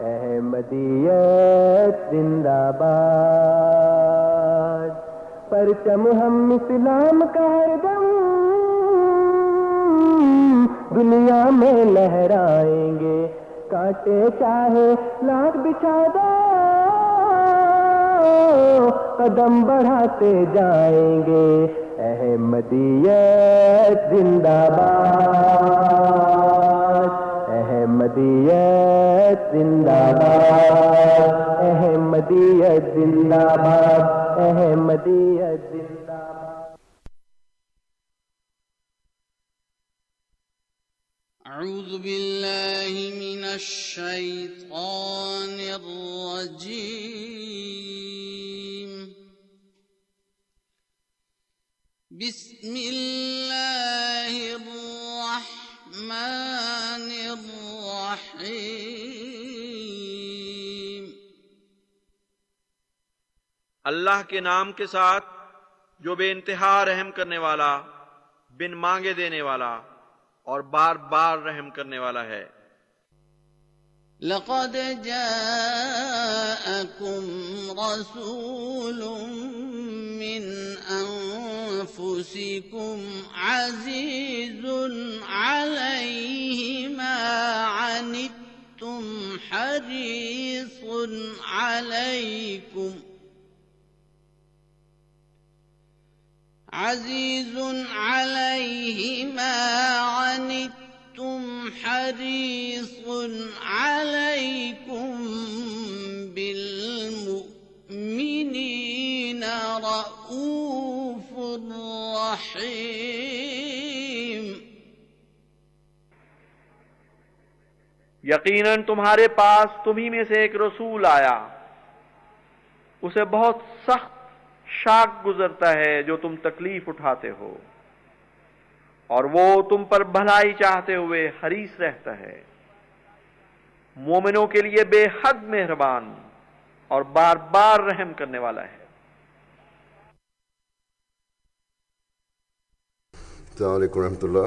احمدیت زندہ باد۔ پرچم ہم اسلام کا ہر دم۔ دنیا میں لہرائیں گے۔ کاٹے چاہے لاکھ بچھا دو قدم بڑھاتے جائیں گے۔ احمدیت زندہ باد۔ احمدیت زندہ باد، احمدیت زندہ باد، احمدیت زندہ باد۔ أعوذ بالله من الشيطان الرجيم بسم الله الرحمن الرحيم. اللہ کے نام کے ساتھ جو بے انتہا رحم کرنے والا بن مانگے دینے والا اور بار بار رحم کرنے والا ہے۔ لقد جاءكم رسول من أنفسكم عزيز عليه ما عنتم حريص عليكم عزيز عليه ما عنتم حريص عليكم بالمؤمنين رؤوف رحيم یقیناً تمہارے پاس تمہیں میں سے ایک رسول آیا۔ اسے بہت سخت شاک گزرتا ہے جو تم تکلیف اٹھاتے ہو۔ اور وہ تم پر بھلائی چاہتے ہوئے حریص رہتا ہے۔ مومنوں کے لیے بے حد مہربان اور بار بار رحم کرنے والا ہے۔ السلام علیکم ورحمۃ اللہ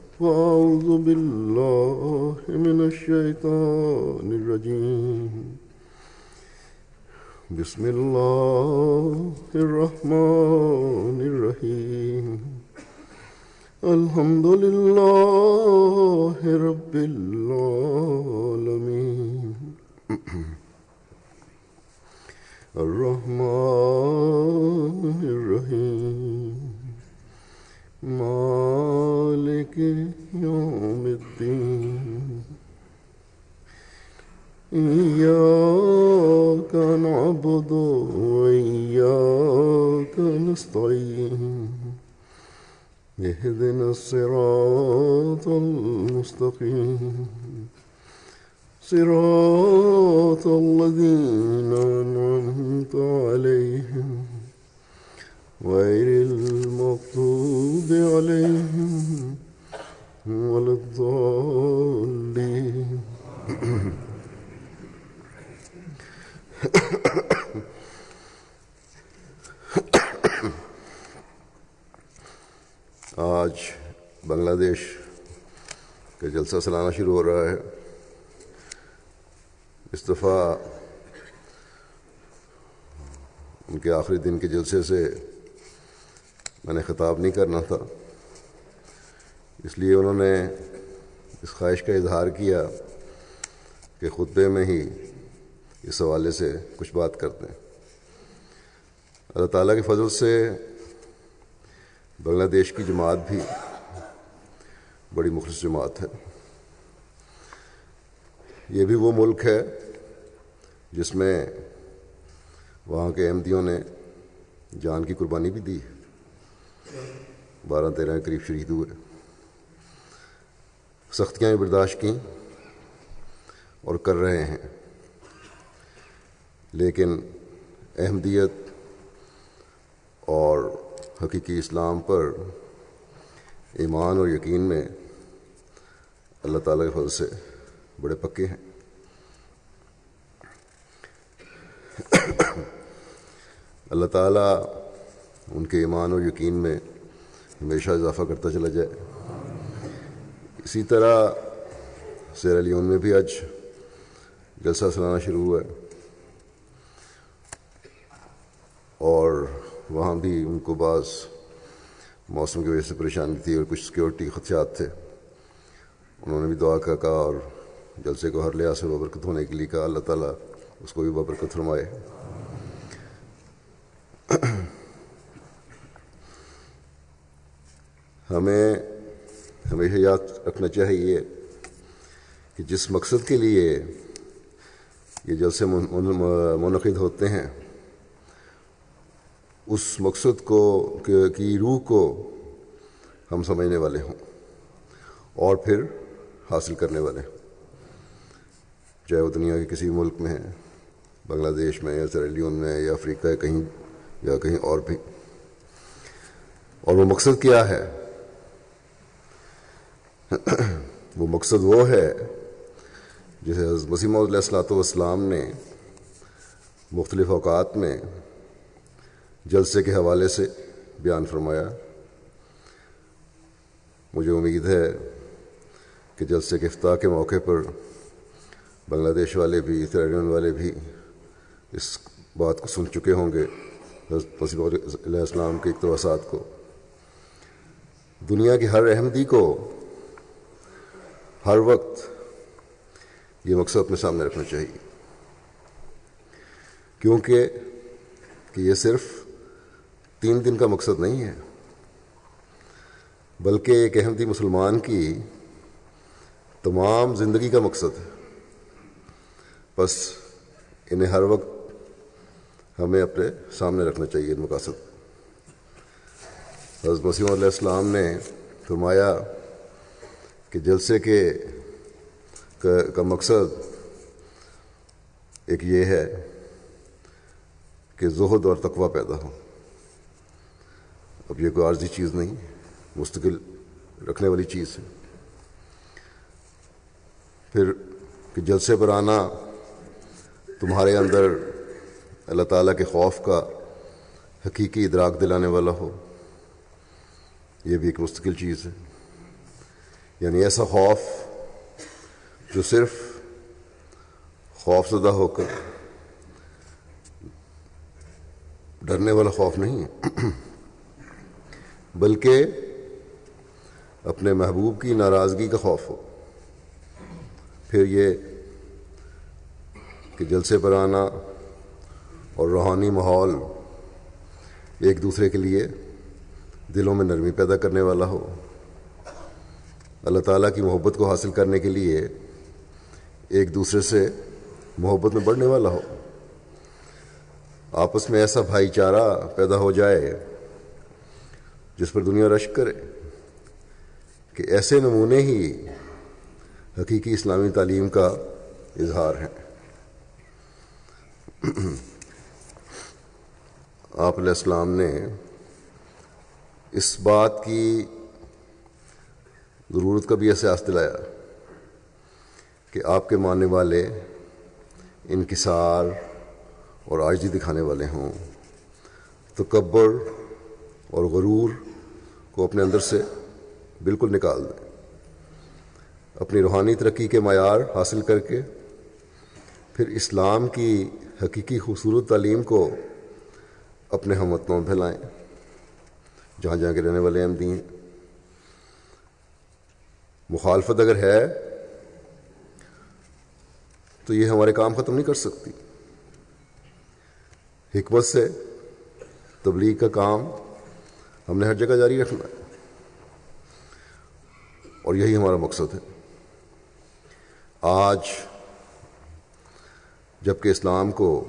فأعوذ بالله من الشيطان الرجيم. بسم الله الرحمن الرحيم. الحمد لله رب العالمين. الرحمن اهدنا الصراط المستقيم. صراط الله جلسہ سلانہ شروع ہو رہا ہے۔ اس دفعہ ان کے آخری دن کے جلسے سے میں نے خطاب نہیں کرنا تھا۔ اس لیے انہوں نے اس خواہش کا اظہار کیا کہ خطبے میں ہی اس حوالے سے کچھ بات کرتے ہیں اللہ تعالیٰ کے فضل سے بنگلہ دیش کی جماعت بھی بڑی مخلص جماعت ہے۔ یہ بھی وہ ملک ہے جس میں وہاں کے احمدیوں نے جان کی قربانی بھی دی بارہ تیرہ قریب شہید ہوئے۔ سختیاں برداشت کیں اور کر رہے ہیں۔ لیکن احمدیت اور حقیقی اسلام پر ایمان اور یقین میں اللہ تعالیٰ کے فضل سے بڑے پکے ہیں۔ اللہ تعالیٰ ان کے ایمان اور یقین میں ہمیشہ اضافہ کرتا چلا جائے۔ اسی طرح سیرا لیون میں بھی آج جلسہ سلانا شروع ہوا ہے۔ اور وہاں بھی ان کو بعض موسم کی وجہ سے پریشانی تھی اور کچھ سیکورٹی خدشات تھے۔ انہوں نے بھی دعا کا کہا اور جلسے کو ہر لحاظ سے بابرکت ہونے کے لیے کہا، اللہ تعالیٰ اس کو بھی بابرکت فرمائے۔ ہمیں ہمیشہ یاد رکھنا چاہیے کہ جس مقصد کے لیے یہ جلسے منعقد ہوتے ہیں، اس مقصد کو کی روح کو ہم سمجھنے والے ہوں اور پھر حاصل کرنے والے ہوں۔ چاہے وہ دنیا کے کسی ملک میں ہے، بنگلہ دیش میں یا سیریلیون میں یا افریقہ کہیں یا کہیں اور بھی۔ اور وہ مقصد کیا ہے؟ وہ مقصد وہ ہے جسے وسیم علیہ السلاۃ والسلام نے مختلف اوقات میں جلسے کے حوالے سے بیان فرمایا۔ مجھے امید ہے کہ جلسے کے افتاح کے موقع پر بنگلہ دیش والے بھی تیرین والے بھی اس بات کو سن چکے ہوں گے وسیم علیہ السلام کے اقتباسات کو۔ دنیا کی ہر احمدی کو ہر وقت یہ مقصد اپنے سامنے رکھنا چاہیے۔ کیونکہ کہ یہ صرف تین دن کا مقصد نہیں ہے، بلکہ ایک احمدی مسلمان کی تمام زندگی کا مقصد ہے۔ بس انہیں ہر وقت ہمیں اپنے سامنے رکھنا چاہیے ان مقاصد۔ حضرت مسیم علیہ السلام نے فرمایا کہ جلسے کے کا مقصد ایک یہ ہے کہ زہد اور تقوی پیدا ہو اب یہ کوئی عارضی چیز نہیں، مستقل رکھنے والی چیز ہے۔ پھر کہ جلسے پر آنا تمہارے اندر اللہ تعالیٰ کے خوف کا حقیقی ادراک دلانے والا ہو، یہ بھی ایک مستقل چیز ہے۔ یعنی ایسا خوف جو صرف خوف زدہ ہو کر ڈرنے والا خوف نہیں ہے، بلکہ اپنے محبوب کی ناراضگی کا خوف ہو۔ پھر یہ کہ جلسے پر آنا اور روحانی ماحول ایک دوسرے کے لیے دلوں میں نرمی پیدا کرنے والا ہو۔ اللہ تعالیٰ کی محبت کو حاصل کرنے کے لیے ایک دوسرے سے محبت میں بڑھنے والا ہو۔ آپس میں ایسا بھائی چارہ پیدا ہو جائے جس پر دنیا رشک کرے کہ ایسے نمونے ہی حقیقی اسلامی تعلیم کا اظہار ہے آپ علیہ السلام نے اس بات کی ضرورت کا بھی احساس دلایا کہ آپ کے ماننے والے انکسار اور آجی دکھانے والے ہوں۔ تکبر اور غرور کو اپنے اندر سے بالکل نکال دیں۔ اپنی روحانی ترقی کے معیار حاصل کر کے پھر اسلام کی حقیقی خوبصورت تعلیم کو اپنے ہم وطنوں میں پھیلائیں، جہاں جہاں کے رہنے والے احمدی ہیں۔ مخالفت اگر ہے، تو یہ ہمارے کام ختم نہیں کر سکتی۔ حکمت سے تبلیغ کا کام ہم نے ہر جگہ جاری رکھنا ہے۔ اور یہی ہمارا مقصد ہے۔ آج جبکہ اسلام کو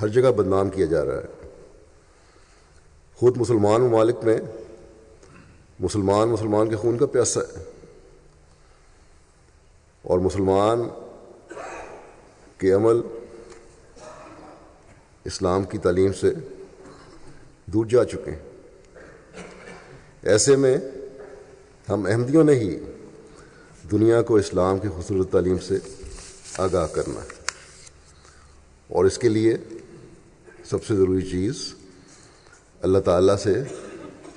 ہر جگہ بدنام کیا جا رہا ہے۔ خود مسلمان ممالک میں مسلمان مسلمان کے خون کا پیاسا ہے۔ اور مسلمان کے عمل اسلام کی تعلیم سے دور جا چکے ہیں۔ ایسے میں ہم احمدیوں نے ہی دنیا کو اسلام کی خوبصورت تعلیم سے آگاہ کرنا ہے۔ اور اس کے لیے سب سے ضروری چیز اللہ تعالیٰ سے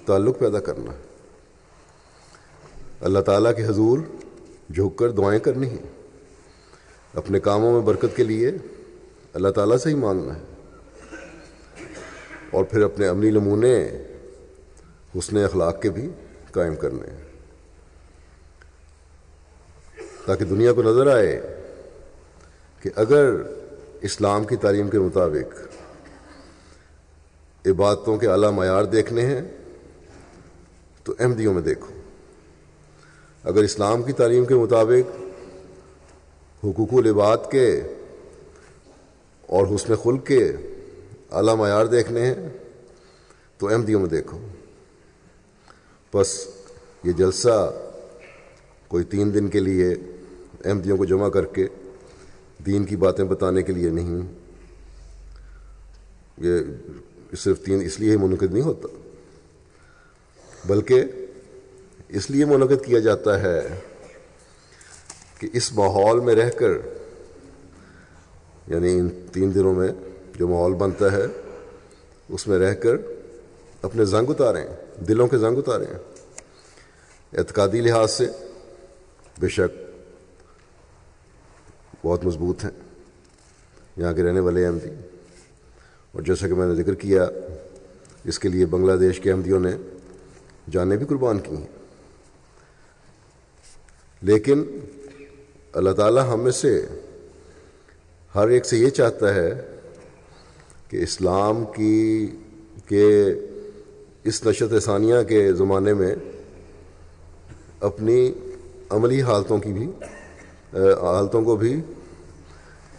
تعلق پیدا کرنا۔ ہے اللہ تعالیٰ کے حضور جھک کر دعائیں کرنی ہیں۔ اپنے کاموں میں برکت کے لیے اللہ تعالیٰ سے ہی مانگنا ہے۔ اور پھر اپنے عملی نمونے حسن اخلاق کے بھی قائم کرنے ہیں۔ تاکہ دنیا کو نظر آئے کہ اگر اسلام کی تعلیم کے مطابق عبادتوں کے اعلیٰ معیار دیکھنے ہیں، تو احمدیوں میں دیکھو۔ اگر اسلام کی تعلیم کے مطابق حقوق العباد کے اور حسن خلق کے اعلیٰ معیار دیکھنے ہیں، تو احمدیوں میں دیکھو۔ بس یہ جلسہ کوئی تین دن کے لیے احمدیوں کو جمع کر کے دین کی باتیں بتانے کے لیے نہیں۔ یہ صرف تین اس لیے منعقد نہیں ہوتا۔ بلکہ اس لیے منعقد کیا جاتا ہے کہ اس ماحول میں رہ کر یعنی ان تین دنوں میں جو ماحول بنتا ہے، اس میں رہ کر اپنے زنگ اتاریں، دلوں کے زنگ اتاریں۔ اعتقادی لحاظ سے بے شک بہت مضبوط ہیں، یہاں کے رہنے والے احمدی اور جیسا کہ میں نے ذکر کیا، اس کے لیے بنگلہ دیش کے احمدیوں نے جانیں بھی قربان کی ہیں۔ لیکن اللہ تعالیٰ ہم میں سے ہر ایک سے یہ چاہتا ہے کہ اسلام کی، کے اس نشت ثانیہ کے زمانے میں اپنی عملی حالتوں کی بھی حالتوں کو بھی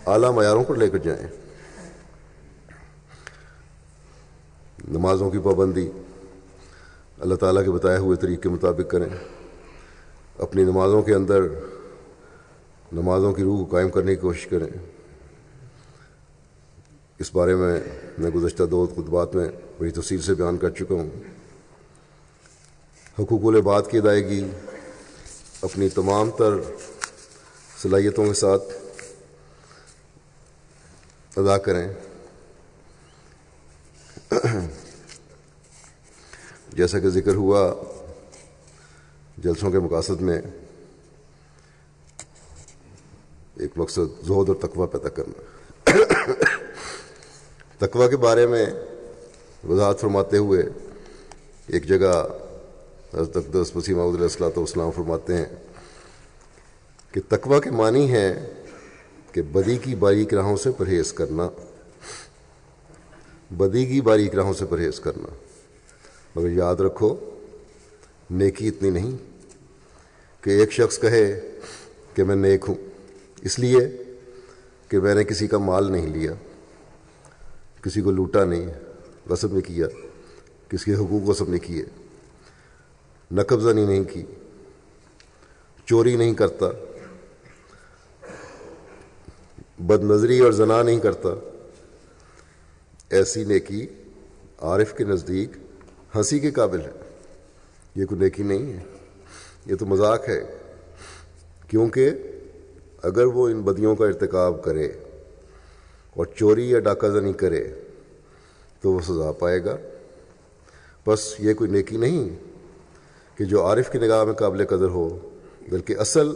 اعلیٰ معیاروں پر لے کر جائیں۔ نمازوں کی پابندی اللہ تعالیٰ کے بتائے ہوئے طریقے کے مطابق کریں۔ اپنی نمازوں کے اندر نمازوں کی روح کو قائم کرنے کی کوشش کریں۔ اس بارے میں میں گزشتہ دو خطبات میں بڑی تفصیل سے بیان کر چکا ہوں۔ حقوق العباد کی ادائیگی، اپنی تمام تر صلاحیتوں کے ساتھ ادا کریں۔ جیسا کہ ذکر ہوا جلسوں کے مقاصد میں، ایک مقصد زہد اور تقوی پیدا کرنا۔ تقوی کے بارے میں وضاحت فرماتے ہوئے ایک جگہ حضرت اقدس وسیم علیہ السلاۃ والسلام فرماتے ہیں۔ کہ تقوی کے معنی ہے کہ بدی کی باریک راہوں سے پرہیز کرنا، بدی کی باریک راہوں سے پرہیز کرنا۔ مگر یاد رکھو، نیکی اتنی نہیں کہ ایک شخص کہے کہ میں نیک ہوں، اس لیے کہ میں نے کسی کا مال نہیں لیا، کسی کو لوٹا نہیں، غصب نہیں کیا، کسی کے حقوق غصب نہیں کیے، نقب نہیں کی، چوری نہیں کرتا۔ بد نظری اور زنا نہیں کرتا۔ ایسی نیکی عارف کے نزدیک ہنسی کے قابل ہے۔ یہ کوئی نیکی نہیں ہے۔ یہ تو مذاق ہے۔ کیونکہ اگر وہ ان بدیوں کا ارتکاب کرے اور چوری یا ڈاکہ زنی کرے تو وہ سزا پائے گا۔ بس یہ کوئی نیکی نہیں کہ جو عارف کی نگاہ میں قابل قدر ہو، بلکہ اصل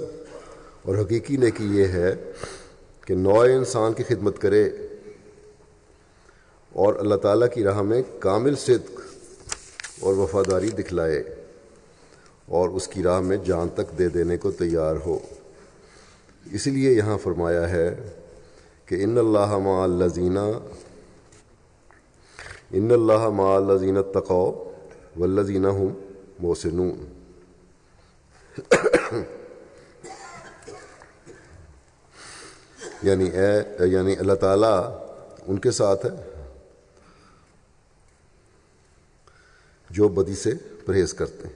اور حقیقی نیکی یہ ہے کہ نوع انسان کی خدمت کرے اور اللہ تعالیٰ کی راہ میں کامل صدق اور وفاداری دکھلائے اور اس کی راہ میں جان تک دے دینے کو تیار ہو۔ اس لیے یہاں فرمایا ہے کہ ان اللہ مع الزینہ ان اللہ مع الزین تقو ولزینہ ہوں موسنون یعنی اے یعنی اللہ تعالیٰ ان کے ساتھ ہے جو بدی سے پرہیز کرتے ہیں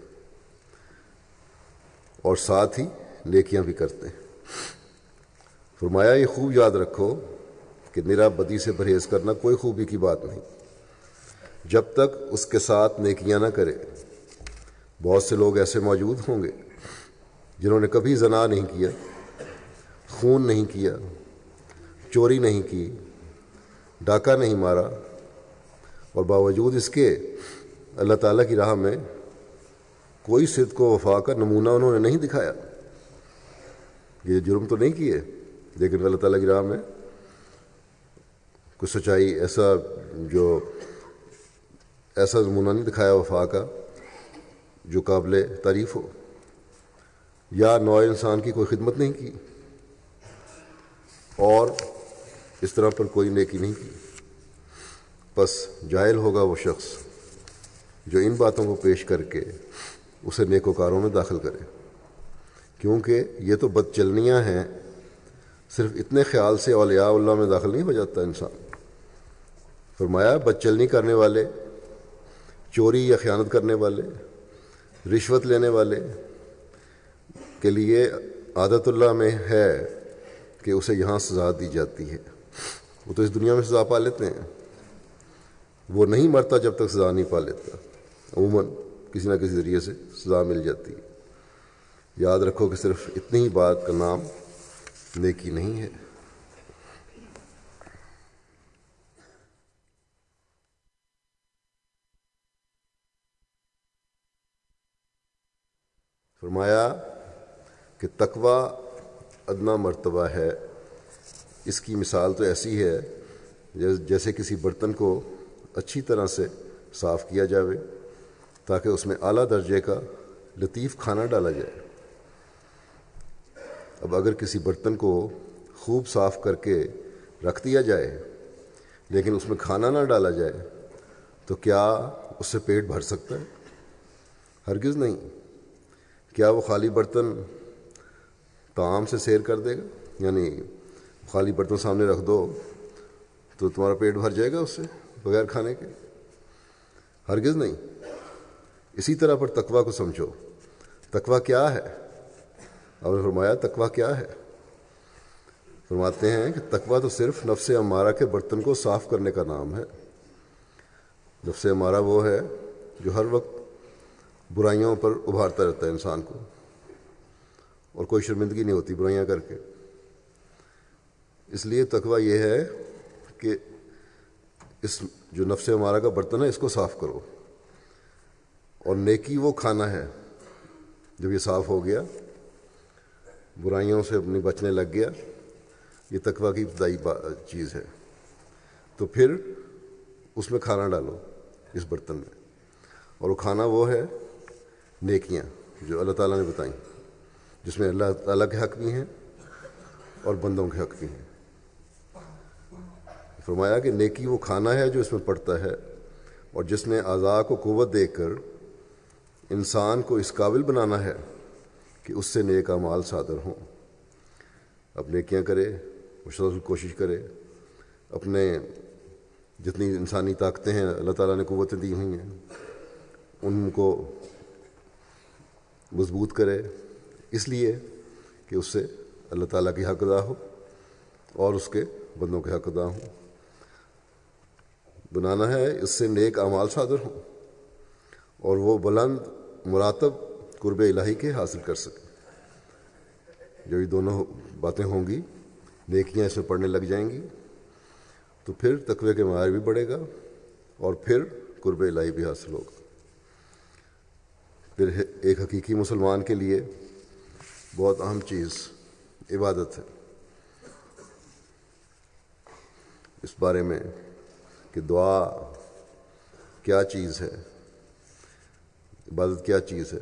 اور ساتھ ہی نیکیاں بھی کرتے ہیں۔ فرمایا، یہ خوب یاد رکھو کہ نرا بدی سے پرہیز کرنا کوئی خوبی کی بات نہیں۔ جب تک اس کے ساتھ نیکیاں نہ کرے، بہت سے لوگ ایسے موجود ہوں گے جنہوں نے کبھی زنا نہیں کیا، خون نہیں کیا چوری نہیں کی، ڈاکہ نہیں مارا، اور باوجود اس کے اللہ تعالیٰ کی راہ میں کوئی صدق و وفا کا نمونہ انہوں نے نہیں دکھایا۔ یہ جرم تو نہیں کیے، لیکن اللہ تعالیٰ کی راہ میں کچھ سچائی ایسا جو ایسا نمونہ نہیں دکھایا وفا کا جو قابل تعریف ہو۔ یا نوع انسان کی کوئی خدمت نہیں کی۔ اور اس طرح پر کوئی نیکی نہیں کی۔ بس جائل ہوگا وہ شخص جو ان باتوں کو پیش کر کے اسے نیک وکاروں میں داخل کرے۔ کیونکہ یہ تو بد چلنیاں ہیں، صرف اتنے خیال سے اولیاء اللہ میں داخل نہیں ہو جاتا انسان۔ فرمایا بد چلنی کرنے والے، چوری یا خیانت کرنے والے، رشوت لینے والے کے لیے عادت اللہ میں ہے کہ اسے یہاں سزا دی جاتی ہے۔ وہ تو اس دنیا میں سزا پا لیتے ہیں۔ وہ نہیں مرتا جب تک سزا نہیں پا لیتا۔ عموماً کسی نہ کسی ذریعے سے سزا مل جاتی ہے۔ یاد رکھو کہ صرف اتنی ہی بات کا نام نیکی نہیں ہے۔ فرمایا کہ تقوی ادنا مرتبہ ہے۔ اس کی مثال تو ایسی ہے جیسے کسی برتن کو اچھی طرح سے صاف کیا جاوے، تاکہ اس میں اعلیٰ درجے کا لطیف کھانا ڈالا جائے۔ اب اگر کسی برتن کو خوب صاف کر کے رکھ دیا جائے، لیکن اس میں کھانا نہ ڈالا جائے، تو کیا اس سے پیٹ بھر سکتا ہے؟ ہرگز نہیں۔ کیا وہ خالی برتن تعام سے سیر کر دے گا؟ یعنی خالی برتن سامنے رکھ دو تو تمہارا پیٹ بھر جائے گا اس سے، بغیر کھانے کے۔ ہرگز نہیں۔ اسی طرح پر تقوا کو سمجھو۔ تقوا کیا ہے؟ اور فرمایا تقوا کیا ہے؟ فرماتے ہیں کہ تقوا تو صرف نفس امارہ کے برتن کو صاف کرنے کا نام ہے۔ نفس امارہ وہ ہے جو ہر وقت برائیوں پر ابھارتا رہتا ہے انسان کو۔ اور کوئی شرمندگی نہیں ہوتی برائیاں کر کے۔ اس لیے تقوی یہ ہے کہ اس جو نفس ہمارا کا برتن ہے، اس کو صاف کرو۔ اور نیکی وہ کھانا ہے، جب یہ صاف ہو گیا، برائیوں سے اپنی بچنے لگ گیا، یہ تقوی کی ابتدائی چیز ہے۔ تو پھر اس میں کھانا ڈالو، اس برتن میں۔ اور وہ کھانا وہ ہے، نیکیاں، جو اللہ تعالیٰ نے بتائیں، جس میں اللہ تعالیٰ کے حق بھی ہیں اور بندوں کے حق بھی ہیں۔ فرمایا کہ نیکی وہ کھانا ہے جو اس میں پڑتا ہے اور جس نے اعضاء کو قوت دے کر انسان کو اس قابل بنانا ہے کہ اس سے نیک اعمال صادر ہوں۔ اب نیکیاں کرے مسلسل کوشش کرے، اپنے جتنی انسانی طاقتیں ہیں، اللہ تعالیٰ نے قوتیں دی ہوئی ہیں، ان کو مضبوط کرے۔ اس لیے کہ اس سے اللہ تعالیٰ کی حق ادا ہو اور اس کے بندوں کے حق ادا ہوں۔ بنانا ہے، اس سے نیک اعمال صادر ہوں اور وہ بلند، مراتب قرب الہی کے حاصل کر سکیں جو یہ دونوں باتیں ہوں گی، نیکیاں اس میں پڑھنے لگ جائیں گی، تو پھر تقوی کے معیار بھی بڑھے گا اور پھر قرب الہی بھی حاصل ہوگا۔ پھر ایک حقیقی مسلمان کے لیے بہت اہم چیز عبادت ہے۔ اس بارے میں کہ دعا کیا چیز ہے؟ عبادت کیا چیز ہے؟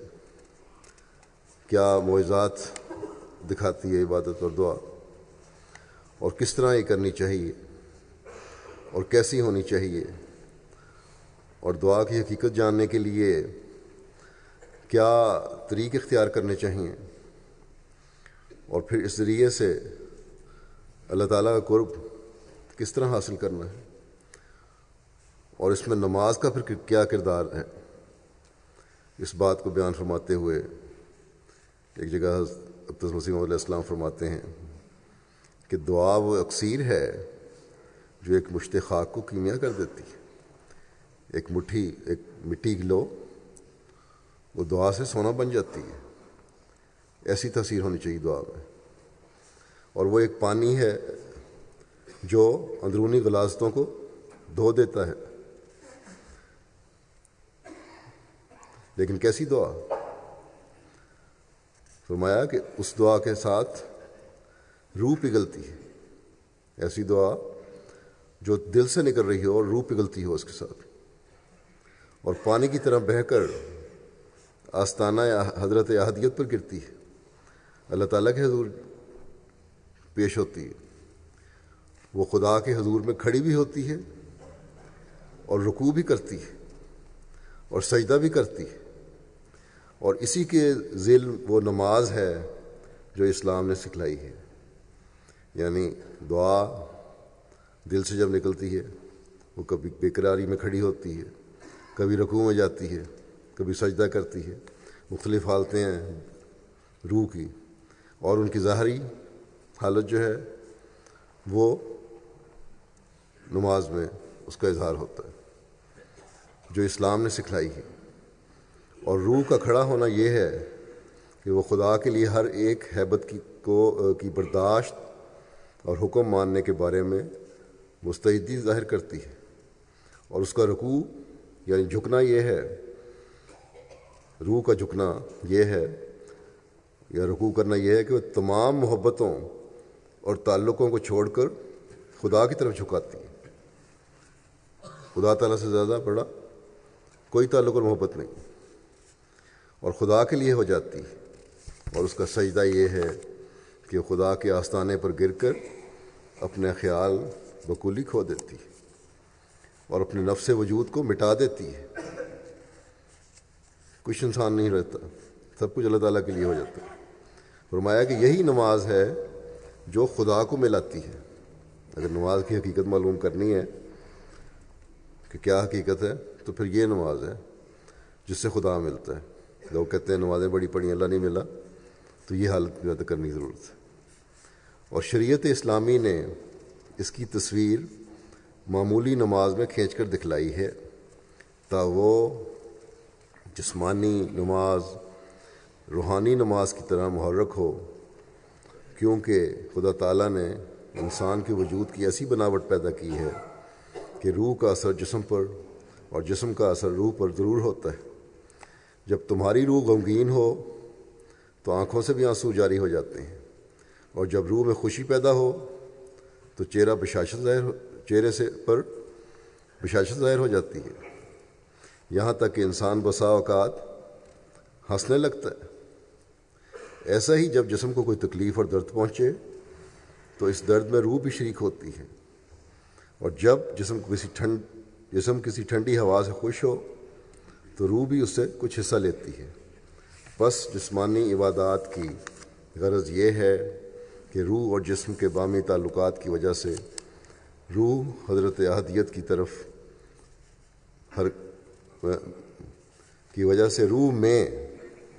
کیا معجزات دکھاتی ہے عبادت اور دعا؟ اور کس طرح یہ کرنی چاہیے؟ اور کیسی ہونی چاہیے؟ اور دعا کی حقیقت جاننے کے لیے کیا طریق اختیار کرنے چاہیے؟ اور پھر اس ذریعے سے اللہ تعالیٰ کا قرب کس طرح حاصل کرنا ہے؟ اور اس میں نماز کا پھر کیا کردار ہے؟ اس بات کو بیان فرماتے ہوئے ایک جگہ عبدالس مسیم علیہ السلام فرماتے ہیں کہ دعا وہ اکثیر ہے جو ایک مشت خاک کو کیمیا کر دیتی ہے۔ ایک مٹھی، ایک مٹی لو وہ دعا سے سونا بن جاتی ہے۔ ایسی تاثیر ہونی چاہیے دعا میں۔ اور وہ ایک پانی ہے جو اندرونی غلاستوں کو دھو دیتا ہے۔ لیکن کیسی دعا؟ فرمایا کہ اس دعا کے ساتھ روح پگھلتی ہے۔ ایسی دعا جو دل سے نکل رہی ہو اور روح پگھلتی ہو اس کے ساتھ۔ اور پانی کی طرح بہہ کر آستانہ حضرت احدیت پر گرتی ہے۔ اللہ تعالیٰ کے حضور پیش ہوتی ہے۔ وہ خدا کے حضور میں کھڑی بھی ہوتی ہے اور رکوع بھی کرتی ہے اور سجدہ بھی کرتی ہے۔ اور اسی کے ذیل وہ نماز ہے جو اسلام نے سکھلائی ہے۔ یعنی دعا دل سے جب نکلتی ہے، وہ کبھی بےقراری میں کھڑی ہوتی ہے، کبھی رکوع میں جاتی ہے، کبھی سجدہ کرتی ہے۔ مختلف حالتیں ہیں روح کی۔ اور ان کی ظاہری حالت جو ہے، وہ نماز میں اس کا اظہار ہوتا ہے، جو اسلام نے سکھلائی ہے۔ اور روح کا کھڑا ہونا یہ ہے کہ وہ خدا کے لیے ہر ایک حیبت کی کو، کی برداشت اور حکم ماننے کے بارے میں مستعدی ظاہر کرتی ہے۔ اور اس کا رکوع یعنی جھکنا یہ ہے، روح کا جھکنا یہ ہے، یا رکوع کرنا یہ ہے کہ وہ تمام محبتوں اور تعلقوں کو چھوڑ کر خدا کی طرف جھکاتی ہے۔ خدا تعالیٰ سے زیادہ بڑا کوئی تعلق اور محبت نہیں۔ اور خدا کے لیے ہو جاتی ہے اور اس کا سجدہ یہ ہے کہ خدا کے آستانے پر گر کر اپنے خیال بکولی کھو دیتی ہے اور اپنے نفس وجود کو مٹا دیتی ہے۔ کچھ انسان نہیں رہتا، سب کچھ اللہ تعالیٰ کے لیے ہو جاتا ہے۔ فرمایا کہ یہی نماز ہے جو خدا کو ملاتی ہے۔ اگر نماز کی حقیقت معلوم کرنی ہے کہ کیا حقیقت ہے، تو پھر یہ نماز ہے جس سے خدا ملتا ہے۔ لوگ کہتے ہیں نمازیں بڑی پڑھی، اللہ نہیں ملا، تو یہ حالت میں کرنے کی ضرورت ہے۔ اور شریعت اسلامی نے اس کی تصویر معمولی نماز میں کھینچ کر دکھلائی ہے، تا وہ جسمانی نماز، روحانی نماز کی طرح محرک ہو، کیونکہ خدا تعالیٰ نے انسان کے وجود کی ایسی بناوٹ پیدا کی ہے کہ روح کا اثر جسم پر اور جسم کا اثر روح پر ضرور ہوتا ہے۔ جب تمہاری روح غمگین ہو تو آنکھوں سے بھی آنسو جاری ہو جاتے ہیں۔ اور جب روح میں خوشی پیدا ہو تو چہرہ بشاشت ظاہر چہرے سے پر بشاشت ظاہر ہو جاتی ہے۔ یہاں تک کہ انسان بسا اوقات ہنسنے لگتا ہے۔ ایسا ہی جب جسم کو کوئی تکلیف اور درد پہنچے تو اس درد میں روح بھی شریک ہوتی ہے۔ اور جب جسم کو کسی ٹھنڈ، جسم کسی ٹھنڈی ہوا سے خوش ہو تو روح بھی اس سے کچھ حصہ لیتی ہے۔ بس جسمانی عبادات کی غرض یہ ہے کہ روح اور جسم کے بامی تعلقات کی وجہ سے روح حضرت احدیت کی طرف ہر کی وجہ سے روح میں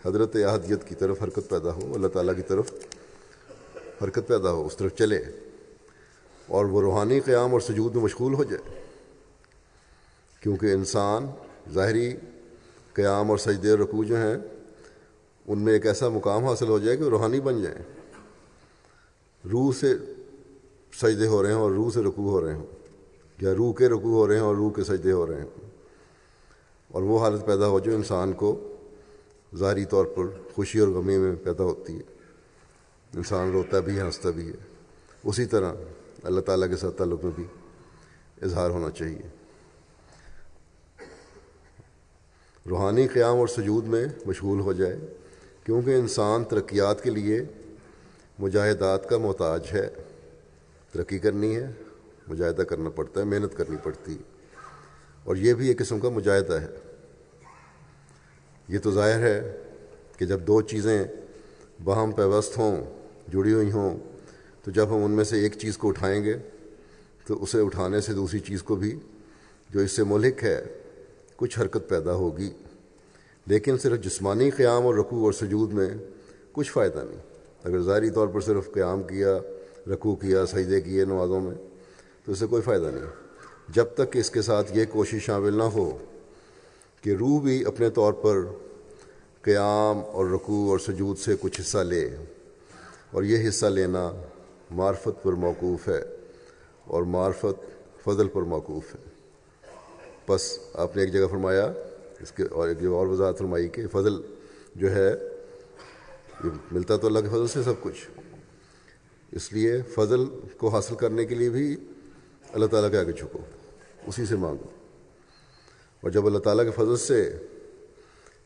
حضرت احدیت کی طرف حرکت پیدا ہو، اللہ تعالیٰ کی طرف حرکت پیدا ہو، اس طرف چلے اور وہ روحانی قیام اور سجود میں مشغول ہو جائے۔ کیونکہ انسان ظاہری قیام اور سجدے رکوع جو ہیں، ان میں ایک ایسا مقام حاصل ہو جائے کہ روحانی بن جائیں۔ روح سے سجدے ہو رہے ہیں اور روح سے رکوع ہو رہے ہوں، یا روح کے رکوع ہو رہے ہیں اور روح کے سجدے ہو رہے ہیں اور وہ حالت پیدا ہو جو انسان کو ظاہری طور پر خوشی اور غمی میں پیدا ہوتی ہے۔ انسان روتا بھی ہے، ہنستا بھی ہے۔ اسی طرح اللہ تعالیٰ کے ساتھ تعلق میں بھی اظہار ہونا چاہیے۔ روحانی قیام اور سجود میں مشغول ہو جائے، کیونکہ انسان ترقیات کے لیے مجاہدات کا محتاج ہے۔ ترقی کرنی ہے، مجاہدہ کرنا پڑتا ہے، محنت کرنی پڑتی۔ اور یہ بھی ایک قسم کا مجاہدہ ہے۔ یہ تو ظاہر ہے کہ جب دو چیزیں باہم پیوست ہوں، جڑی ہوئی ہوں، تو جب ہم ان میں سے ایک چیز کو اٹھائیں گے، تو اسے اٹھانے سے دوسری چیز کو بھی جو اس سے ملک ہے کچھ حرکت پیدا ہوگی، لیکن صرف جسمانی قیام اور رکوع اور سجود میں کچھ فائدہ نہیں۔ اگر ظاہری طور پر صرف قیام کیا، رکوع کیا، سجدے کیے نمازوں میں، تو اس سے کوئی فائدہ نہیں۔ جب تک کہ اس کے ساتھ یہ کوشش شامل نہ ہو کہ روح بھی اپنے طور پر قیام اور رکوع اور سجود سے کچھ حصہ لے، اور یہ حصہ لینا معرفت پر موقوف ہے، اور معرفت فضل پر موقوف ہے۔ بس آپ نے ایک جگہ فرمایا، اس کے اور ایک جگہ اور وضاحت فرمائی کہ فضل جو ہے، یہ ملتا تو اللہ کے فضل سے سب کچھ۔ اس لیے فضل کو حاصل کرنے کے لیے بھی اللہ تعالیٰ کے آگے جھکو، اسی سے مانگو۔ اور جب اللہ تعالیٰ کے فضل سے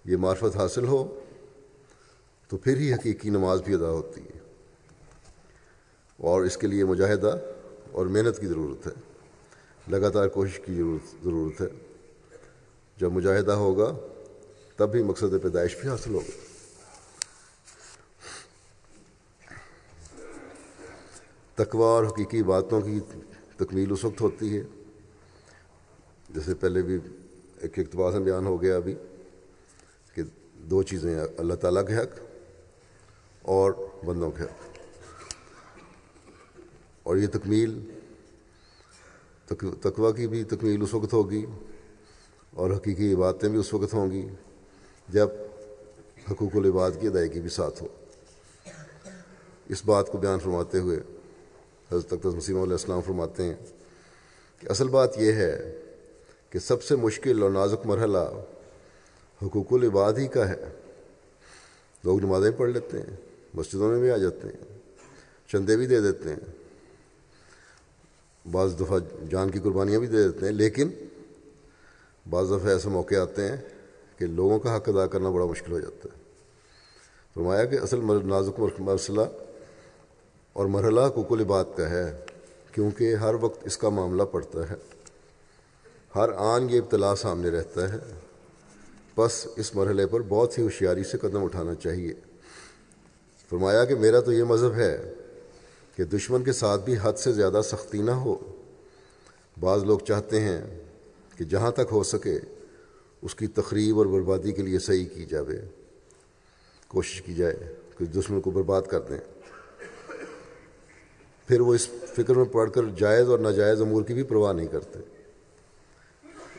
یہ معرفت حاصل ہو، تو پھر ہی حقیقی نماز بھی ادا ہوتی ہے۔ اور اس کے لیے مجاہدہ اور محنت کی ضرورت ہے۔ لگاتار کوشش کی ضرورت ضرورت ہے۔ جب مجاہدہ ہوگا، تب بھی مقصد پیدائش بھی حاصل ہوگا۔ تقوا اور حقیقی باتوں کی تکمیل اس وقت ہوتی ہے۔ جیسے پہلے بھی ایک اقتباس میں بیان ہو گیا ابھی کہ دو چیزیں اللہ تعالیٰ کے حق اور بندوں کے حق۔ اور یہ تکمیل تقوا کی بھی تکمیل اس وقت ہوگی اور حقیقی باتیں بھی اس وقت ہوں گی جب حقوق العباد کی ادائیگی بھی ساتھ ہو۔ اس بات کو بیان فرماتے ہوئے حضرت تخت مسیم علیہ السلام فرماتے ہیں کہ اصل بات یہ ہے کہ سب سے مشکل اور نازک مرحلہ حقوق العباد ہی کا ہے۔ لوگ نمازیں پڑھ لیتے ہیں، مسجدوں میں بھی آ جاتے ہیں، چندے بھی دے دیتے ہیں بعض دفعہ جان کی قربانیاں بھی دے دیتے ہیں، لیکن بعض دفعہ ایسے موقع آتے ہیں کہ لوگوں کا حق ادا کرنا بڑا مشکل ہو جاتا ہے۔ فرمایا کہ اصل نازک مسئلہ اور مرحلہ حقوق العباد کا ہے، کیونکہ ہر وقت اس کا معاملہ پڑتا ہے۔ ہر آن یہ ابتلا سامنے رہتا ہے۔ بس اس مرحلے پر بہت ہی ہوشیاری سے قدم اٹھانا چاہیے۔ فرمایا کہ میرا تو یہ مذہب ہے کہ دشمن کے ساتھ بھی حد سے زیادہ سختی نہ ہو۔ بعض لوگ چاہتے ہیں کہ جہاں تک ہو سکے، اس کی تقریب اور بربادی کے لیے صحیح کی جاوے۔ کوشش کی جائے کہ دشمن کو برباد کر دیں۔ پھر وہ اس فکر میں پڑھ کر جائز اور ناجائز امور کی بھی پرواہ نہیں کرتے۔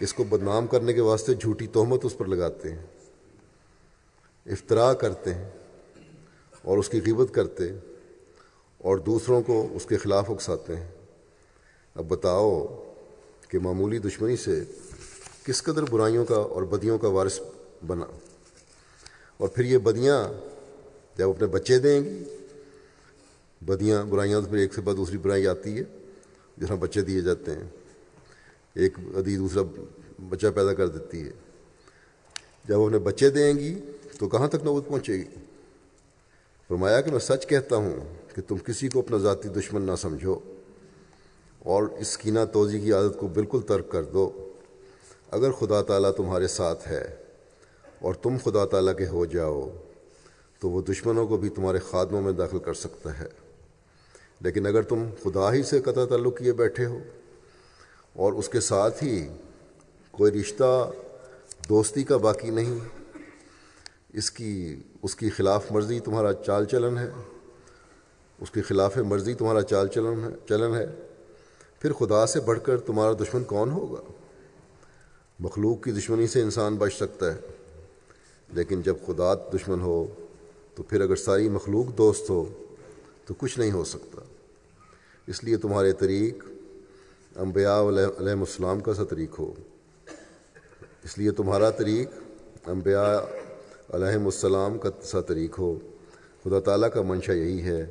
اس کو بدنام کرنے کے واسطے جھوٹی تہمت اس پر لگاتے ہیں۔ افطرا کرتے ہیں اور اس کی غیبت کرتے اور دوسروں کو اس کے خلاف اکساتے ہیں۔ اب بتاؤ کہ معمولی دشمنی سے کس قدر برائیوں کا اور بدیوں کا وارث بنا؟ اور پھر یہ بدیاں جب اپنے بچے دیں گی، بدیاں برائیاں تو پھر ایک سے بعد دوسری برائی آتی ہے جس میں بچے دیے جاتے ہیں۔ ایک ادی دوسرا بچہ پیدا کر دیتی ہے۔ جب اپنے بچے دیں گی تو کہاں تک نوبت پہنچے گی؟ فرمایا کہ میں سچ کہتا ہوں کہ تم کسی کو اپنا ذاتی دشمن نہ سمجھو اور اس کینہ توضی کی عادت کو بالکل ترک کر دو۔ اگر خدا تعالیٰ تمہارے ساتھ ہے اور تم خدا تعالیٰ کے ہو جاؤ، تو وہ دشمنوں کو بھی تمہارے خادموں میں داخل کر سکتا ہے۔ لیکن اگر تم خدا ہی سے قطع تعلق کیے بیٹھے ہو اور اس کے ساتھ ہی کوئی رشتہ، دوستی کا باقی نہیں، اس کی اس کی خلاف مرضی تمہارا چال چلن ہے۔ اس کی خلاف مرضی تمہارا چال چلن ہے چلن ہے۔ پھر خدا سے بڑھ کر تمہارا دشمن کون ہوگا؟ مخلوق کی دشمنی سے انسان بچ سکتا ہے۔ لیکن جب خدا دشمن ہو، تو پھر اگر ساری مخلوق دوست ہو، تو کچھ نہیں ہو سکتا۔ اس لیے تمہارے طریق انبیاء علیہ السلام کا سا طریق ہو۔ اس لیے تمہارا طریق انبیاء علیہ السلام کا سا طریق ہو۔ خدا تعالیٰ کا منشا یہی ہے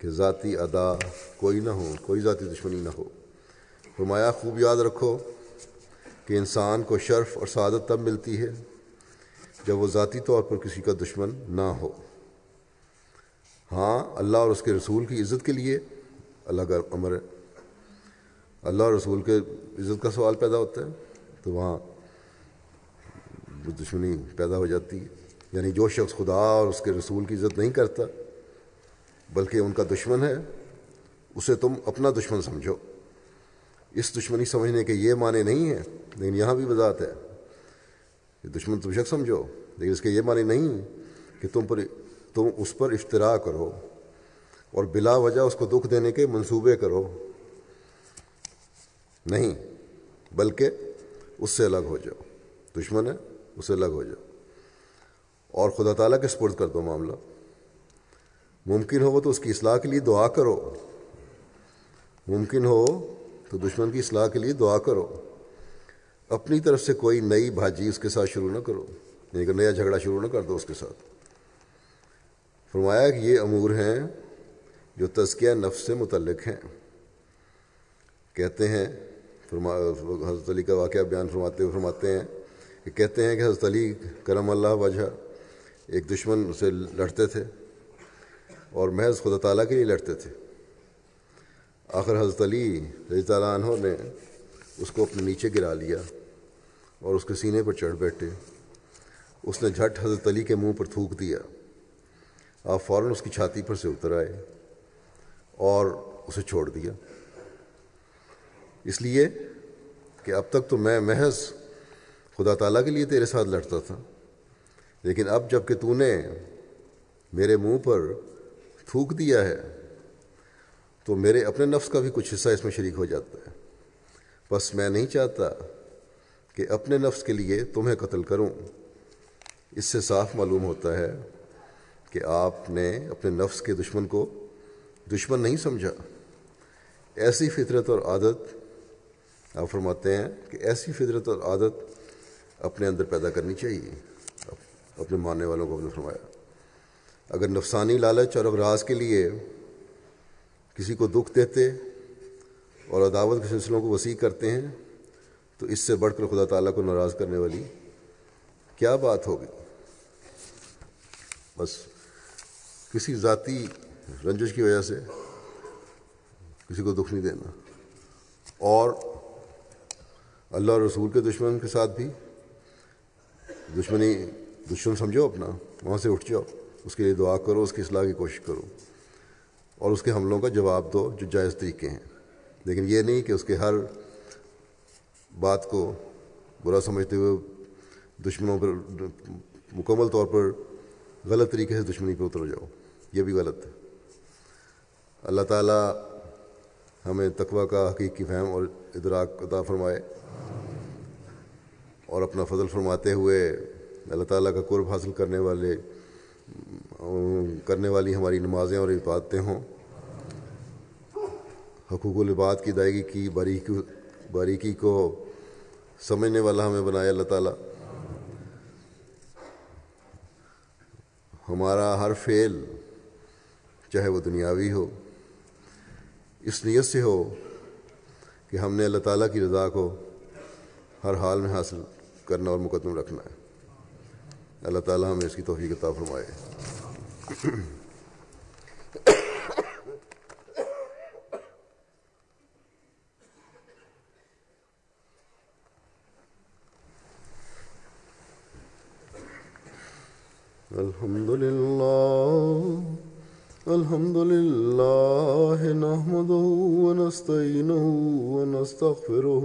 کہ ذاتی ادا کوئی نہ ہو، کوئی ذاتی دشمنی نہ ہو۔ فرمایا، خوب یاد رکھو کہ انسان کو شرف اور سعادت تب ملتی ہے جب وہ ذاتی طور پر کسی کا دشمن نہ ہو۔ ہاں اللہ اور اس کے رسول کی عزت کے لیے اللہ کا امر ہے۔ اللہ اور رسول کے عزت کا سوال پیدا ہوتا ہے، تو وہاں وہ دشمنی پیدا ہو جاتی ہے۔ یعنی جو شخص خدا اور اس کے رسول کی عزت نہیں کرتا بلکہ ان کا دشمن ہے، اسے تم اپنا دشمن سمجھو۔ اس دشمنی سمجھنے کے یہ معنی نہیں ہے لیکن یہاں بھی وضاحت ہے۔ کہ دشمن تم شخص سمجھو، لیکن اس کے یہ معنی نہیں کہ تم پر، تم اس پر افطرا کرو اور بلا وجہ اس کو دکھ دینے کے منصوبے کرو۔ نہیں، بلکہ اس سے الگ ہو جاؤ۔ دشمن ہے، اس سے الگ ہو جاؤ۔ اور خدا تعالیٰ کے سپرد کر دو معاملہ۔ ممکن ہو تو اس کی اصلاح کے لیے دعا کرو۔ ممکن ہو تو دشمن کی اصلاح کے لیے دعا کرو۔ اپنی طرف سے کوئی نئی بھاجی اس کے ساتھ شروع نہ کرو۔ یعنی کہ نیا جھگڑا شروع نہ کر دو اس کے ساتھ۔ فرمایا کہ یہ امور ہیں جو تزکیہ نفس سے متعلق ہیں۔ کہتے ہیں، فرما، حضرت علی کا واقعہ بیان فرماتے ہوئے فرماتے ہیں کہ کہتے ہیں کہ حضرت علی کرم اللہ وجہ ایک دشمن اسے لڑتے تھے۔ اور محض خدا تعالیٰ کے لیے لڑتے تھے۔ آخر حضرت علی رضی تعالیٰ عنہ نے اس کو اپنے نیچے گرا لیا اور اس کے سینے پر چڑھ بیٹھے۔ اس نے جھٹ حضرت علی کے منہ پر تھوک دیا۔ آپ فوراً اس کی چھاتی پر سے اتر آئے اور اسے چھوڑ دیا۔ اس لیے کہ اب تک تو میں محض خدا تعالیٰ کے لیے تیرے ساتھ لڑتا تھا، لیکن اب جبکہ تو نے میرے منہ پر تھوک دیا ہے، تو میرے اپنے نفس کا بھی کچھ حصہ اس میں شریک ہو جاتا ہے۔ بس میں نہیں چاہتا کہ اپنے نفس کے لیے تمہیں قتل کروں۔ اس سے صاف معلوم ہوتا ہے کہ آپ نے اپنے نفس کے دشمن کو دشمن نہیں سمجھا۔ ایسی فطرت اور عادت، آپ فرماتے ہیں کہ ایسی فطرت اور عادت اپنے اندر پیدا کرنی چاہیے۔ اپنے ماننے والوں کو نے فرمایا۔ اگر نفسانی لالچ اور ابراز کے لیے کسی کو دکھ دیتے اور عداوت کے سلسلوں کو وسیع کرتے ہیں، تو اس سے بڑھ کر خدا تعالیٰ کو ناراض کرنے والی کیا بات ہوگی؟ بس کسی ذاتی رنجش کی وجہ سے کسی کو دکھ نہیں دینا۔ اور اللہ اور رسول کے دشمن کے ساتھ بھی۔ دشمنی، دشمن سمجھو اپنا، وہاں سے اٹھ جاؤ۔ اس کے لیے دعا کرو، اس کی اصلاح کی کوشش کرو اور اس کے حملوں کا جواب دو جو جائز طریقے ہیں۔ لیکن یہ نہیں کہ اس کے ہر بات کو برا سمجھتے ہوئے دشمنوں پر مکمل طور پر غلط طریقے سے دشمنی پہ اتر جاؤ۔ یہ بھی غلط ہے۔ اللہ تعالیٰ ہمیں تقوی کا حقیقی فہم اور ادراک عطا فرمائے اور اپنا فضل فرماتے ہوئے اللہ تعالیٰ کا قرب حاصل کرنے والے کرنے والی ہماری نمازیں اور عبادتیں ہوں۔ حقوق العباد کی ادائیگی کی، باریکی باریکی کو سمجھنے والا ہمیں بنائے اللہ تعالیٰ۔ ہمارا ہر فعل چاہے وہ دنیاوی ہو، اس نیت سے ہو کہ ہم نے اللہ تعالیٰ کی رضا کو ہر حال میں حاصل کرنا اور مقدم رکھنا ہے۔ اللہ تعالیٰ ہمیں اس کی توفیق عطا فرمائے۔ الحمد لله الحمد لله نحمده ونستعينه ونستغفره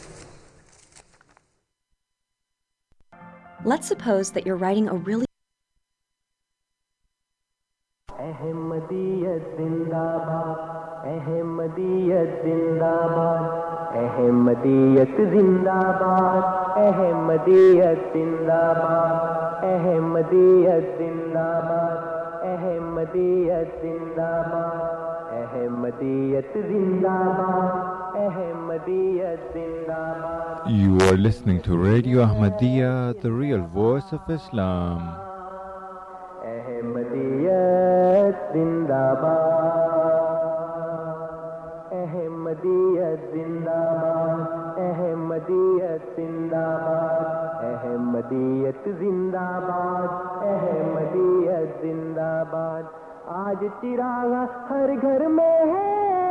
Let's suppose that you're writing a really احمدیت زندہ باد احمدیت زندہ باد احمدیت زندہ باد احمدیت زندہ باد احمدیت زندہ باد احمدیت زندہ باد you are listening to radio real voice of Islam احمدیباد احمدیت زندہ باد احمدیت زندہ احمدیت زندہ باد احمدیت زندہ باد آج چراغا ہر گھر میں ہے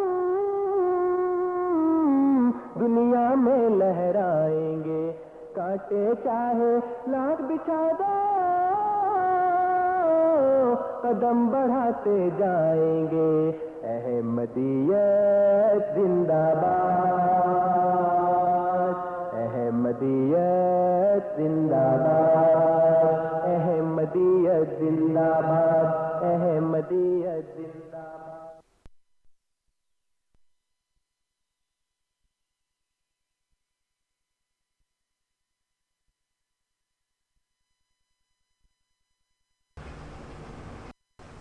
دنیا میں لہرائیں گے۔ کاٹے چاہے لاکھ بچھا دو قدم بڑھاتے جائیں گے۔ احمدیت زندہ باد، احمدیت زندہ باد، احمدیت زندہ باد، احمدیت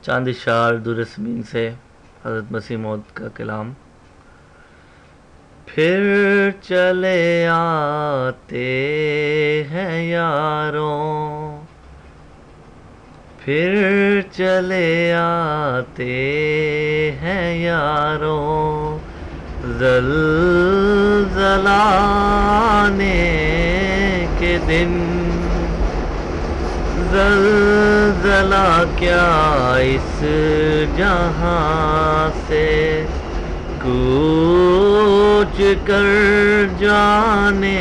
چاند شار درسمین سے حضرت مسیح موت کا کلام۔ پھر چلے آتے ہیں یاروں۔ پھر چلے آتے ہیں یاروں۔ زلزلانے کے دن زلزلہ کیا اس جہاں سے؟ کوچ کر جانے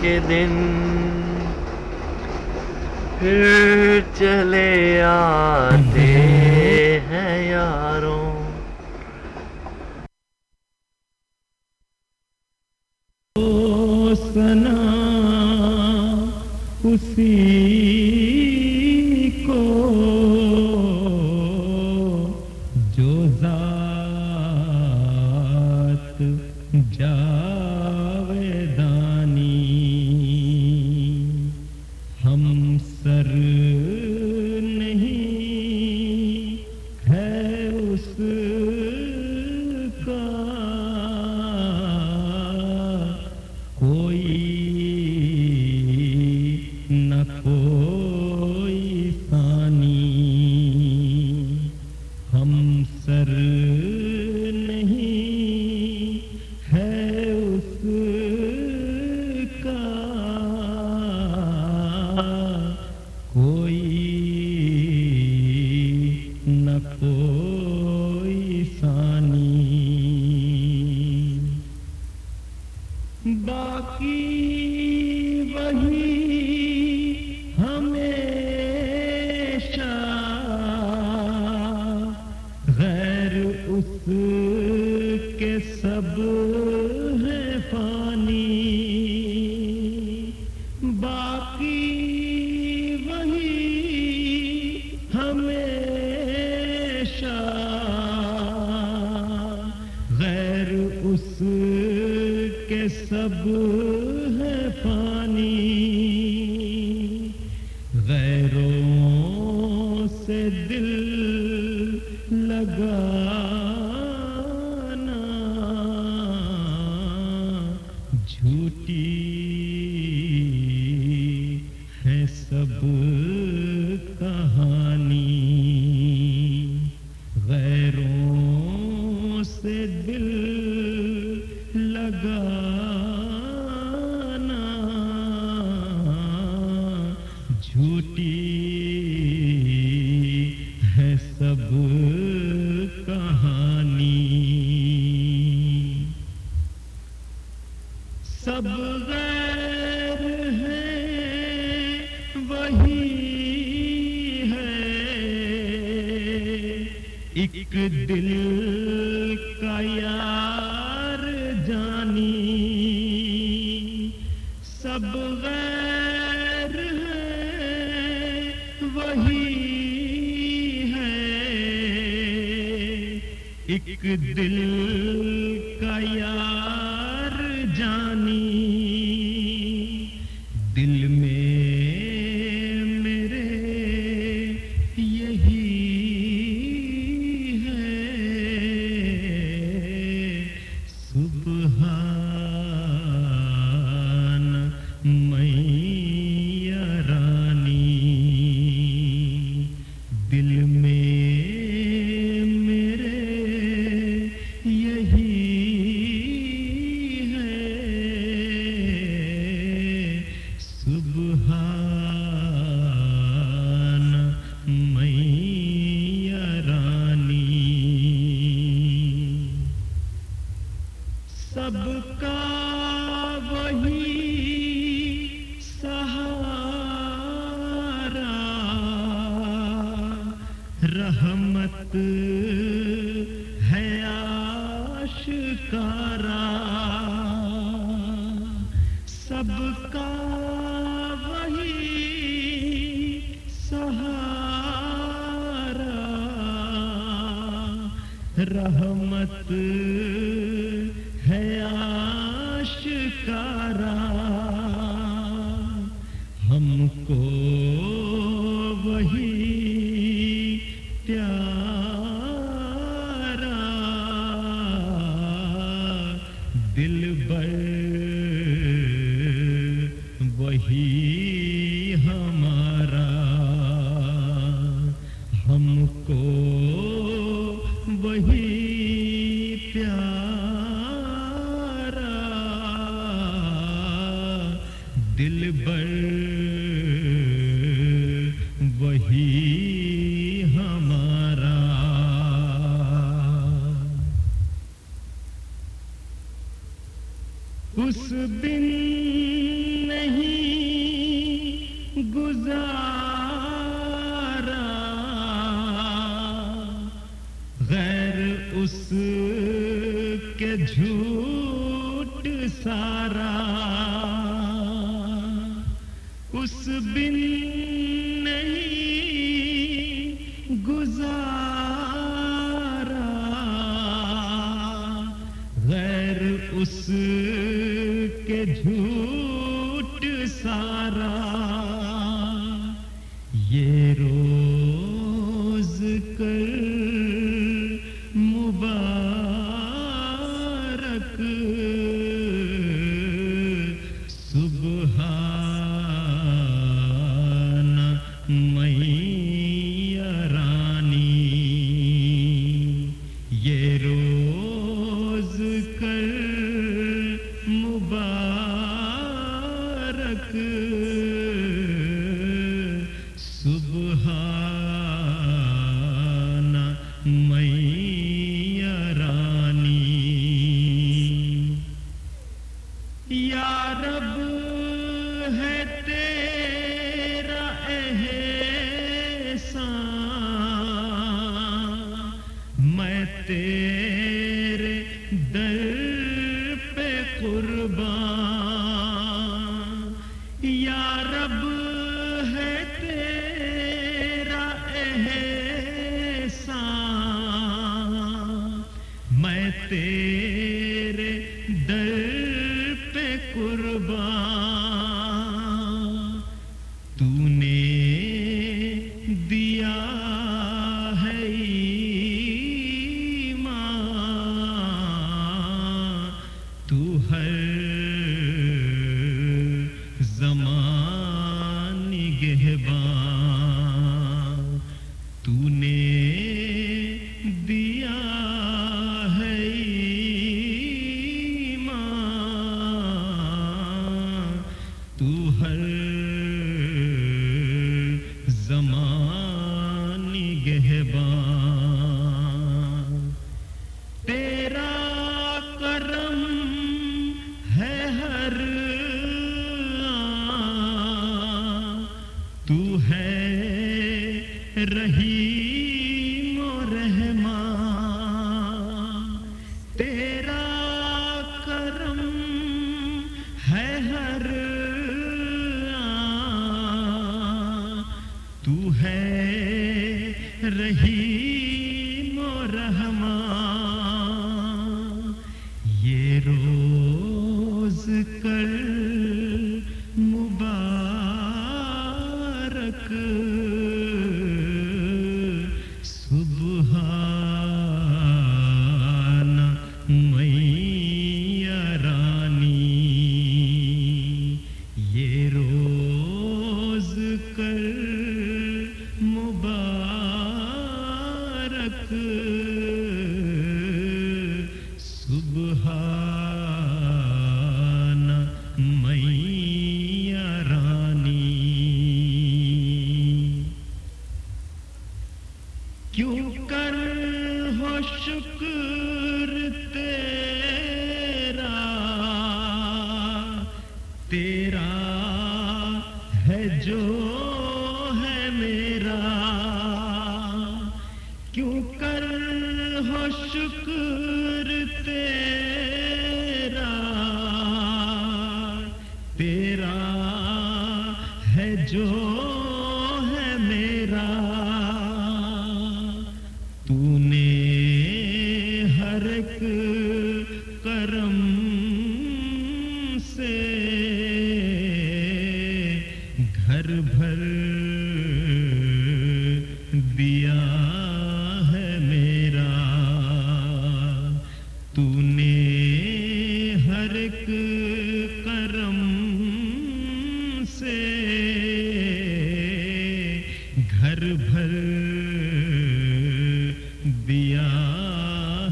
کے دن۔ پھر چلے آتے ہیں یاروں۔ سنا اسی جھوٹی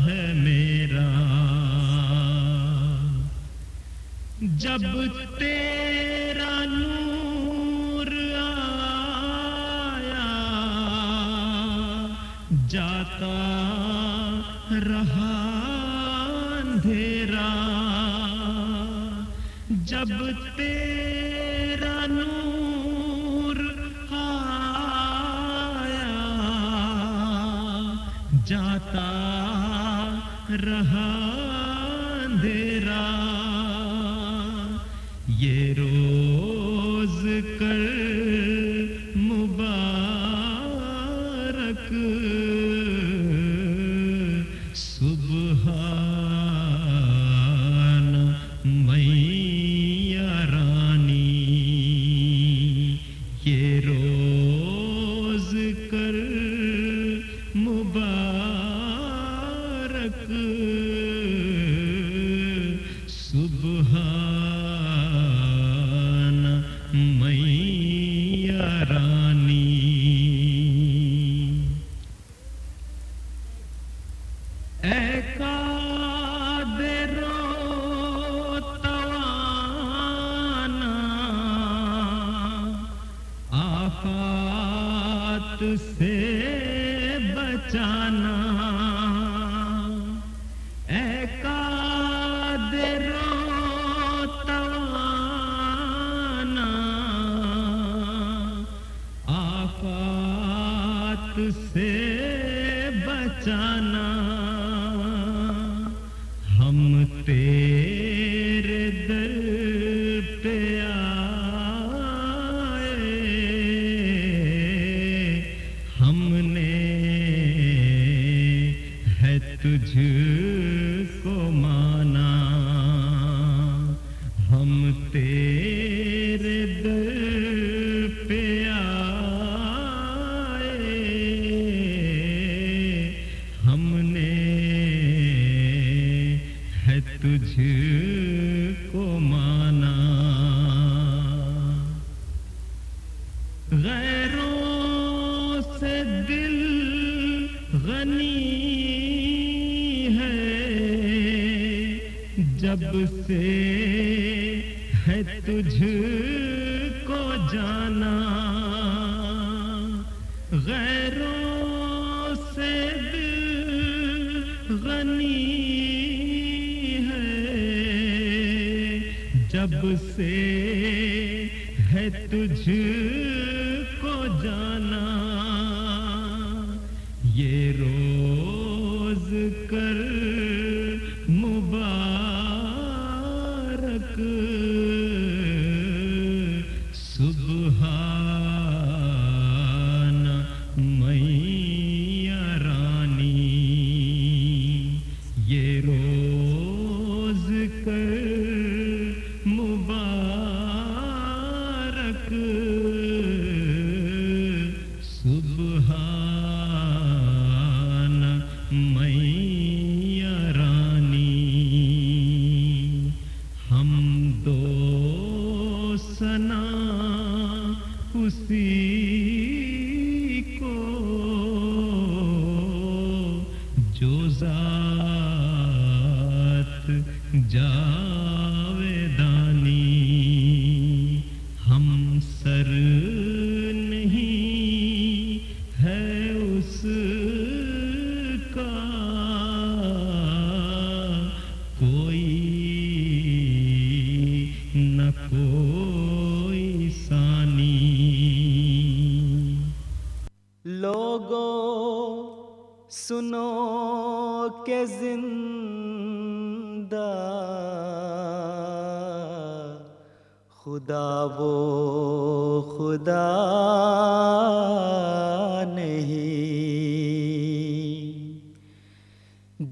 ہے میرا۔ جب تیرا نور آیا جاتا رہا اندھیرا۔ جب تیرا رہا جا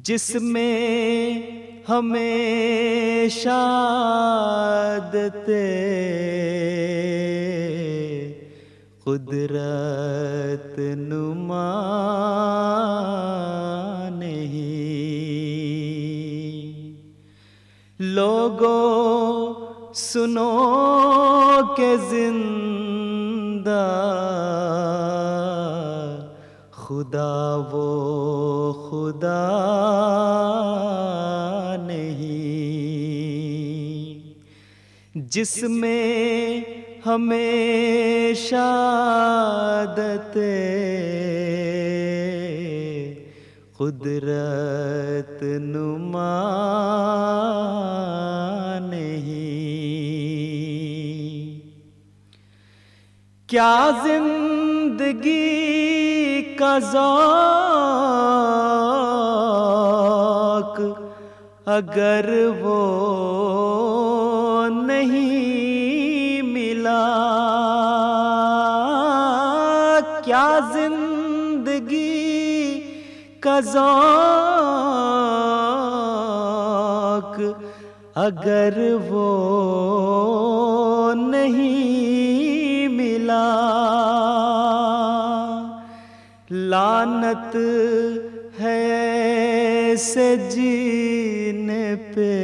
جس میں ہمیشہ عادتیں قدرت نما نہیں۔ لوگوں سنو کہ زندہ جس میں ہمیشہ عادتیں قدرت نما نہیں۔ کیا زندگی کا ذوق اگر وہ ذوق اگر وہ نہیں ملا۔ لانت ہے سے جینے پہ۔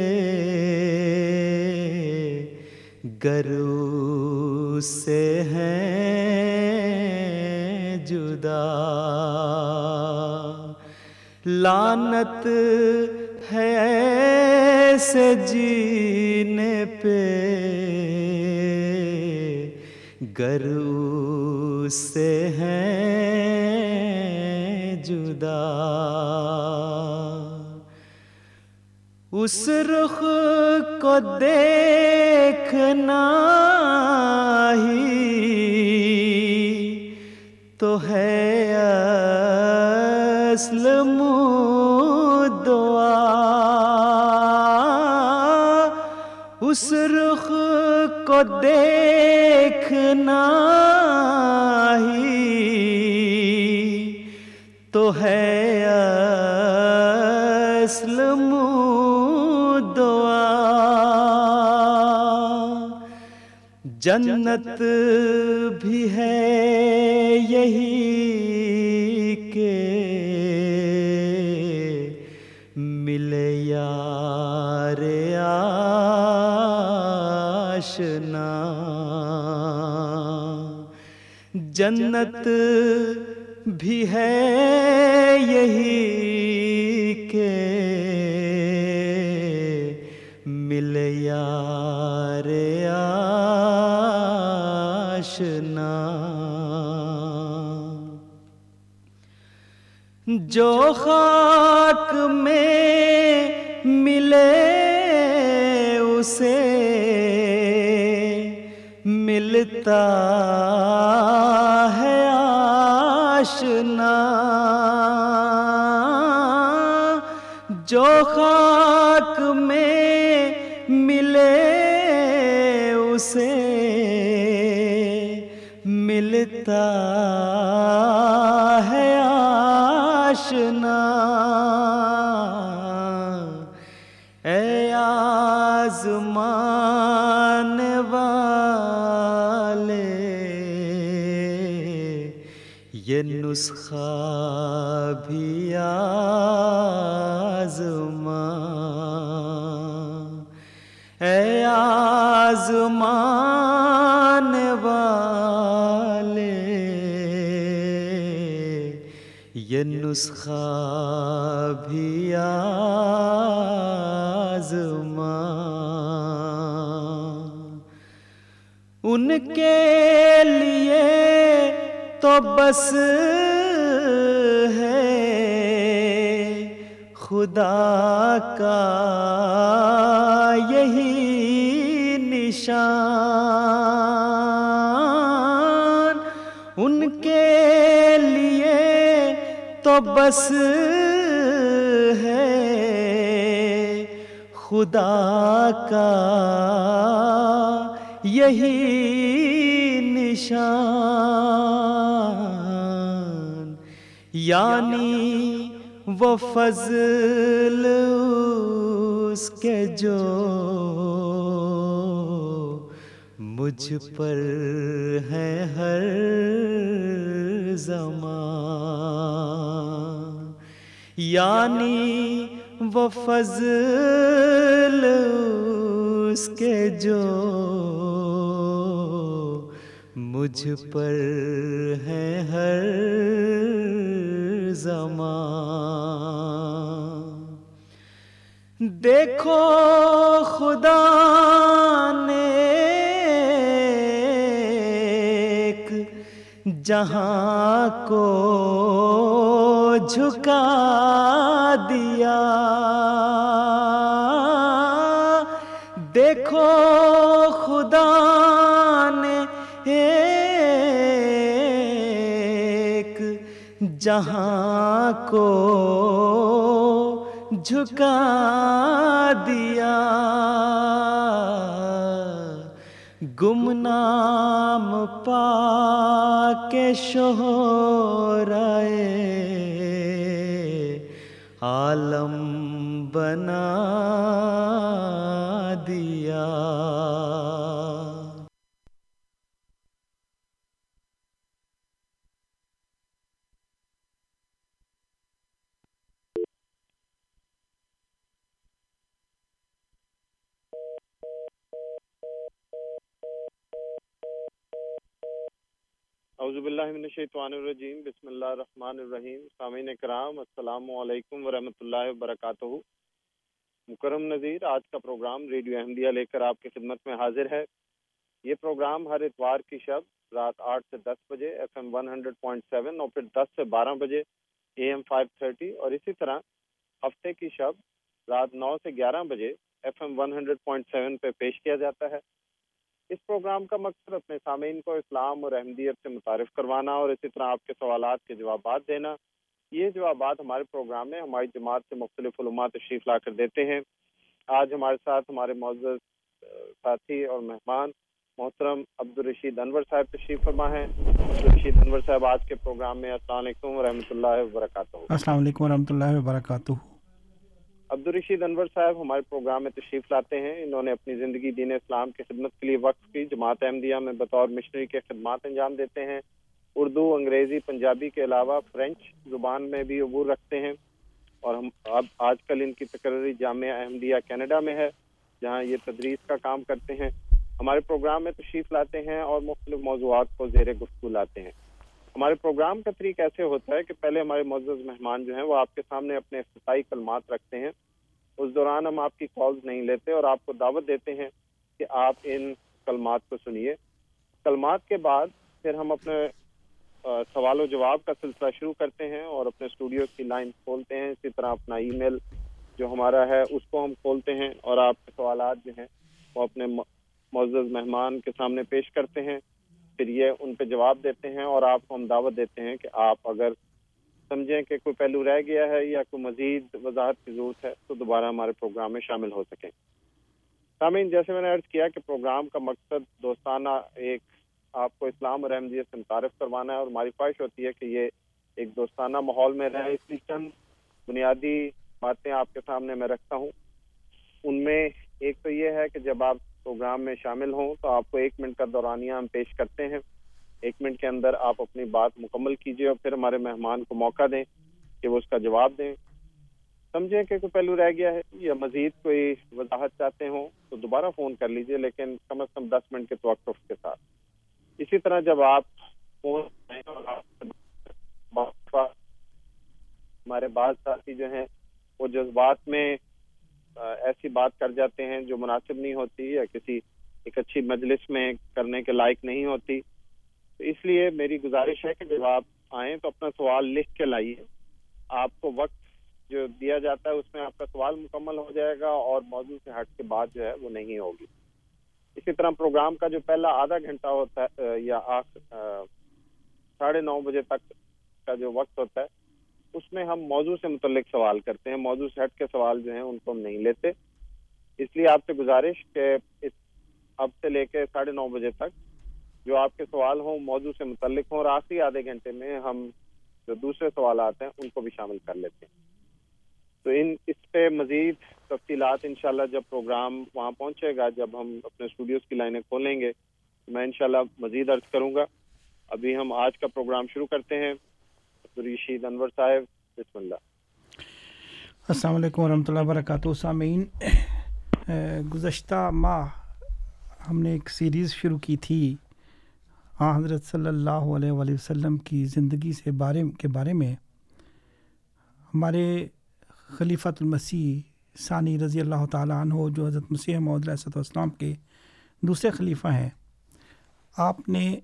گرو سے ہیں لانت ہے سے جینے پہ۔ گرو سے ہیں جدا۔ اس رخ کو دیکھنا ہی تو ہے اصل دعا۔ اس رخ کو دیکھنا ہی تو ہے اصل دعا۔ جنت بھی ہے یہی آشنا جنت بھی ہے یہی کہ مل یار آشنا۔ جو خاک میں ملے اسے ملتا ہے آشنا جو خاک میں ملے اسے ملتا ہے آشنا نسخہ بھی آزما اے آزمان والے یہ نسخہ بھی آزما ان کے لیے تو بس ہے خدا کا یہی نشان۔ ان کے لیے تو بس ہے خدا کا یہی نشان۔ یعنی وہ فضل اس کے جو مجھ پر ہے ہر زمان۔ یعنی وہ فضل اس کے جو مجھ پر ہے ہر زمان۔ دیکھو خدا نے ایک جہاں کو جھکا دیا۔ دیکھو جہاں کو جھکا دیا۔ گمنام پا کے شہرائے عالم بنا اعوذ باللہ من الشیطان الرجیم، بسم اللہ الرحمن الرحیم، سامعین کرام، السلام علیکم ورحمۃ اللہ وبرکاتہ۔ مکرم نظیر آج کا پروگرام ریڈیو احمدیہ لے کر آپ کی خدمت میں حاضر ہے۔ یہ پروگرام ہر اتوار کی شب رات آٹھ سے دس بجے، F M one hundred point seven اور پھر دس سے بارہ بجے، اے ایم فائیو تھرٹی، اور اسی طرح ہفتے کی شب رات نو سے گیارہ بجے F M one hundred point seven پہ پیش کیا جاتا ہے۔ اس پروگرام کا مقصد اپنے سامعین کو اسلام اور احمدیت سے متعارف کروانا اور اسی طرح آپ کے سوالات کے جوابات دینا۔ یہ جوابات ہمارے پروگرام میں ہماری جماعت سے مختلف علماء تشریف لا کر دیتے ہیں۔ آج ہمارے ساتھ ہمارے معزز ساتھی اور مہمان محترم عبدالرشید انور صاحب تشریف فرما ہیں۔ عبدالرشید انور صاحب، آج کے پروگرام میں السلام علیکم ورحمۃ اللہ وبرکاتہ۔ السلام علیکم ورحمۃ اللہ وبرکاتہ۔ عبدالرشید انور صاحب ہمارے پروگرام میں تشریف لاتے ہیں۔ انہوں نے اپنی زندگی دین اسلام کی خدمت کے لیے وقف کی۔ جماعت احمدیہ میں بطور مشنری کے خدمات انجام دیتے ہیں۔ اردو، انگریزی، پنجابی کے علاوہ فرینچ زبان میں بھی عبور رکھتے ہیں۔ اور ہم اب آج کل ان کی تقرری جامعہ احمدیہ کینیڈا میں ہے، جہاں یہ تدریس کا کام کرتے ہیں۔ ہمارے پروگرام میں تشریف لاتے ہیں اور مختلف موضوعات کو زیر گفتگو لاتے ہیں۔ ہمارے پروگرام کا طریقہ ایسے ہوتا ہے کہ پہلے ہمارے معزز مہمان جو ہیں وہ آپ کے سامنے اپنے افتتاحی کلمات رکھتے ہیں۔ اس دوران ہم آپ کی کالز نہیں لیتے اور آپ کو دعوت دیتے ہیں کہ آپ ان کلمات کو سنیے۔ کلمات کے بعد پھر ہم اپنے سوال و جواب کا سلسلہ شروع کرتے ہیں اور اپنے اسٹوڈیو کی لائن کھولتے ہیں۔ اسی طرح اپنا ای میل جو ہمارا ہے اس کو ہم کھولتے ہیں اور آپ کے سوالات جو ہیں وہ اپنے معزز مہمان کے سامنے پیش کرتے ہیں۔ پھر یہ ان پہ جواب دیتے ہیں اور آپ کو ہم دعوت دیتے ہیں کہ آپ اگر سمجھیں کہ کوئی پہلو رہ گیا ہے یا کوئی مزید وضاحت کی ضرورت ہے تو دوبارہ ہمارے پروگرام میں شامل ہو سکیں۔ سامعین، جیسے میں نے عرض کیا کہ پروگرام کا مقصد دوستانہ ایک آپ کو اسلام اور احمدیت سے متعارف کروانا ہے اور ہماری خواہش ہوتی ہے کہ یہ ایک دوستانہ ماحول میں رہے۔ اس لیے چند بنیادی باتیں آپ کے سامنے میں رکھتا ہوں۔ ان میں ایک تو یہ ہے کہ جب آپ پروگرام میں شامل ہوں تو آپ کو ایک منٹ کا دورانیہ ہم پیش کرتے ہیں۔ ایک منٹ کے اندر آپ اپنی بات مکمل کیجیے اور پھر ہمارے مہمان کو موقع دیں کہ وہ اس کا جواب دیں۔ سمجھیں کہ کوئی پہلو رہ گیا ہے یا مزید کوئی وضاحت چاہتے ہوں تو دوبارہ فون کر لیجیے، لیکن کم از کم دس منٹ کے توقف کے ساتھ۔ اسی طرح جب آپ فون بات- ہمارے بعض ساتھی جو ہیں وہ جذبات میں ایسی بات کر جاتے ہیں جو مناسب نہیں ہوتی یا کسی ایک اچھی مجلس میں کرنے کے لائق نہیں ہوتی۔ تو اس لیے میری گزارش ہے کہ جب آپ آئیں تو اپنا سوال لکھ کے لائیے۔ آپ کو وقت جو دیا جاتا ہے اس میں آپ کا سوال مکمل ہو جائے گا اور موضوع سے ہٹ کے بعد جو ہے وہ نہیں ہوگی۔ اسی طرح پروگرام کا جو پہلا آدھا گھنٹہ ہوتا ہے یا آخ ساڑھے نو بجے تک کا جو وقت ہوتا ہے اس میں ہم موضوع سے متعلق سوال کرتے ہیں۔ موضوع سے ہٹ کے سوال جو ہیں ان کو ہم نہیں لیتے۔ اس لیے آپ سے گزارش کہ اس اب سے لے کے ساڑھے نو بجے تک جو آپ کے سوال ہوں، موضوع سے متعلق ہوں، اور آخری آدھے گھنٹے میں ہم جو دوسرے سوالات ہیں ان کو بھی شامل کر لیتے ہیں۔ تو ان، اس پہ مزید تفصیلات انشاءاللہ جب پروگرام وہاں پہنچے گا، جب ہم اپنے اسٹوڈیوز کی لائنیں کھولیں گے، میں انشاءاللہ مزید عرض کروں گا۔ ابھی ہم آج کا پروگرام شروع کرتے ہیں۔ رشید انور صاحب، بسم اللہ۔ السلام علیکم ورحمۃ اللہ وبرکاتہ۔ سامعین گزشتہ ماہ ہم نے ایک سیریز شروع کی تھی، آن حضرت صلی اللہ علیہ وآلہ وسلم کی زندگی سے بارے کے بارے میں۔ ہمارے خلیفۃ المسیح ثانی رضی اللہ تعالیٰ عنہ، جو حضرت مسیح محدود علیہ والسلام کے دوسرے خلیفہ ہیں، آپ نے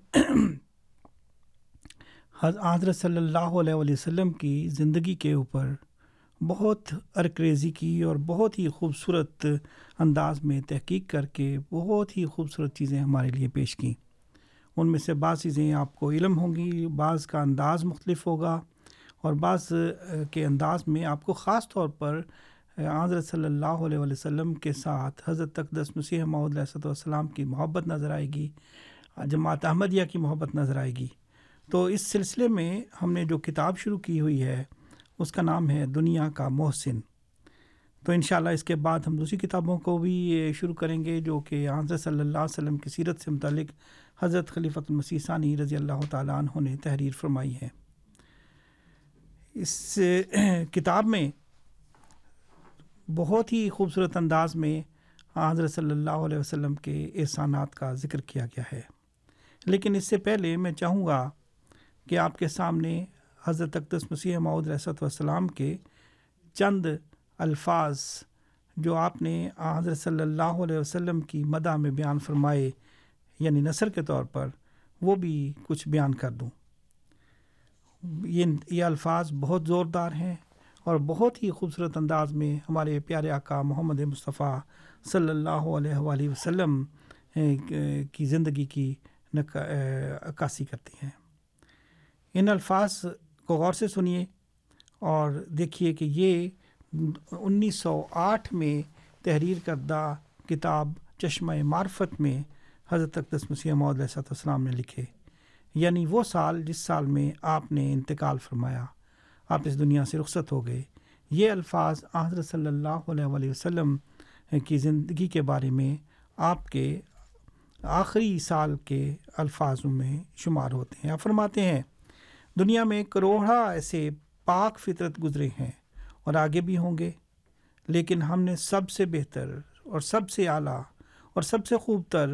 حضرت صلی اللہ علیہ وآلہ وسلم کی زندگی کے اوپر بہت ارکریزی کی اور بہت ہی خوبصورت انداز میں تحقیق کر کے بہت ہی خوبصورت چیزیں ہمارے لیے پیش کیں۔ ان میں سے بعض چیزیں آپ کو علم ہوں گی، بعض کا انداز مختلف ہوگا اور بعض کے انداز میں آپ کو خاص طور پر حضرت صلی اللہ علیہ وآلہ وسلم کے ساتھ حضرت تقدس مسیح معود علیہ والسلام کی محبت نظر آئے گی، جماعت احمدیہ کی محبت نظر آئے گی۔ تو اس سلسلے میں ہم نے جو کتاب شروع کی ہوئی ہے، اس کا نام ہے دنیا کا محسن۔ تو انشاءاللہ اس کے بعد ہم دوسری کتابوں کو بھی یہ شروع کریں گے، جو کہ حضرت صلی اللہ علیہ وسلم کی سیرت سے متعلق حضرت خلیفۃ المسیح ثانی رضی اللہ تعالیٰ عنہ نے تحریر فرمائی ہے۔ اس کتاب میں بہت ہی خوبصورت انداز میں حضرت صلی اللہ علیہ وسلم کے احسانات کا ذکر کیا گیا ہے۔ لیکن اس سے پہلے میں چاہوں گا کہ آپ کے سامنے حضرت اقدس مسیح معود رسط والسلام کے چند الفاظ جو آپ نے حضرت صلی اللہ علیہ وسلم کی مدح میں بیان فرمائے یعنی نثر کے طور پر، وہ بھی کچھ بیان کر دوں۔ یہ یہ الفاظ بہت زوردار ہیں اور بہت ہی خوبصورت انداز میں ہمارے پیارے آقا محمد مصطفیٰ صلی اللہ علیہ وآلہ وسلم کی زندگی کی عکاسی کرتی ہیں۔ ان الفاظ کو غور سے سنیے اور دیکھیے کہ یہ انیس سو آٹھ میں تحریر کردہ کتاب چشمہ معرفت میں حضرت اقدس مسیح محمد علیہ السلام نے لکھے۔ یعنی وہ سال جس سال میں آپ نے انتقال فرمایا، آپ اس دنیا سے رخصت ہو گئے۔ یہ الفاظ حضرت صلی اللہ علیہ وآلہ وسلم کی زندگی کے بارے میں آپ کے آخری سال کے الفاظوں میں شمار ہوتے ہیں۔ آپ فرماتے ہیں دنیا میں کروڑا ایسے پاک فطرت گزرے ہیں اور آگے بھی ہوں گے۔ لیکن ہم نے سب سے بہتر اور سب سے اعلیٰ اور سب سے خوب تر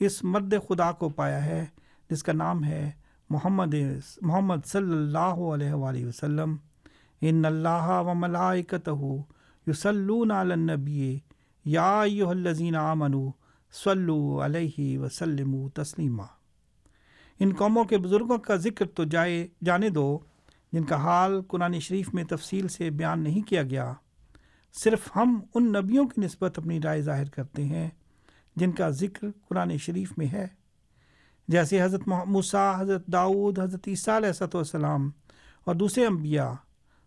اس مرد خدا کو پایا ہے، جس کا نام ہے محمد محمد صلی اللہ علیہ وآلہ وسلم۔ ان اللہ و ملائکتہ یصلون علی النبی یا ایہا الذین آمنوا صلو علیہ وسلم تسلیما۔ ان قوموں کے بزرگوں کا ذکر تو جائے جانے دو، جن کا حال قرآن شریف میں تفصیل سے بیان نہیں کیا گیا۔ صرف ہم ان نبیوں کی نسبت اپنی رائے ظاہر کرتے ہیں، جن کا ذکر قرآن شریف میں ہے۔ جیسے حضرت موسیٰ، حضرت داؤد، حضرت عیسیٰ علیہ السلام اور دوسرے انبیاء،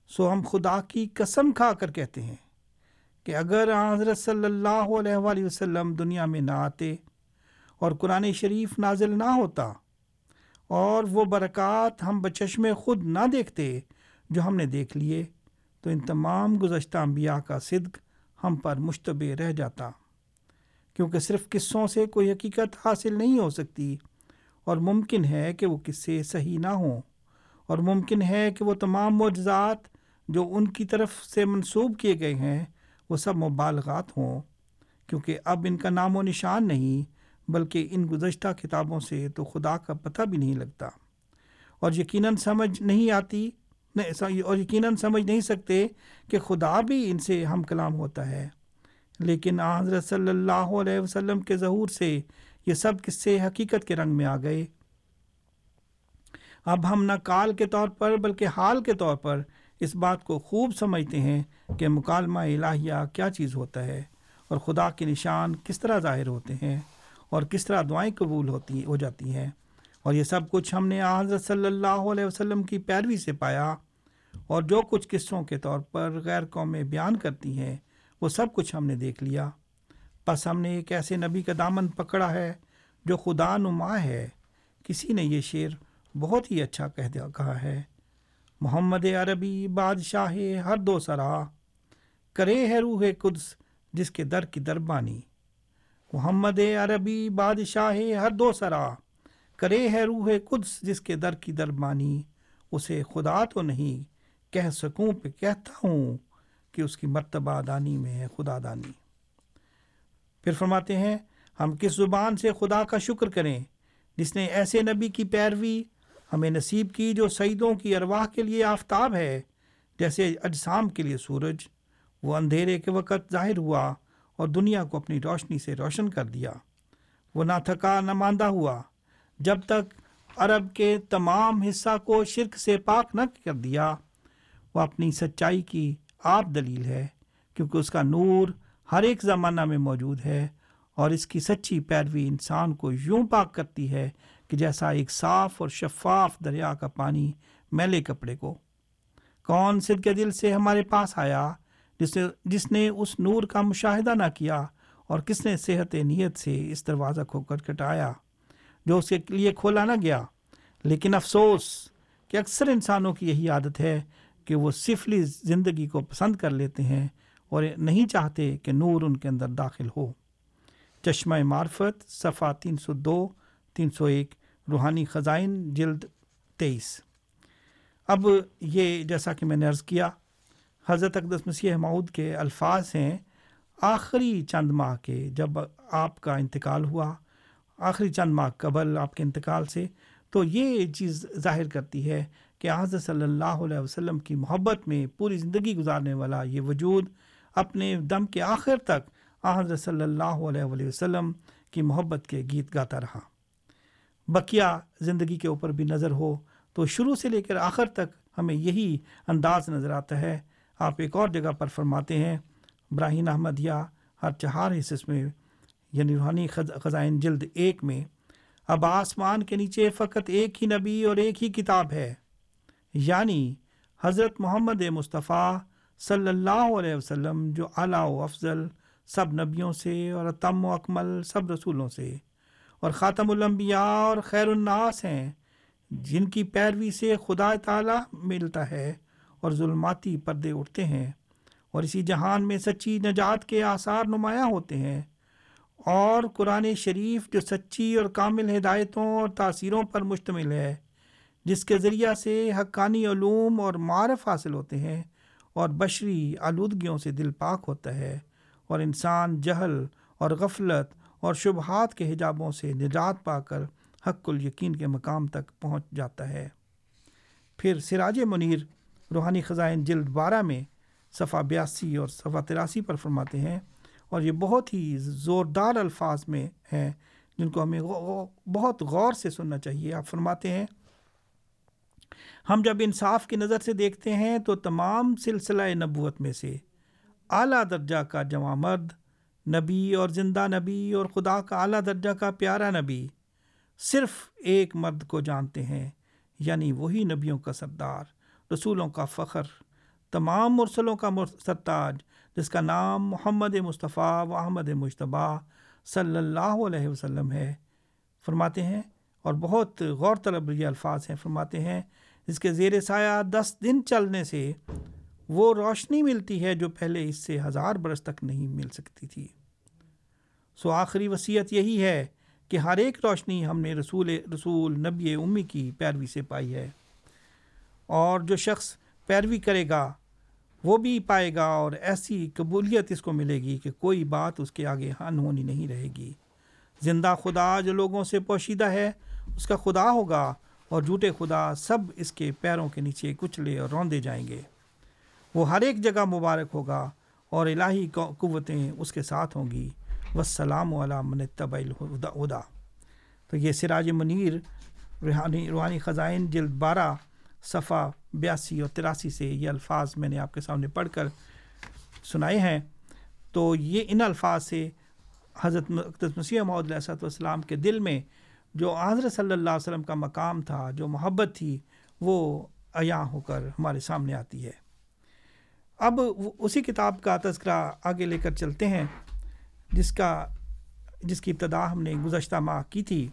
سو ہم خدا کی قسم کھا کر کہتے ہیں کہ اگر حضرت صلی اللہ علیہ وآلہ وسلم دنیا میں نہ آتے اور قرآن شریف نازل نہ ہوتا اور وہ برکات ہم بچشم خود نہ دیکھتے جو ہم نے دیکھ لیے، تو ان تمام گزشتہ انبیاء کا صدق ہم پر مشتبہ رہ جاتا۔ کیونکہ صرف قصوں سے کوئی حقیقت حاصل نہیں ہو سکتی، اور ممکن ہے کہ وہ قصے صحیح نہ ہوں، اور ممکن ہے کہ وہ تمام معجزات جو ان کی طرف سے منسوب کیے گئے ہیں، وہ سب مبالغات ہوں، کیونکہ اب ان کا نام و نشان نہیں بلکہ ان گزشتہ کتابوں سے تو خدا کا پتہ بھی نہیں لگتا۔ اور یقیناً سمجھ نہیں آتی اور یقیناً سمجھ نہیں سکتے کہ خدا بھی ان سے ہم کلام ہوتا ہے۔ لیکن حضرت صلی اللہ علیہ وسلم کے ظہور سے یہ سب قصے حقیقت کے رنگ میں آ گئے۔ اب ہم نہ کال کے طور پر بلکہ حال کے طور پر اس بات کو خوب سمجھتے ہیں کہ مکالمہ الہیہ کیا چیز ہوتا ہے اور خدا کے نشان کس طرح ظاہر ہوتے ہیں۔ اور کس طرح دعائیں قبول ہوتی ہو جاتی ہیں۔ اور یہ سب کچھ ہم نے حضرت صلی اللہ علیہ وسلم کی پیروی سے پایا۔ اور جو کچھ قصوں کے طور پر غیر قومیں بیان کرتی ہیں، وہ سب کچھ ہم نے دیکھ لیا۔ بس ہم نے ایک ایسے نبی کا دامن پکڑا ہے جو خدا نما ہے۔ کسی نے یہ شعر بہت ہی اچھا کہہ دیا، کہا ہے، محمد عربی بادشاہ ہر دو سرا کرے ہے روح قدس جس کے در کی دربانی محمد عربی بادشاہ ہر دو سرا، کرے ہے روح قدس جس کے در کی دربانی اسے خدا تو نہیں، کہہ سکوں پہ کہتا ہوں کہ اس کی مرتبہ دانی میں ہے خدا دانی۔ پھر فرماتے ہیں، ہم کس زبان سے خدا کا شکر کریں؟ جس نے ایسے نبی کی پیروی ہمیں نصیب کی جو سعیدوں کی ارواح کے لیے آفتاب ہے، جیسے اجسام کے لیے سورج، وہ اندھیرے کے وقت ظاہر ہوا۔ اور دنیا کو اپنی روشنی سے روشن کر دیا۔ وہ نہ تھکا نہ ماندہ ہوا، جب تک عرب کے تمام حصہ کو شرک سے پاک نہ کر دیا۔ وہ اپنی سچائی کی آپ دلیل ہے، کیونکہ اس کا نور ہر ایک زمانہ میں موجود ہے اور اس کی سچی پیروی انسان کو یوں پاک کرتی ہے کہ جیسا ایک صاف اور شفاف دریا کا پانی میلے کپڑے کو۔ کون صد کے دل سے ہمارے پاس آیا؟ جس نے جس نے اس نور کا مشاہدہ نہ کیا اور کس نے صحت نیت سے اس دروازہ کو کٹایا جو اس کے لیے کھولا نہ گیا؟ لیکن افسوس کہ اکثر انسانوں کی یہی عادت ہے کہ وہ سفلی زندگی کو پسند کر لیتے ہیں اور نہیں چاہتے کہ نور ان کے اندر داخل ہو۔ چشمہ معرفت، صفحہ تین سو دو، تین سو ایک، روحانی خزائن، جلد تیئیس۔ اب یہ جیسا کہ میں نے عرض کیا حضرت اقدس مسیح معود کے الفاظ ہیں، آخری چند ماہ کے جب آپ کا انتقال ہوا، آخری چند ماہ قبل آپ کے انتقال سے، تو یہ چیز ظاہر کرتی ہے کہ حضرت صلی اللہ علیہ وسلم کی محبت میں پوری زندگی گزارنے والا یہ وجود اپنے دم کے آخر تک حضرت صلی اللہ علیہ وسلم کی محبت کے گیت گاتا رہا۔ بقیہ زندگی کے اوپر بھی نظر ہو تو شروع سے لے کر آخر تک ہمیں یہی انداز نظر آتا ہے آپ ایک اور جگہ پر فرماتے ہیں، براہین احمد یا ہر چہار حصص میں یعنی روحانی خزائن جلد ایک میں، اب آسمان کے نیچے فقط ایک ہی نبی اور ایک ہی کتاب ہے۔ یعنی حضرت محمد مصطفیٰ صلی اللہ علیہ وسلم جو اعلیٰ و افضل سب نبیوں سے اور تم و اکمل سب رسولوں سے اور خاتم الانبیاء اور خیر الناس ہیں، جن کی پیروی سے خدا تعالیٰ ملتا ہے۔ اور ظلماتی پردے اٹھتے ہیں اور اسی جہان میں سچی نجات کے آثار نمایاں ہوتے ہیں۔ اور قرآن شریف جو سچی اور کامل ہدایتوں اور تاثیروں پر مشتمل ہے، جس کے ذریعہ سے حقانی علوم اور معرف حاصل ہوتے ہیں اور بشری آلودگیوں سے دل پاک ہوتا ہے اور انسان جہل اور غفلت اور شبہات کے حجابوں سے نجات پا کر حق الیقین کے مقام تک پہنچ جاتا ہے۔ پھر سراج منیر روحانی خزائن جلد بارہ میں صفحہ بیاسی اور صفحہ تراسی پر فرماتے ہیں اور یہ بہت ہی زوردار الفاظ میں ہیں جن کو ہمیں بہت غور سے سننا چاہیے۔ آپ فرماتے ہیں، ہم جب انصاف کی نظر سے دیکھتے ہیں تو تمام سلسلہ نبوت میں سے اعلیٰ درجہ کا جمع مرد، نبی اور زندہ نبی اور خدا کا اعلیٰ درجہ کا پیارا نبی صرف ایک مرد کو جانتے ہیں یعنی وہی نبیوں کا سردار۔ رسولوں کا فخر، تمام مرسلوں کا سرتاج، جس کا نام محمد مصطفیٰ و احمد مشتبہ صلی اللہ علیہ وسلم ہے۔ فرماتے ہیں، اور بہت غور طلب یہ الفاظ ہیں۔ فرماتے ہیں، جس کے زیر سایہ دس دن چلنے سے وہ روشنی ملتی ہے جو پہلے اس سے ہزار برس تک نہیں مل سکتی تھی۔ سو آخری وصیت یہی ہے کہ ہر ایک روشنی ہم نے رسول رسول، نبی، امی کی پیروی سے پائی ہے۔ اور جو شخص پیروی کرے گا، وہ بھی پائے گا اور ایسی قبولیت اس کو ملے گی کہ کوئی بات اس کے آگے ہاں ہن ہونی نہیں رہے گی۔ زندہ خدا جو لوگوں سے پوشیدہ ہے، اس کا خدا ہوگا اور جھوٹے خدا سب اس کے پیروں کے نیچے کچلے اور روندے جائیں گے۔ وہ ہر ایک جگہ مبارک ہوگا اور الہی قوتیں اس کے ساتھ ہوں گی۔ وسلام علام طب الدا تو یہ سراج منیر، روحانی روحانی خزائن جلد بارہ صفحہ بیاسی اور تراسی سے یہ الفاظ میں نے آپ کے سامنے پڑھ کر سنائے ہیں۔ تو یہ ان الفاظ سے حضرت مسیح محدود علیہ والسلام کے دل میں جو حضرت صلی اللہ علیہ وسلم کا مقام تھا، جو محبت تھی، وہ عیاں ہو کر ہمارے سامنے آتی ہے۔ اب اسی کتاب کا تذکرہ آگے لے کر چلتے ہیں، جس کا، جس کی ابتدا ہم نے گزشتہ ماہ کی تھی۔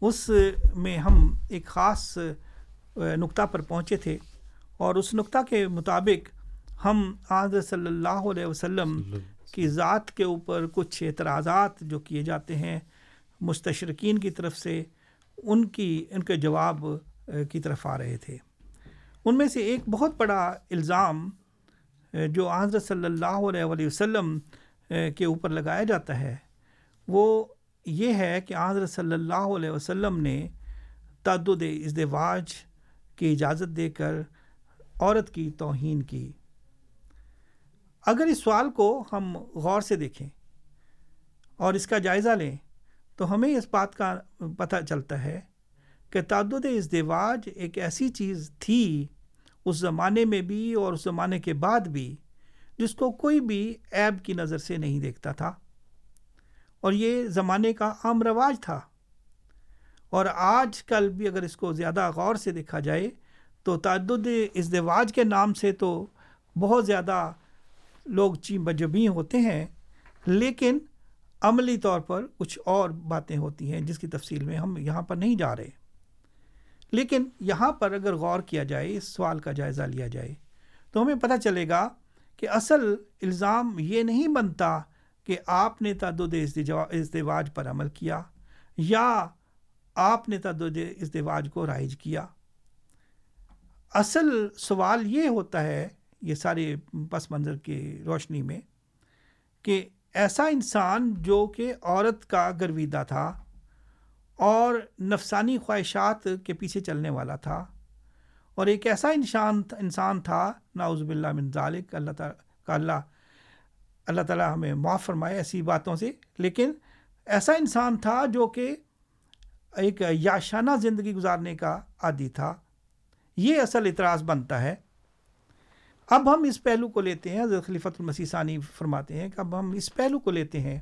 اس میں ہم ایک خاص نقطہ پر پہنچے تھے اور اس نقطہ کے مطابق ہم حضرت صلی اللہ علیہ وسلم کی ذات کے اوپر کچھ اعتراضات جو کیے جاتے ہیں مستشرقین کی طرف سے ان کی ان کے جواب کی طرف آ رہے تھے۔ ان میں سے ایک بہت بڑا الزام جو حضرت صلی اللہ علیہ وسلم کے اوپر لگایا جاتا ہے وہ یہ ہے کہ حضرت صلی اللہ علیہ وسلم نے تعدد ازدواج کی اجازت دے کر عورت کی توہین کی۔ اگر اس سوال کو ہم غور سے دیکھیں اور اس کا جائزہ لیں تو ہمیں اس بات کا پتہ چلتا ہے کہ تعدد ازدواج ایک ایسی چیز تھی اس زمانے میں بھی اور اس زمانے کے بعد بھی جس کو کوئی بھی عیب کی نظر سے نہیں دیکھتا تھا۔ اور یہ زمانے کا عام رواج تھا۔ اور آج کل بھی اگر اس کو زیادہ غور سے دیکھا جائے تو تعدد ازدواج کے نام سے تو بہت زیادہ لوگ چین بجبی ہوتے ہیں، لیکن عملی طور پر کچھ اور باتیں ہوتی ہیں جس کی تفصیل میں ہم یہاں پر نہیں جا رہے۔ لیکن یہاں پر اگر غور کیا جائے، اس سوال کا جائزہ لیا جائے تو ہمیں پتہ چلے گا کہ اصل الزام یہ نہیں بنتا کہ آپ نے تعدد ازدواج پر عمل کیا یا آپ نے تعدد ازدواج کو رائج کیا۔ اصل سوال یہ ہوتا ہے، یہ سارے پس منظر کی روشنی میں، کہ ایسا انسان جو کہ عورت کا گرویدہ تھا اور نفسانی خواہشات کے پیچھے چلنے والا تھا اور ایک ایسا انسان انسان تھا ناؤز باللہ من ذالک، اللہ تعالیٰ کا اللہ اللہ تعالیٰ ہمیں معاف فرمائے ایسی باتوں سے، لیکن ایسا انسان تھا جو کہ ایک یاشانہ زندگی گزارنے کا عادی تھا۔ یہ اصل اعتراض بنتا ہے۔ اب ہم اس پہلو کو لیتے ہیں، حضرت خلیفۃ المسیح ثانی فرماتے ہیں کہ اب ہم اس پہلو کو لیتے ہیں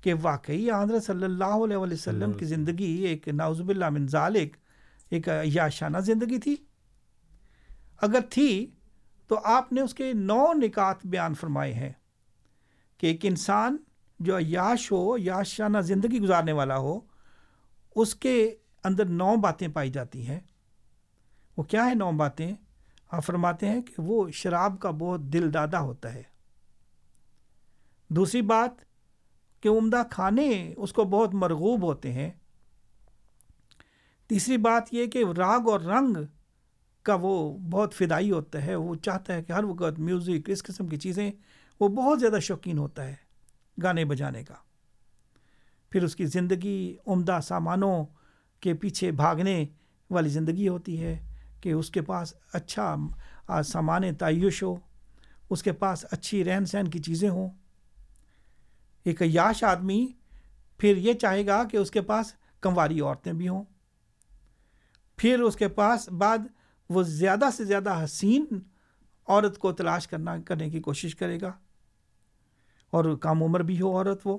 کہ واقعی حضرت صلی اللہ علیہ وسلم کی زندگی ایک ناؤزب اللہ من ذالک ایک یاشانہ زندگی تھی۔ اگر تھی تو آپ نے اس کے نو نکات بیان فرمائے ہیں کہ ایک انسان جو یاش ہو، یاشانہ زندگی گزارنے والا ہو اس کے اندر نو باتیں پائی جاتی ہیں۔ وہ کیا ہے نو باتیں؟ آپ فرماتے ہیں کہ وہ شراب کا بہت دل دادا ہوتا ہے۔ دوسری بات، کہ عمدہ کھانے اس کو بہت مرغوب ہوتے ہیں۔ تیسری بات یہ کہ راگ اور رنگ کا وہ بہت فدائی ہوتا ہے۔ وہ چاہتا ہے کہ ہر وقت میوزک، اس قسم کی چیزیں، وہ بہت زیادہ شوقین ہوتا ہے گانے بجانے کا۔ پھر اس کی زندگی عمدہ سامانوں کے پیچھے بھاگنے والی زندگی ہوتی ہے کہ اس کے پاس اچھا سامان تعیش ہو، اس کے پاس اچھی رہن سہن کی چیزیں ہوں۔ ایک یاش آدمی پھر یہ چاہے گا کہ اس کے پاس کمواری عورتیں بھی ہوں۔ پھر اس کے پاس بعد وہ زیادہ سے زیادہ حسین عورت کو تلاش کرنا، کرنے کی کوشش کرے گا۔ اور کم عمر بھی ہو عورت وہ۔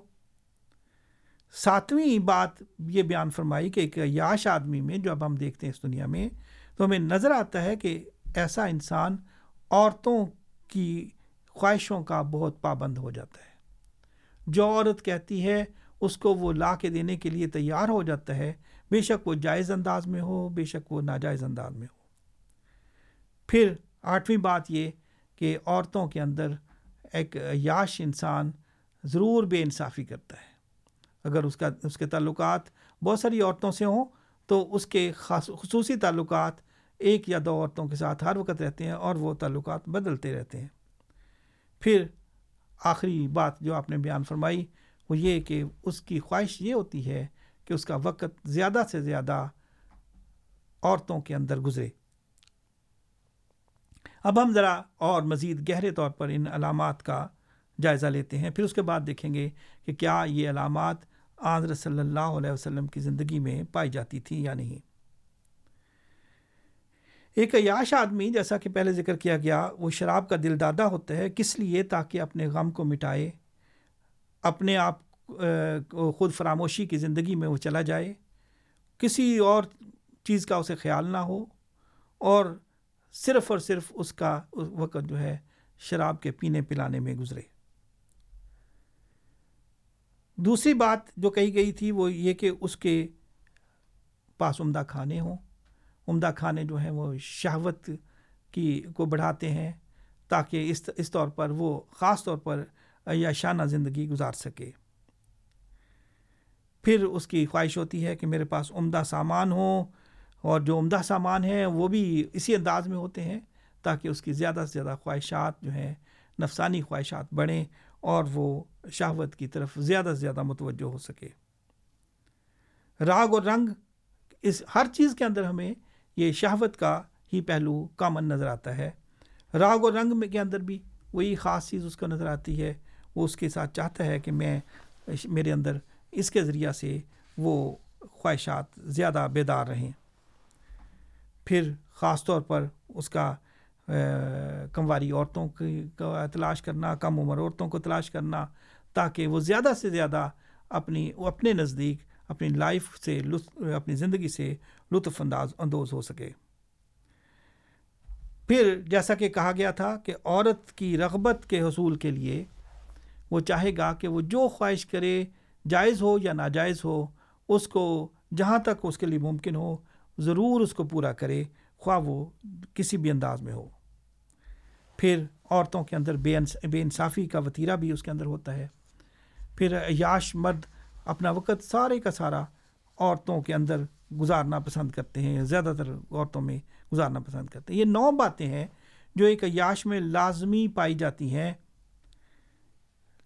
ساتویں بات یہ بیان فرمائی کہ ایک یاش آدمی میں جو اب ہم دیکھتے ہیں اس دنیا میں، تو ہمیں نظر آتا ہے کہ ایسا انسان عورتوں کی خواہشوں کا بہت پابند ہو جاتا ہے۔ جو عورت کہتی ہے، اس کو وہ لا کے دینے کے لیے تیار ہو جاتا ہے، بے شک وہ جائز انداز میں ہو، بے شک وہ ناجائز انداز میں ہو۔ پھر آٹھویں بات یہ کہ عورتوں کے اندر ایک یاش انسان ضرور بے انصافی کرتا ہے۔ اگر اس کا، اس کے تعلقات بہت ساری عورتوں سے ہوں تو اس کے خاص، خصوصی تعلقات ایک یا دو عورتوں کے ساتھ ہر وقت رہتے ہیں اور وہ تعلقات بدلتے رہتے ہیں۔ پھر آخری بات جو آپ نے بیان فرمائی وہ یہ کہ اس کی خواہش یہ ہوتی ہے کہ اس کا وقت زیادہ سے زیادہ عورتوں کے اندر گزرے۔ اب ہم ذرا اور مزید گہرے طور پر ان علامات کا جائزہ لیتے ہیں۔ پھر اس کے بعد دیکھیں گے کہ کیا یہ علامات آضر صلی اللہ علیہ وسلم کی زندگی میں پائی جاتی تھی یا نہیں؟ ایک عیاش آدمی جیسا کہ پہلے ذکر کیا گیا، وہ شراب کا دل دادا ہوتا ہے، کس لیے؟ تاکہ اپنے غم کو مٹائے، اپنے آپ خود فراموشی کی زندگی میں وہ چلا جائے۔ کسی اور چیز کا اسے خیال نہ ہو، اور صرف اور صرف اس کا وقت جو ہے شراب کے پینے پلانے میں گزرے۔ دوسری بات جو کہی گئی تھی وہ یہ کہ اس کے پاس عمدہ کھانے ہوں۔ عمدہ کھانے جو ہیں وہ شہوت کی کو بڑھاتے ہیں تاکہ اس اس طور پر وہ خاص طور پر یا شانہ زندگی گزار سکے۔ پھر اس کی خواہش ہوتی ہے کہ میرے پاس عمدہ سامان ہوں اور جو عمدہ سامان ہیں وہ بھی اسی انداز میں ہوتے ہیں تاکہ اس کی زیادہ سے زیادہ خواہشات جو ہیں، نفسانی خواہشات بڑھیں اور وہ شہوت کی طرف زیادہ سے زیادہ متوجہ ہو سکے۔ راگ اور رنگ اس ہر چیز کے اندر ہمیں یہ شہوت کا ہی پہلو کامن نظر آتا ہے۔ راگ اور رنگ میں کے اندر بھی وہی خاص چیز اس کو نظر آتی ہے، وہ اس کے ساتھ چاہتا ہے کہ میں میرے اندر اس کے ذریعہ سے وہ خواہشات زیادہ بیدار رہیں۔ پھر خاص طور پر اس کا کمواری عورتوں کی تلاش کرنا، کم عمر عورتوں کو تلاش کرنا تاکہ وہ زیادہ سے زیادہ اپنی اپنے نزدیک اپنی لائف سے لطف، اپنی زندگی سے لطف انداز اندوز ہو سکے۔ پھر جیسا کہ کہا گیا تھا کہ عورت کی رغبت کے حصول کے لیے وہ چاہے گا کہ وہ جو خواہش کرے، جائز ہو یا ناجائز ہو، اس کو جہاں تک اس کے لیے ممکن ہو، ضرور اس کو پورا کرے، خواہ وہ کسی بھی انداز میں ہو۔ پھر عورتوں کے اندر بے انصافی کا وطیرہ بھی اس کے اندر ہوتا ہے۔ پھر یاش مرد اپنا وقت سارے کا سارا عورتوں کے اندر گزارنا پسند کرتے ہیں زیادہ تر عورتوں میں گزارنا پسند کرتے ہیں۔ یہ نو باتیں ہیں جو ایک یاش میں لازمی پائی جاتی ہیں۔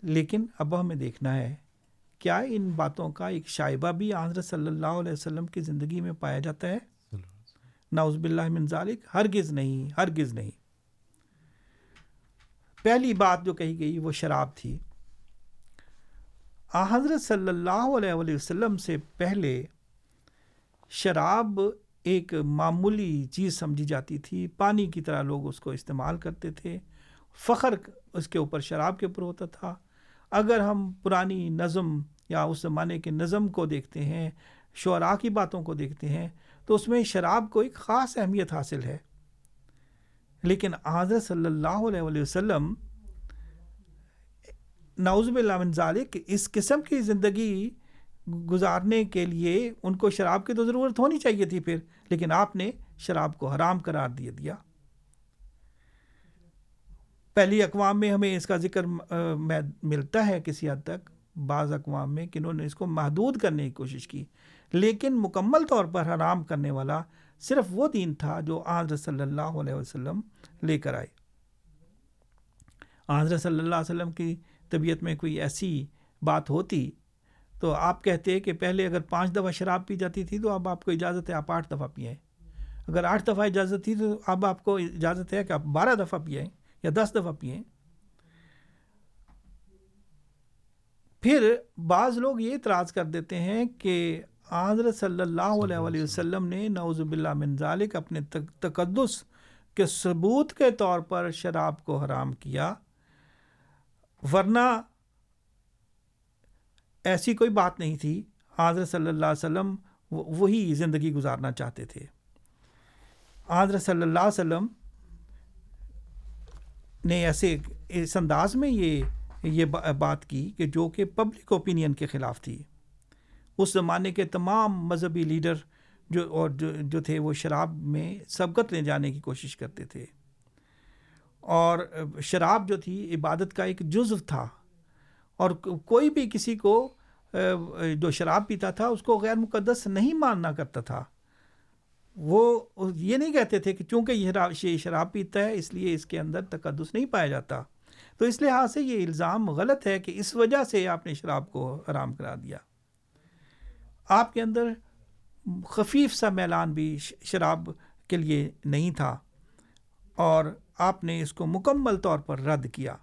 لیکن اب ہمیں دیکھنا ہے، کیا ان باتوں کا ایک شائبہ بھی حضرت صلی اللہ علیہ وسلم کی زندگی میں پایا جاتا ہے؟ ناؤز باللہ من ذالک، ہرگز نہیں ہرگز نہیں۔ پہلی بات جو کہی گئی وہ شراب تھی۔ حضرت صلی اللہ علیہ وسلم سے پہلے شراب ایک معمولی چیز سمجھی جاتی تھی۔ پانی کی طرح لوگ اس کو استعمال کرتے تھے۔ فخر اس کے اوپر شراب کے اوپر ہوتا تھا۔ اگر ہم پرانی نظم یا اس زمانے کے نظم کو دیکھتے ہیں، شعراء کی باتوں کو دیکھتے ہیں، تو اس میں شراب کو ایک خاص اہمیت حاصل ہے۔ لیکن حضرت صلی اللہ علیہ وسلم نوزب من ذالک، اس قسم کی زندگی گزارنے کے لیے ان کو شراب کی تو ضرورت ہونی چاہیے تھی پھر، لیکن آپ نے شراب کو حرام قرار دے دیا۔ پہلی اقوام میں ہمیں اس کا ذکر ملتا ہے کسی حد تک۔ بعض اقوام میں کہ انہوں نے اس کو محدود کرنے کی کوشش کی۔ لیکن مکمل طور پر حرام کرنے والا صرف وہ دین تھا جو آضر صلی اللہ علیہ وسلم لے کر آئے۔ آضر صلی اللہ علیہ وسلم کی طبیعت میں کوئی ایسی بات ہوتی تو آپ کہتے کہ پہلے اگر پانچ دفعہ شراب پی جاتی تھی تو اب آپ کو اجازت ہے آپ آٹھ دفعہ پئیں اگر آٹھ دفعہ اجازت تھی تو اب آپ کو اجازت ہے کہ آپ بارہ دفعہ پئیں یا دس دفعہ پئیں پھر بعض لوگ یہ اعتراض کر دیتے ہیں کہ حضرت صلی اللہ علیہ وآلہ وسلم نے نعوذ باللہ من ذالک اپنے تقدس کے ثبوت کے طور پر شراب کو حرام کیا۔ ورنہ ایسی کوئی بات نہیں تھی۔ حضرت صلی اللہ علیہ وسلم وہی زندگی گزارنا چاہتے تھے۔ حضرت صلی اللہ علیہ وسلم نے ایسے اس انداز میں یہ یہ بات کی کہ جو کہ پبلک اوپینین کے خلاف تھی۔ اس زمانے کے تمام مذہبی لیڈر جو، اور جو جو تھے وہ شراب میں سبقت لے جانے کی کوشش کرتے تھے۔ اور شراب جو تھی، عبادت کا ایک جزو تھا۔ اور کوئی بھی کسی کو جو شراب پیتا تھا، اس کو غیر مقدس نہیں ماننا کرتا تھا۔ وہ یہ نہیں کہتے تھے کہ چونکہ یہ شراب- پیتا ہے، اس لیے اس کے اندر تقدس نہیں پایا جاتا۔ تو اس لحاظ سے یہ الزام غلط ہے کہ اس وجہ سے آپ نے شراب کو حرام کرا دیا۔ آپ کے اندر خفیف سا میلان بھی شراب کے لیے نہیں تھا۔ اور آپ نے اس کو مکمل طور پر رد کیا۔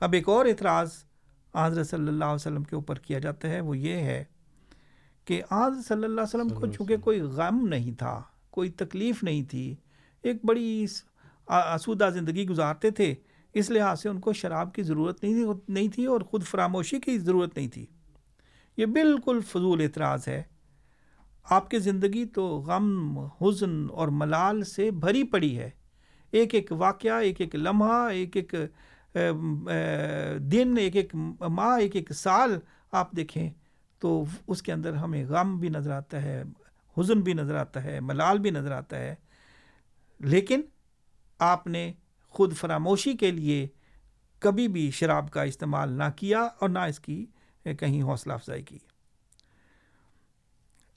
اب ایک اور اعتراض حضرت صلی اللہ علیہ وسلم کے اوپر کیا جاتا ہے وہ یہ ہے کہ حضرت صلی اللہ علیہ وسلم کو چونکہ کوئی غم نہیں تھا کوئی تکلیف نہیں تھی ایک بڑی آسودہ زندگی گزارتے تھے اس لحاظ سے ان کو شراب کی ضرورت نہیں تھی- نہیں تھی اور خود فراموشی کی ضرورت نہیں تھی۔ یہ بالکل فضول اعتراض ہے۔ آپ کی زندگی تو غم حزن اور ملال سے بھری پڑی ہے۔ ایک ایک واقعہ، ایک ایک لمحہ، ایک ایک دن، ایک ایک ماہ، ایک ایک سال آپ دیکھیں تو اس کے اندر ہمیں غم بھی نظر آتا ہے، حزن بھی نظر آتا ہے، ملال بھی نظر آتا ہے۔ لیکن آپ نے خود فراموشی کے لیے کبھی بھی شراب کا استعمال نہ کیا اور نہ اس کی کہیں حوصلہ افزائی کی۔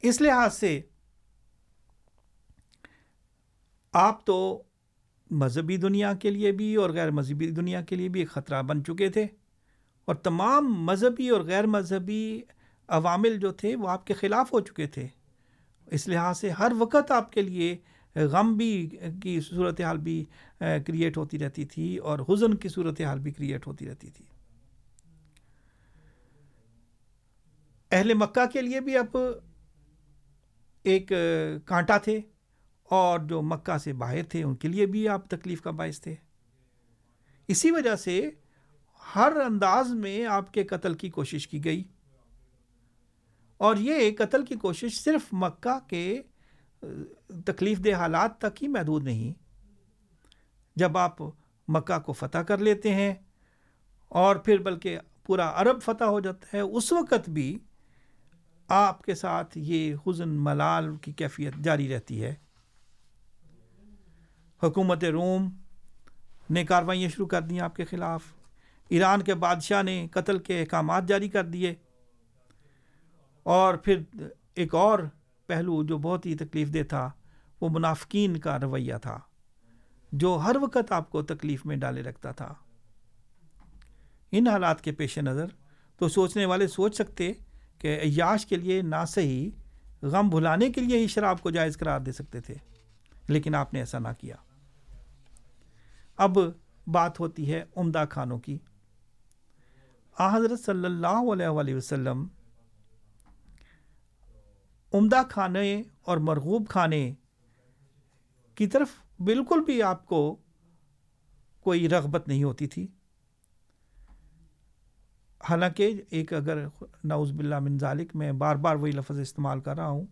اس لحاظ سے آپ تو مذہبی دنیا کے لیے بھی اور غیر مذہبی دنیا کے لیے بھی ایک خطرہ بن چکے تھے اور تمام مذہبی اور غیر مذہبی عوامل جو تھے وہ آپ کے خلاف ہو چکے تھے۔ اس لحاظ سے ہر وقت آپ کے لیے غم بھی کی صورتحال بھی کریٹ ہوتی رہتی تھی اور حزن کی صورتحال بھی کریٹ ہوتی رہتی تھی۔ اہل مکہ کے لیے بھی اب ایک کانٹا تھے۔ اور جو مکہ سے باہر تھے، ان کے لیے بھی آپ تکلیف کا باعث تھے۔ اسی وجہ سے ہر انداز میں آپ کے قتل کی کوشش کی گئی۔ اور یہ قتل کی کوشش صرف مکہ کے تکلیف دہ حالات تک ہی محدود نہیں۔ جب آپ مکہ کو فتح کر لیتے ہیں اور پھر بلکہ پورا عرب فتح ہو جاتا ہے، اس وقت بھی آپ کے ساتھ یہ حزن ملال کی کیفیت جاری رہتی ہے۔ حکومت روم نے کاروائیاں شروع کر دیں آپ کے خلاف۔ ایران کے بادشاہ نے قتل کے احکامات جاری کر دیے۔ اور پھر ایک اور پہلو جو بہت ہی تکلیف دہ تھا، وہ منافقین کا رویہ تھا، جو ہر وقت آپ کو تکلیف میں ڈالے رکھتا تھا۔ ان حالات کے پیش نظر تو سوچنے والے سوچ سکتے کہ عیاش کے لیے نہ صحیح، غم بھلانے کے لیے ہی شراب کو جائز قرار دے سکتے تھے، لیکن آپ نے ایسا نہ کیا۔ اب بات ہوتی ہے عمدہ کھانوں کی۔ آ، حضرت صلی اللہ علیہ وآلہ وسلم عمدہ کھانے اور مرغوب کھانے کی طرف بالکل بھی آپ کو کوئی رغبت نہیں ہوتی تھی۔ حالانکہ ایک اگر نعوذ باللہ من ذالک میں بار بار وہی لفظ استعمال کر رہا ہوں،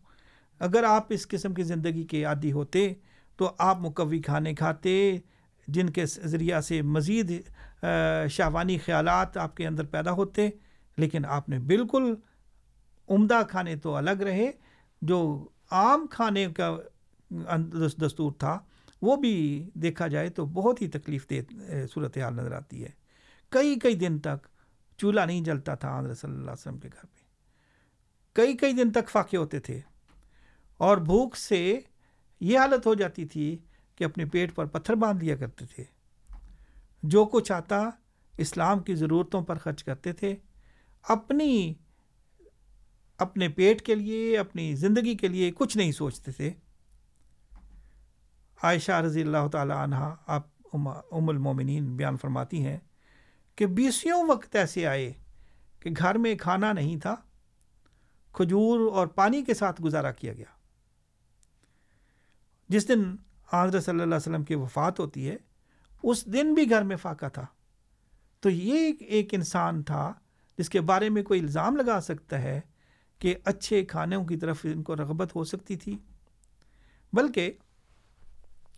اگر آپ اس قسم کی زندگی کے عادی ہوتے تو آپ مقوی کھانے کھاتے جن کے ذریعہ سے مزید شاوانی خیالات آپ کے اندر پیدا ہوتے، لیکن آپ نے بالکل عمدہ کھانے تو الگ رہے، جو عام کھانے کا دستور تھا، وہ بھی دیکھا جائے تو بہت ہی تکلیف دہ صورتحال نظر آتی ہے۔ کئی کئی دن تک چولہا نہیں جلتا تھا حضرت صلی اللہ علیہ وسلم کے گھر پہ۔ کئی کئی دن تک فاقے ہوتے تھے۔ اور بھوک سے یہ حالت ہو جاتی تھی کہ اپنے پیٹ پر پتھر باندھ لیا کرتے تھے۔ جو کچھ آتا، اسلام کی ضرورتوں پر خرچ کرتے تھے۔ اپنی، اپنے پیٹ کے لیے، اپنی زندگی کے لیے کچھ نہیں سوچتے تھے۔ عائشہ رضی اللہ تعالی عنہ، آپ ام المومنین بیان فرماتی ہیں کہ بیسیوں وقت ایسے آئے کہ گھر میں کھانا نہیں تھا، کھجور اور پانی کے ساتھ گزارا کیا گیا۔ جس دن حضرت صلی اللہ علیہ وسلم کی وفات ہوتی ہے، اس دن بھی گھر میں فاقہ تھا۔ تو یہ ایک انسان تھا جس کے بارے میں کوئی الزام لگا سکتا ہے کہ اچھے کھانوں کی طرف ان کو رغبت ہو سکتی تھی۔ بلکہ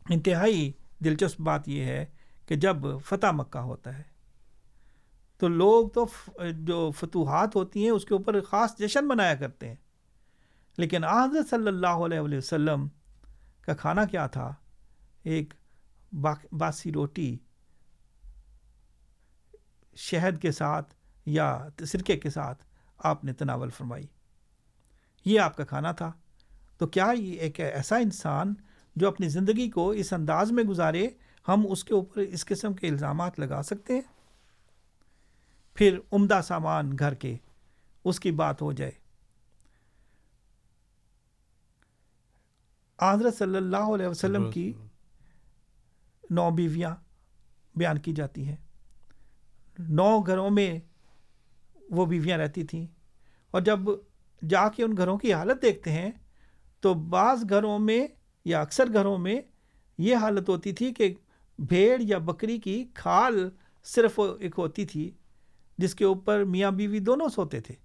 انتہائی دلچسپ بات یہ ہے کہ جب فتح مکہ ہوتا ہے، تو لوگ تو جو فتوحات ہوتی ہیں، اس کے اوپر خاص جشن منایا کرتے ہیں۔ لیکن حضرت صلی اللہ علیہ وسلم کا کھانا کیا تھا؟ ایک باسی روٹی شہد کے ساتھ یا سرکے کے ساتھ آپ نے تناول فرمائی۔ یہ آپ کا کھانا تھا۔ تو کیا یہ ایک ایسا انسان جو اپنی زندگی کو اس انداز میں گزارے ہم اس کے اوپر اس قسم کے الزامات لگا سکتے ہیں؟ پھر عمدہ سامان گھر کے اس کی بات ہو جائے۔ حضرت صلی اللہ علیہ وسلم کی نو بیویاں بیان کی جاتی ہیں۔ نو گھروں میں وہ بیویاں رہتی تھیں۔ اور جب جا کے ان گھروں کی حالت دیکھتے ہیں تو بعض گھروں میں یا اکثر گھروں میں یہ حالت ہوتی تھی کہ بھیڑ یا بکری کی کھال صرف ایک ہوتی تھی جس کے اوپر میاں بیوی دونوں سوتے تھے۔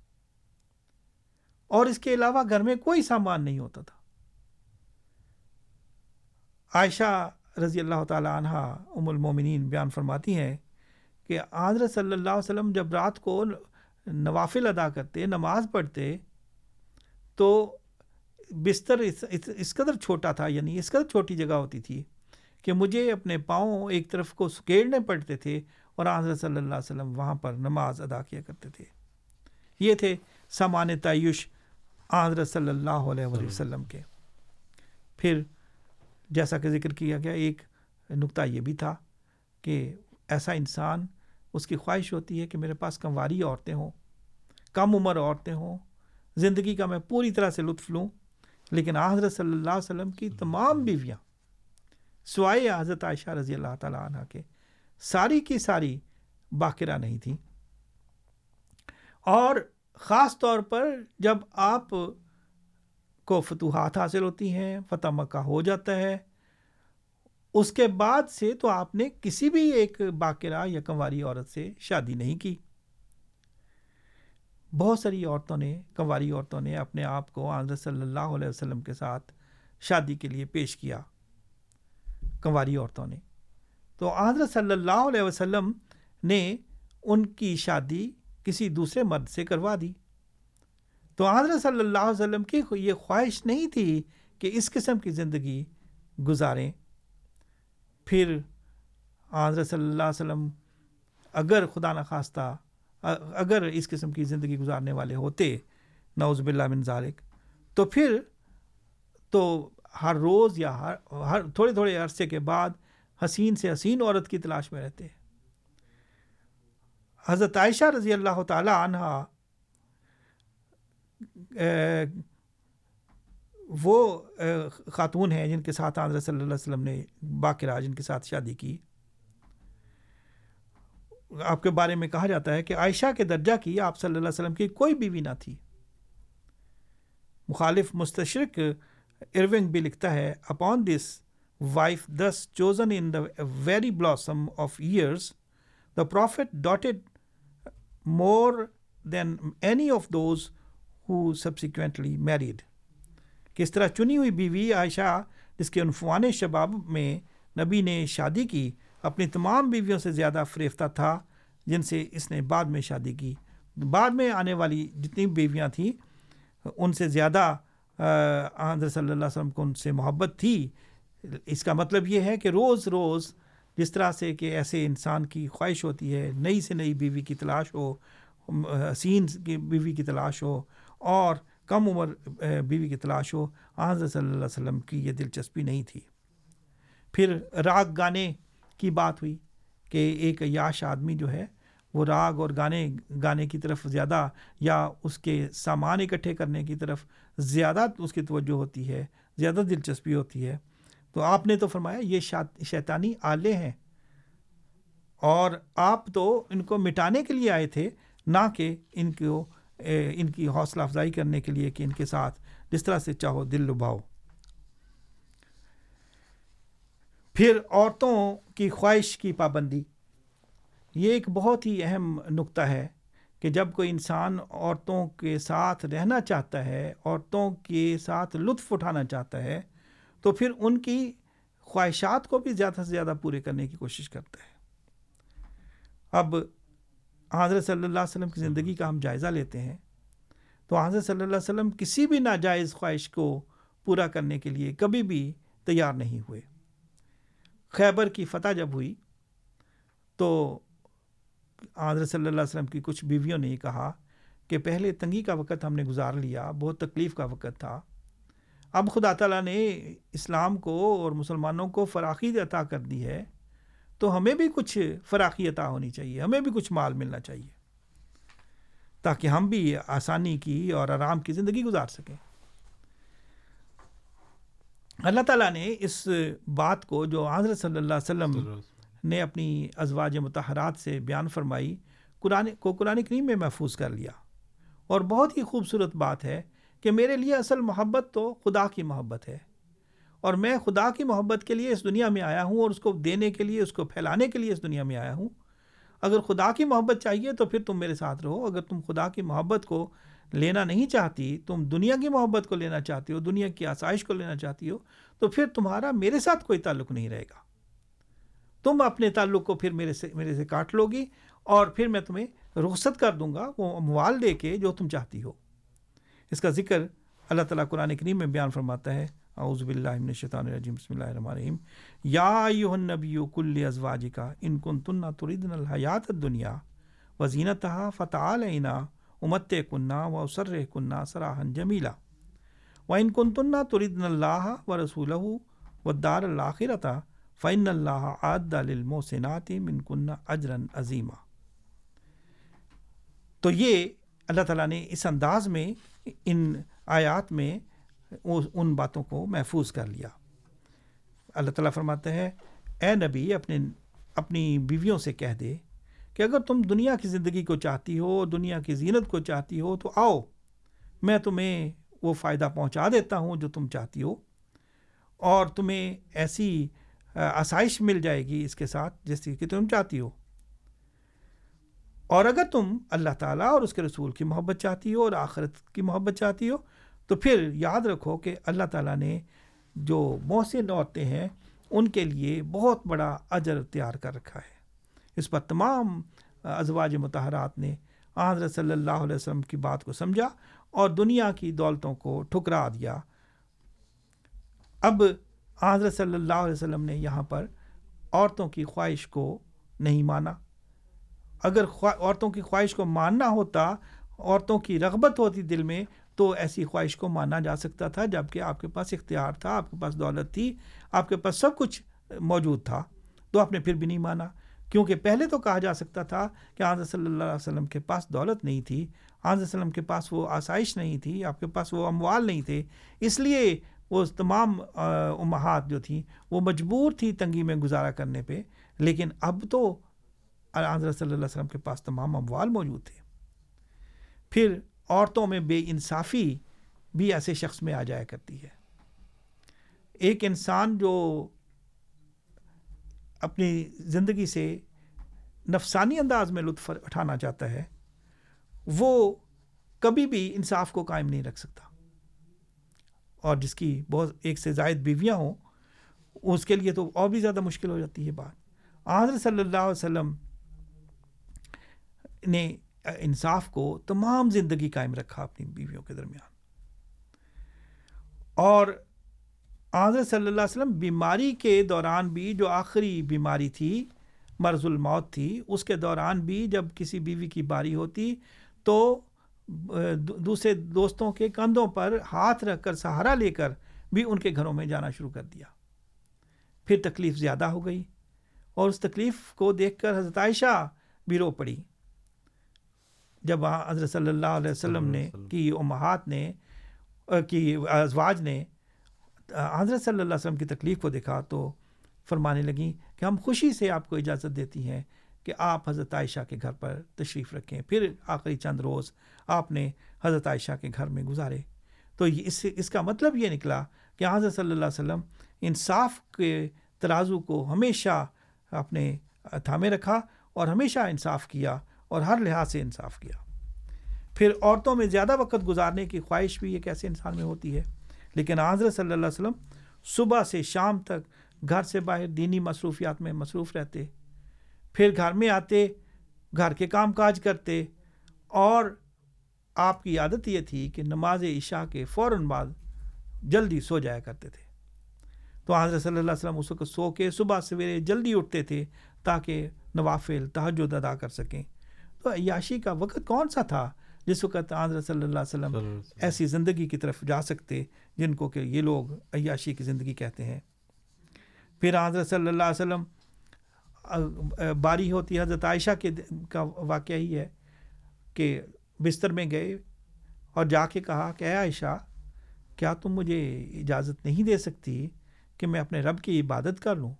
اور اس کے علاوہ گھر میں کوئی سامان نہیں ہوتا تھا۔ عائشہ رضی اللہ تعالی عنہ ام المومنین بیان فرماتی ہیں کہ حضرت صلی اللہ علیہ وسلم جب رات کو نوافل ادا کرتے، نماز پڑھتے، تو بستر اس اس قدر چھوٹا تھا یعنی اس قدر چھوٹی جگہ ہوتی تھی کہ مجھے اپنے پاؤں ایک طرف کو سکیڑنے پڑتے تھے اور حضرت صلی اللہ علیہ وسلم وہاں پر نماز ادا کیا کرتے تھے۔ یہ تھے سامان تعیش حضرت صلی اللہ علیہ وسلم کے۔ پھر جیسا کہ ذکر کیا گیا، ایک نقطہ یہ بھی تھا کہ ایسا انسان، اس کی خواہش ہوتی ہے کہ میرے پاس کمواری عورتیں ہوں، کم عمر عورتیں ہوں، زندگی کا میں پوری طرح سے لطف لوں، لیکن حضرت صلی اللہ علیہ وسلم کی تمام بیویاں، سوائے حضرت عائشہ رضی اللہ تعالیٰ عنہ کے، ساری کی ساری باقرہ نہیں تھیں۔ اور خاص طور پر جب آپ کو فتوحات حاصل ہوتی ہیں، فتح مکہ ہو جاتا ہے۔ اس کے بعد سے تو آپ نے کسی بھی ایک باقرہ یا کنواری عورت سے شادی نہیں کی۔ بہت ساری عورتوں نے، کنواری عورتوں نے اپنے آپ کو حضرت صلی اللہ علیہ وسلم کے ساتھ شادی کے لیے پیش کیا۔ کنواری عورتوں نے۔ تو حضرت صلی اللہ علیہ وسلم نے ان کی شادی کسی دوسرے مرد سے کروا دی۔ تو حضرت صلی اللہ علیہ وسلم کی یہ خواہش نہیں تھی کہ اس قسم کی زندگی گزاریں۔ پھر حضرت صلی اللہ علیہ وسلم اگر خدا نخواستہ اگر اس قسم کی زندگی گزارنے والے ہوتے نوز باللہ من ذالک، تو پھر تو ہر روز یا ہر ہر تھوڑے تھوڑے عرصے کے بعد حسین سے حسین عورت کی تلاش میں رہتے۔ حضرت عائشہ رضی اللہ تعالی عنہ وہ خاتون ہیں جن کے ساتھ حضرت صلی اللہ علیہ وسلم نے باقرہ جن کے ساتھ شادی کی۔ آپ کے بارے میں کہا جاتا ہے کہ عائشہ کے درجہ کی آپ صلی اللہ علیہ وسلم کی کوئی بیوی نہ تھی۔ مخالف مستشرق ارونگ بھی لکھتا ہے upon this wife this chosen in the very blossom of years the prophet doted more than any of those who subsequently married کس طرح چنی ہوئی بیوی عائشہ جس کے عنفوان شباب میں نبی نے شادی کی، اپنی تمام بیویوں سے زیادہ فریفتہ تھا، جن سے اس نے بعد میں شادی کی۔ بعد میں آنے والی جتنی بیویاں تھیں، ان سے زیادہ حضرت صلی اللہ علیہ وسلم کو ان سے محبت تھی۔ اس کا مطلب یہ ہے کہ روز روز جس طرح سے کہ ایسے انسان کی خواہش ہوتی ہے، نئی سے نئی بیوی کی تلاش ہو حسین کی بیوی کی تلاش ہو اور کم عمر بیوی کی تلاش ہو حضرت صلی اللہ علیہ وسلم کی یہ دلچسپی نہیں تھی۔ پھر راگ گانے کی بات ہوئی کہ ایک یاش آدمی جو ہے، وہ راگ اور گانے گانے کی طرف زیادہ یا اس کے سامان اکٹھے کرنے کی طرف زیادہ اس کی توجہ ہوتی ہے، زیادہ دلچسپی ہوتی ہے۔ تو آپ نے تو فرمایا یہ شیطانی آلے ہیں۔ اور آپ تو ان کو مٹانے کے لیے آئے تھے، نہ کہ ان کو ان کی حوصلہ افزائی کرنے کے لیے کہ ان کے ساتھ جس طرح سے چاہو دل لباؤ پھر عورتوں کی خواہش کی پابندی۔ یہ ایک بہت ہی اہم نقطہ ہے کہ جب کوئی انسان عورتوں کے ساتھ رہنا چاہتا ہے، عورتوں کے ساتھ لطف اٹھانا چاہتا ہے، تو پھر ان کی خواہشات کو بھی زیادہ سے زیادہ پورے کرنے کی کوشش کرتا ہے۔ اب حضرت صلی اللہ علیہ وسلم کی زندگی کا ہم جائزہ لیتے ہیں۔ تو حضرت صلی اللہ علیہ وسلم کسی بھی ناجائز خواہش کو پورا کرنے کے لیے کبھی بھی تیار نہیں ہوئے۔ خیبر کی فتح جب ہوئی تو حضرت صلی اللہ علیہ وسلم کی کچھ بیویوں نے یہ کہا کہ پہلے تنگی کا وقت ہم نے گزار لیا بہت تکلیف کا وقت تھا۔ اب خدا تعالیٰ نے اسلام کو اور مسلمانوں کو فراخی عطا کر دی ہے۔ تو ہمیں بھی کچھ فراخی عطا ہونی چاہیے ہمیں بھی کچھ مال ملنا چاہیے۔ تاکہ ہم بھی آسانی کی اور آرام کی زندگی گزار سکیں۔ اللہ تعالیٰ نے اس بات کو جو حضرت صلی اللہ علیہ وسلم نے اپنی ازواج متحرات سے بیان فرمائی قرآن کو قرآن کریم میں محفوظ کر لیا۔ اور بہت ہی خوبصورت بات ہے کہ میرے لیے اصل محبت تو خدا کی محبت ہے۔ اور میں خدا کی محبت کے لیے اس دنیا میں آیا ہوں اور اس کو دینے کے لیے، اس کو پھیلانے کے لیے اس دنیا میں آیا ہوں۔ اگر خدا کی محبت چاہیے تو پھر تم میرے ساتھ رہو۔ اگر تم خدا کی محبت کو لینا نہیں چاہتی، تم دنیا کی محبت کو لینا چاہتی ہو، دنیا کی آسائش کو لینا چاہتی ہو، تو پھر تمہارا میرے ساتھ کوئی تعلق نہیں رہے گا۔ تم اپنے تعلق کو پھر میرے سے میرے سے کاٹ لو گی اور پھر میں تمہیں رخصت کر دوں گا، وہ اموال دے کے جو تم چاہتی ہو۔ اس کا ذکر اللہ تعالیٰ قرآن کریم میں بیان فرماتا ہے۔ اعوذ باللہ من الشیطان الرجیم، بسم اللہ الرحمن الرحیم۔ یا ایوہ النبی کل ازواجکا ان کنتن تردن الحیات الدنیا وزینتہا فتعالینا امت کننا و اسر کننا سراحن جمیلا۔ و ان کنتن تردن اللہ و رسولہ و دار الاخرتا فن اللہ عاد للمحسنات من کن اجرن عظیمہ تو یہ اللہ تعالیٰ نے اس انداز میں، ان آیات میں ان باتوں کو محفوظ کر لیا۔ اللہ تعالیٰ فرماتے ہیں، اے نبی، اپنے اپنی بیویوں سے کہہ دے کہ اگر تم دنیا کی زندگی کو چاہتی ہو، دنیا کی زینت کو چاہتی ہو، تو آؤ، میں تمہیں وہ فائدہ پہنچا دیتا ہوں جو تم چاہتی ہو۔ اور تمہیں ایسی آسائش مل جائے گی اس کے ساتھ جیسی کہ تم چاہتی ہو۔ اور اگر تم اللہ تعالیٰ اور اس کے رسول کی محبت چاہتی ہو اور آخرت کی محبت چاہتی ہو تو پھر یاد رکھو کہ اللہ تعالیٰ نے جو محسن عورتیں ہیں، ان کے لیے بہت بڑا اجر تیار کر رکھا ہے۔ اس پر تمام ازواج متحرات نے حضرت صلی اللہ علیہ وسلم کی بات کو سمجھا اور دنیا کی دولتوں کو ٹھکرا دیا۔ اب حضرت صلی اللہ علیہ وسلم نے یہاں پر عورتوں کی خواہش کو نہیں مانا۔ اگر عورتوں کی خواہش کو ماننا ہوتا، عورتوں کی رغبت ہوتی دل میں تو ایسی خواہش کو مانا جا سکتا تھا جبکہ آپ کے پاس اختیار تھا، آپ کے پاس دولت تھی، آپ کے پاس سب کچھ موجود تھا، تو آپ نے پھر بھی نہیں مانا۔ کیونکہ پہلے تو کہا جا سکتا تھا کہ حضرت صلی اللہ علیہ وسلم کے پاس دولت نہیں تھی حضرت وسلم کے پاس وہ آسائش نہیں تھی، آپ کے پاس وہ اموال نہیں تھے۔ اس لیے وہ تمام امہات جو تھیں وہ مجبور تھی تنگی میں گزارا کرنے پہ۔ لیکن اب تو حضرت صلی اللہ علیہ وسلم کے پاس تمام اموال موجود تھے۔ پھر عورتوں میں بے انصافی بھی ایسے شخص میں آ جایا کرتی ہے۔ ایک انسان جو اپنی زندگی سے نفسانی انداز میں لطف اٹھانا چاہتا ہے، وہ کبھی بھی انصاف کو قائم نہیں رکھ سکتا۔ اور جس کی بہت ایک سے زائد بیویاں ہوں، اس کے لیے تو اور بھی زیادہ مشکل ہو جاتی ہے بات۔ حضرت صلی اللہ علیہ وسلم نے انصاف کو تمام زندگی قائم رکھا اپنی بیویوں کے درمیان۔ اور حضرت صلی اللہ علیہ وسلم بیماری کے دوران بھی جو آخری بیماری تھی، مرض الموت تھی، اس کے دوران بھی جب کسی بیوی کی باری ہوتی تو دوسرے دوستوں کے کندھوں پر ہاتھ رکھ کر سہارا لے کر بھی ان کے گھروں میں جانا شروع کر دیا۔ پھر تکلیف زیادہ ہو گئی اور اس تکلیف کو دیکھ کر حضرت عائشہ بھی رو پڑی۔ جب حضرت صلی اللہ علیہ وسلم نے کی امہات نے کی ازواج نے حضرت صلی اللہ علیہ وسلم کی تکلیف کو دیکھا تو فرمانے لگیں کہ ہم خوشی سے آپ کو اجازت دیتی ہیں کہ آپ حضرت عائشہ کے گھر پر تشریف رکھیں۔ پھر آخری چند روز آپ نے حضرت عائشہ کے گھر میں گزارے۔ تو یہ اس اس کا مطلب یہ نکلا کہ حضرت صلی اللہ علیہ وسلم انصاف کے ترازو کو ہمیشہ اپنے تھامے رکھا اور ہمیشہ انصاف کیا۔ اور ہر لحاظ سے انصاف کیا۔ پھر عورتوں میں زیادہ وقت گزارنے کی خواہش بھی ایک ایسے انسان میں ہوتی ہے؟ لیکن حضرت صلی اللہ علیہ وسلم صبح سے شام تک گھر سے باہر دینی مصروفیات میں مصروف رہتے، پھر گھر میں آتے، گھر کے کام کاج کرتے، اور آپ کی عادت یہ تھی کہ نماز عشاء کے فوراً بعد جلدی سو جایا کرتے تھے۔ تو حضرت صلی اللہ علیہ وسلم اس وقت سو کے صبح سویرے جلدی اٹھتے تھے تاکہ نوافل تہجد ادا کر سکیں۔ تو عیاشی کا وقت کون سا تھا جس وقت حضرت صلی اللہ علیہ وسلم ایسی زندگی کی طرف جا سکتے جن کو کہ یہ لوگ عیاشی کی زندگی کہتے ہیں؟ پھر حضرت صلی اللہ علیہ وسلم باری ہوتی حضرت عائشہ کے کا واقعہ ہی ہے کہ بستر میں گئے اور جا کے کہا کہ اے عائشہ کیا تم مجھے اجازت نہیں دے سکتی کہ میں اپنے رب کی عبادت کر لوں؟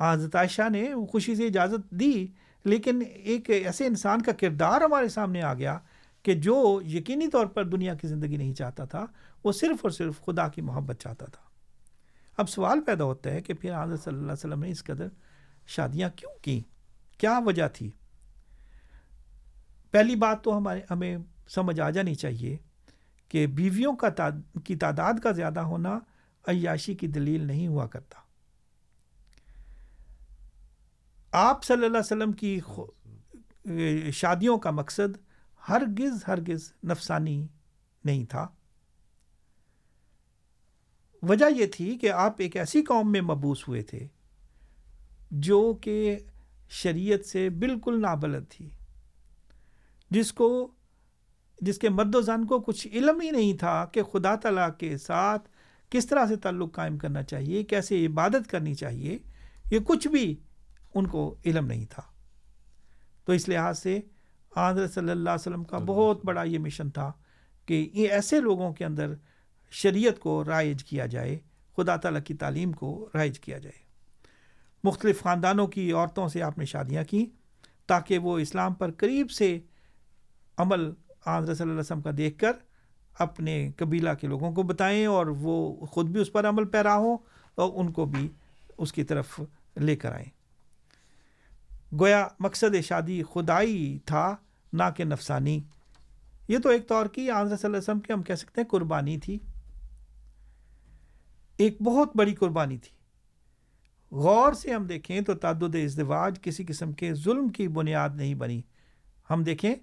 حضرت عائشہ نے خوشی سے اجازت دی لیکن ایک ایسے انسان کا کردار ہمارے سامنے آ گیا کہ جو یقینی طور پر دنیا کی زندگی نہیں چاہتا تھا، وہ صرف اور صرف خدا کی محبت چاہتا تھا۔ اب سوال پیدا ہوتا ہے کہ پھر حضرت صلی اللہ علیہ وسلم نے اس قدر شادیاں کیوں کی کیا وجہ تھی؟ پہلی بات تو ہمارے، ہمیں سمجھ آ جانی چاہیے کہ بیویوں کا کی تعداد کا زیادہ ہونا عیاشی کی دلیل نہیں ہوا کرتا۔ آپ صلی اللہ علیہ وسلم کی شادیوں کا مقصد ہرگز ہرگز نفسانی نہیں تھا۔ وجہ یہ تھی کہ آپ ایک ایسی قوم میں مبوس ہوئے تھے جو کہ شریعت سے بالکل نابلد تھی، جس کو، جس کے مرد و زن کو کچھ علم ہی نہیں تھا کہ خدا تعالیٰ کے ساتھ کس طرح سے تعلق قائم کرنا چاہیے، کیسے عبادت کرنی چاہیے، یہ کچھ بھی ان کو علم نہیں تھا۔ تو اس لحاظ سے آندر صلی اللہ علیہ وسلم کا بہت بڑا یہ مشن تھا کہ یہ ایسے لوگوں کے اندر شریعت کو رائج کیا جائے خدا تعالیٰ کی تعلیم کو رائج کیا جائے۔ مختلف خاندانوں کی عورتوں سے آپ نے شادیاں کی تاکہ وہ اسلام پر قریب سے عمل آندر صلی اللہ علیہ وسلم کا دیکھ کر اپنے قبیلہ کے لوگوں کو بتائیں اور وہ خود بھی اس پر عمل پیرا ہوں اور ان کو بھی اس کی طرف لے کر آئیں۔ گویا مقصد شادی خدائی تھا، نہ کہ نفسانی۔ یہ تو ایک طور کی آندر صلی اللہ علیہ وسلم کی ہم کہہ سکتے ہیں قربانی تھی۔ ایک بہت بڑی قربانی تھی۔ غور سے ہم دیکھیں تو تعدد ازدواج کسی قسم کے ظلم کی بنیاد نہیں بنی۔ ہم دیکھیں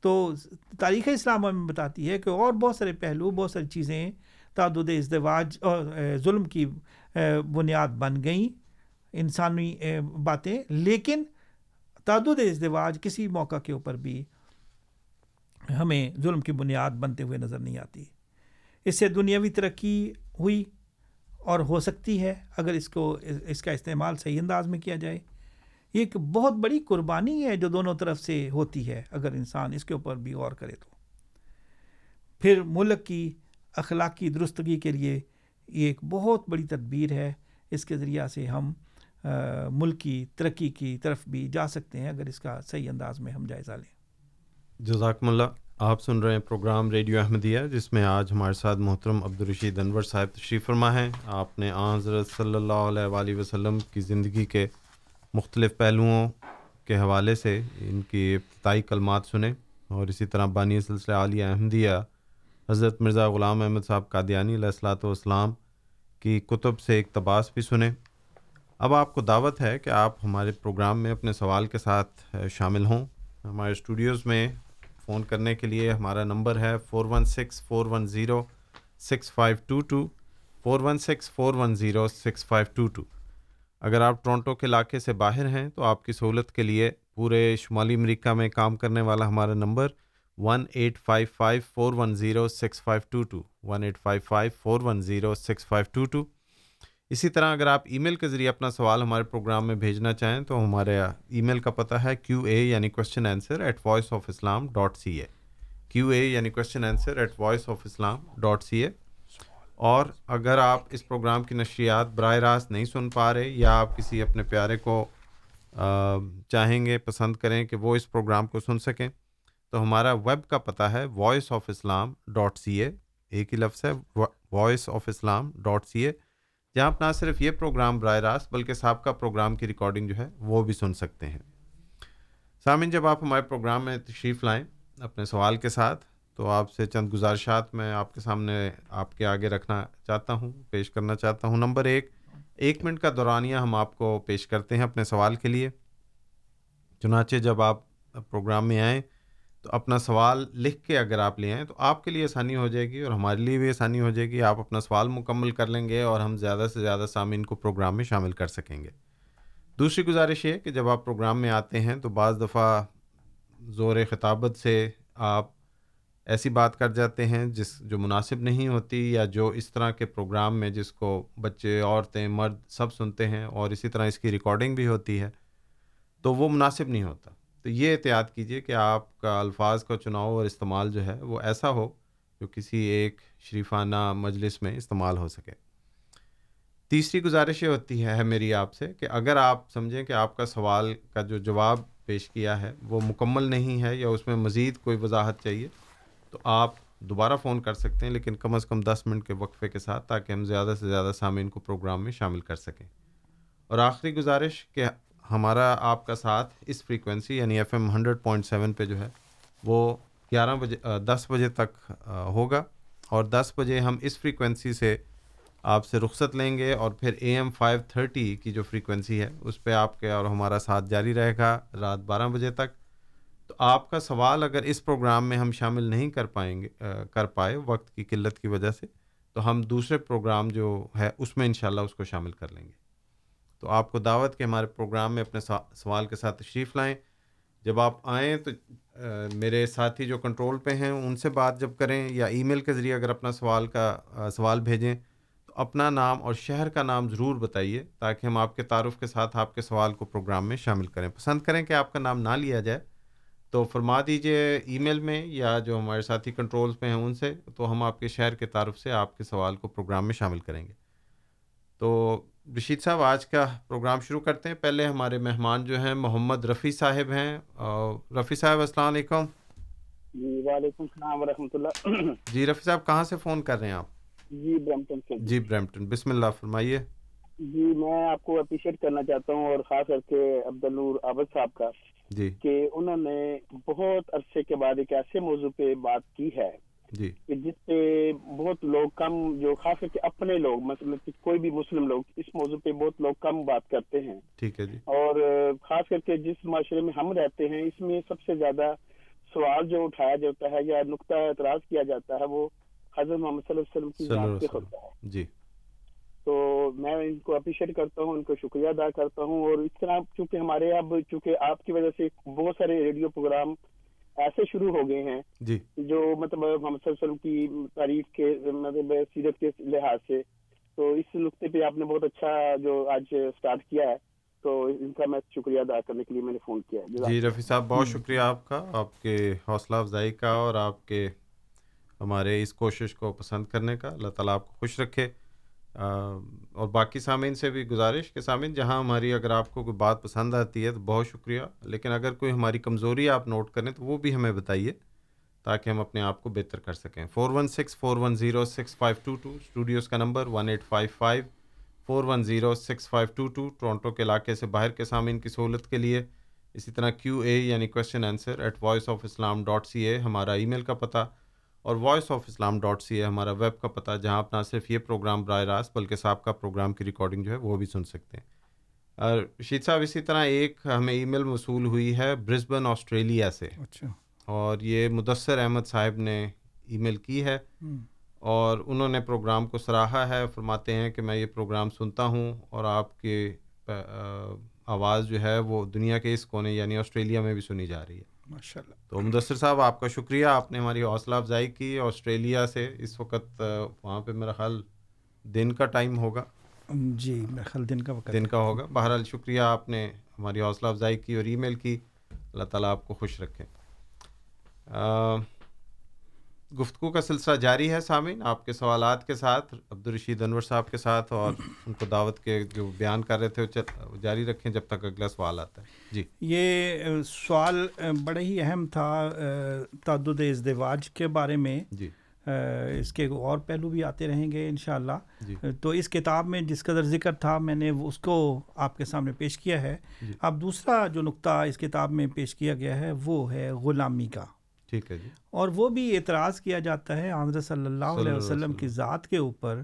تو تاریخ اسلام ہمیں بتاتی ہے کہ اور بہت سارے پہلو، بہت ساری چیزیں تعدد ازدواج اور ظلم کی بنیاد بن گئیں۔ انسانی باتیں۔ لیکن تعدد ازدواج کسی موقع کے اوپر بھی ہمیں ظلم کی بنیاد بنتے ہوئے نظر نہیں آتی۔ اس سے دنیاوی ترقی ہوئی اور ہو سکتی ہے اگر اس کو اس کا استعمال صحیح انداز میں کیا جائے۔ یہ ایک بہت بڑی قربانی ہے جو دونوں طرف سے ہوتی ہے اگر انسان اس کے اوپر بھی غور کرے تو۔ پھر ملک کی اخلاقی درستگی کے لیے یہ ایک بہت بڑی تدبیر ہے۔ اس کے ذریعہ سے ہم ملک کی ترقی کی طرف بھی جا سکتے ہیں اگر اس کا صحیح انداز میں ہم جائزہ لیں۔ جزاکم اللہ۔ آپ سن رہے ہیں پروگرام ریڈیو احمدیہ، جس میں آج ہمارے ساتھ محترم عبدالرشید انور صاحب تشریف فرما ہیں۔ آپ نے آن حضرت صلی اللہ علیہ وآلہ وسلم کی زندگی کے مختلف پہلوؤں کے حوالے سے ان کی ابتدائی کلمات سنے اور اسی طرح بانی سلسلہ عالیہ احمدیہ، حضرت مرزا غلام احمد صاحب قادیانی علیہ السلاۃ والسلام کی کتب سے اقتباس بھی سنے اب آپ کو دعوت ہے کہ آپ ہمارے پروگرام میں اپنے سوال کے ساتھ شامل ہوں۔ ہمارے اسٹوڈیوز میں فون کرنے کے لیے ہمارا نمبر ہے four one six four one zero six five two two four one six four one zero six five two two اگر آپ ٹورنٹو کے علاقے سے باہر ہیں تو آپ کی سہولت کے لیے پورے شمالی امریکہ میں کام کرنے والا ہمارا number one eight five five four one zero six five two two one eight five five four one zero six five two two اسی طرح اگر آپ ای میل کے ذریعے اپنا سوال ہمارے پروگرام میں بھیجنا چاہیں تو ہمارے ای میل کا پتہ ہے کیو اے یعنی question answer at voice of Islam dot C A Q A یعنی question answer at voice of Islam dot C A اور اگر آپ اس پروگرام کی نشریات براہ راست نہیں سن پا رہے یا آپ کسی اپنے پیارے کو چاہیں گے، پسند کریں کہ وہ اس پروگرام کو سن سکیں، تو ہمارا ویب کا پتہ ہے voice of Islam dot C A ایک ہی لفظ ہے voice of Islam dot C A جہاں آپ نہ صرف یہ پروگرام براہ راست بلکہ سابقہ پروگرام کی ریکارڈنگ جو ہے وہ بھی سن سکتے ہیں۔ سامعین، جب آپ ہمارے پروگرام میں تشریف لائیں اپنے سوال کے ساتھ، تو آپ سے چند گزارشات میں آپ کے سامنے آپ کے آگے رکھنا چاہتا ہوں، پیش کرنا چاہتا ہوں۔ نمبر ایک ایک منٹ کا دورانیہ ہم آپ کو پیش کرتے ہیں اپنے سوال کے لیے۔ چنانچہ جب آپ پروگرام میں آئیں تو اپنا سوال لکھ کے اگر آپ لے آئیں تو آپ کے لیے آسانی ہو جائے گی اور ہمارے لیے بھی آسانی ہو جائے گی۔ آپ اپنا سوال مکمل کر لیں گے اور ہم زیادہ سے زیادہ سامعین کو پروگرام میں شامل کر سکیں گے۔ دوسری گزارش یہ کہ جب آپ پروگرام میں آتے ہیں تو بعض دفعہ زور خطابت سے آپ ایسی بات کر جاتے ہیں جس جو مناسب نہیں ہوتی یا جو اس طرح کے پروگرام میں جس کو بچے، عورتیں، مرد سب سنتے ہیں اور اسی طرح اس کی ریکارڈنگ بھی ہوتی ہے تو وہ مناسب نہیں ہوتا۔ تو یہ احتیاط کیجیے کہ آپ کا الفاظ کا چناؤ اور استعمال جو ہے وہ ایسا ہو جو کسی ایک شریفانہ مجلس میں استعمال ہو سکے۔ تیسری گزارش یہ ہوتی ہے میری آپ سے کہ اگر آپ سمجھیں کہ آپ کا سوال کا جو جواب پیش کیا ہے وہ مکمل نہیں ہے یا اس میں مزید کوئی وضاحت چاہیے تو آپ دوبارہ فون کر سکتے ہیں لیکن کم از کم دس منٹ کے وقفے کے ساتھ تاکہ ہم زیادہ سے زیادہ سامعین کو پروگرام میں شامل کر سکیں۔ اور آخری گزارش کہ ہمارا آپ کا ساتھ اس فریکوینسی یعنی F M hundred point seven پہ جو ہے، وہ گیارہ بجے دس بجے تک ہوگا۔ اور دس بجے ہم اس فریکوینسی سے آپ سے رخصت لیں گے اور پھر اے ایم فائیو تھرٹی کی جو فریکوینسی ہے، اس پہ آپ کے اور ہمارا ساتھ جاری رہے گا رات بارہ بجے تک۔ تو آپ کا سوال اگر اس پروگرام میں ہم شامل نہیں کر پائیں گے کر پائے وقت کی قلت کی وجہ سے، تو ہم دوسرے پروگرام جو ہے، اس میں انشاءاللہ اس کو شامل کر لیں گے۔ تو آپ کو دعوت کہ ہمارے پروگرام میں اپنے سوال کے ساتھ تشریف لائیں۔ جب آپ آئیں تو میرے ساتھی جو کنٹرول پہ ہیں، ان سے بات جب کریں یا ای میل کے ذریعے اگر اپنا سوال کا سوال بھیجیں، تو اپنا نام اور شہر کا نام ضرور بتائیے تاکہ ہم آپ کے تعارف کے ساتھ آپ کے سوال کو پروگرام میں شامل کریں۔ پسند کریں کہ آپ کا نام نہ لیا جائے، تو فرما دیجیے ای میل میں یا جو ہمارے ساتھی کنٹرولز پہ ہیں ان سے، تو ہم آپ کے شہر کے تعارف سے آپ کے سوال کو پروگرام میں شامل کریں گے۔ تو رشید صاحب آج کا پروگرام شروع کرتے ہیں۔ پہلے ہمارے مہمان جو ہیں محمد رفیع صاحب ہیں۔ رفیع صاحب السلام علیکم۔ جی وعلیکم السلام ورحمۃ اللہ۔ جی رفیع صاحب کہاں سے فون کر رہے ہیں آپ؟ جی برمپٹن سے۔ جی برمپٹن۔ بسم اللہ فرمائیے۔ جی میں آپ کو اپریشیٹ کرنا چاہتا ہوں اور خاص کر کے عبدالنور عابد صاحب کا جی۔ کہ انہوں نے بہت عرصے کے بعد ایک ایسے موضوع پہ بات کی ہے جی۔ کہ جس پہ بہت لوگ کم جو خاص کر کے اپنے لوگ مطلب کوئی بھی مسلم لوگ اس موضوع پہ بہت لوگ کم بات کرتے ہیں۔ ٹھیک ہے جی۔ اور خاص کر کے جس معاشرے میں ہم رہتے ہیں اس میں سب سے زیادہ سوال جو اٹھایا جاتا ہے یا نقطہ اعتراض کیا جاتا ہے وہ حضرت محمد صلی اللہ علیہ وسلم کی ذات پہ ہوتا ہے۔ جی۔ تو میں ان کو اپریشیٹ کرتا ہوں ان کو شکریہ ادا کرتا ہوں۔ اور اس طرح چونکہ ہمارے اب چونکہ آپ کی وجہ سے بہت سارے ریڈیو پروگرام ایسے شروع ہو گئے ہیں جی۔ جو مطلب محمد صلی اللہ علیہ وسلم کی تعریف کے مطلب سیرت کے لحاظ سے۔ تو اس نقطے پہ آپ نے بہت اچھا جو آج اسٹارٹ کیا ہے تو ان کا میں شکریہ ادا کرنے کے لیے میں نے فون کیا جی رفیع صاحب بہت شکریہ آپ کا آپ کے حوصلہ افزائی کا اور آپ کے ہمارے اس کوشش کو پسند کرنے کا۔ اللہ تعالیٰ آپ کو خوش رکھے۔ اور باقی سامعین سے بھی گزارش کہ سامعین، جہاں ہماری اگر آپ کو کوئی بات پسند آتی ہے تو بہت شکریہ، لیکن اگر کوئی ہماری کمزوری آپ نوٹ کریں تو وہ بھی ہمیں بتائیے تاکہ ہم اپنے آپ کو بہتر کر سکیں۔ Four one six four one zero six five two two studios کا number one eight five five four one zero six five two two Toronto کے علاقے سے باہر کے سامعین کی سہولت کے لیے۔ اسی طرح کیو اے یعنی question answer at voice of Islam dot C A ہمارا ای میل کا پتہ۔ اور voice of Islam dot C ہے ہمارا ویب کا پتہ جہاں آپ نہ صرف یہ پروگرام براہ راست بلکہ صاحب کا پروگرام کی ریکارڈنگ جو ہے وہ بھی سن سکتے ہیں۔ اور رشید صاحب اسی طرح ایک ہمیں ای میل موصول ہوئی ہے برسبن آسٹریلیا سے۔ اچھا۔ اور یہ مدثر احمد صاحب نے ای میل کی ہے۔ اور انہوں نے پروگرام کو سراہا ہے فرماتے ہیں کہ میں یہ پروگرام سنتا ہوں اور آپ کے آواز جو ہے وہ دنیا کے اس کونے یعنی آسٹریلیا میں بھی سنی جا رہی ہے۔ ماشاء اللہ تو مدثر صاحب آپ کا شکریہ۔ آپ نے ہماری حوصلہ افزائی کی آسٹریلیا سے۔ اس وقت وہاں پہ میرا خیال دن کا ٹائم ہوگا۔ جی میرا خیال دن کا وقت دن کا ہوگا۔ بہرحال شکریہ آپ نے ہماری حوصلہ افزائی کی اور ای میل کی۔ اللہ تعالیٰ آپ کو خوش رکھے۔ گفتگو کا سلسلہ جاری ہے سامعین آپ کے سوالات کے ساتھ عبدالرشید انور صاحب کے ساتھ اور ان کو دعوت کے جو بیان کر رہے تھے وہ جاری رکھیں جب تک اگلا سوال آتا ہے۔ جی۔ یہ سوال بڑا ہی اہم تھا تعدد ازدواج کے بارے میں۔ جی۔ اس کے اور پہلو بھی آتے رہیں گے انشاءاللہ۔ جی۔ تو اس کتاب میں جس قدر ذکر تھا میں نے اس کو آپ کے سامنے پیش کیا ہے۔ جی۔ اب دوسرا جو نقطہ اس کتاب میں پیش کیا گیا ہے وہ ہے غلامی کا۔ ٹھیک ہے جی۔ اور وہ بھی اعتراض کیا جاتا ہے حضرت صلی اللہ علیہ وسلم کی۔ ذات کے اوپر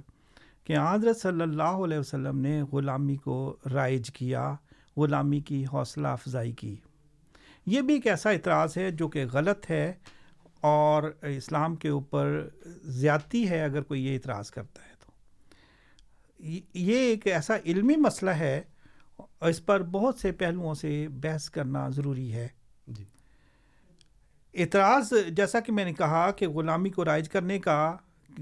کہ حضرت صلی اللہ علیہ وسلم نے غلامی کو رائج کیا غلامی کی حوصلہ افزائی کی۔ یہ بھی ایک ایسا اعتراض ہے جو کہ غلط ہے اور اسلام کے اوپر زیادتی ہے اگر کوئی یہ اعتراض کرتا ہے تو۔ یہ- ایک ایسا علمی مسئلہ ہے اس پر بہت سے پہلوؤں سے بحث کرنا ضروری ہے۔ اعتراض جیسا کہ میں نے کہا کہ غلامی کو رائج کرنے کا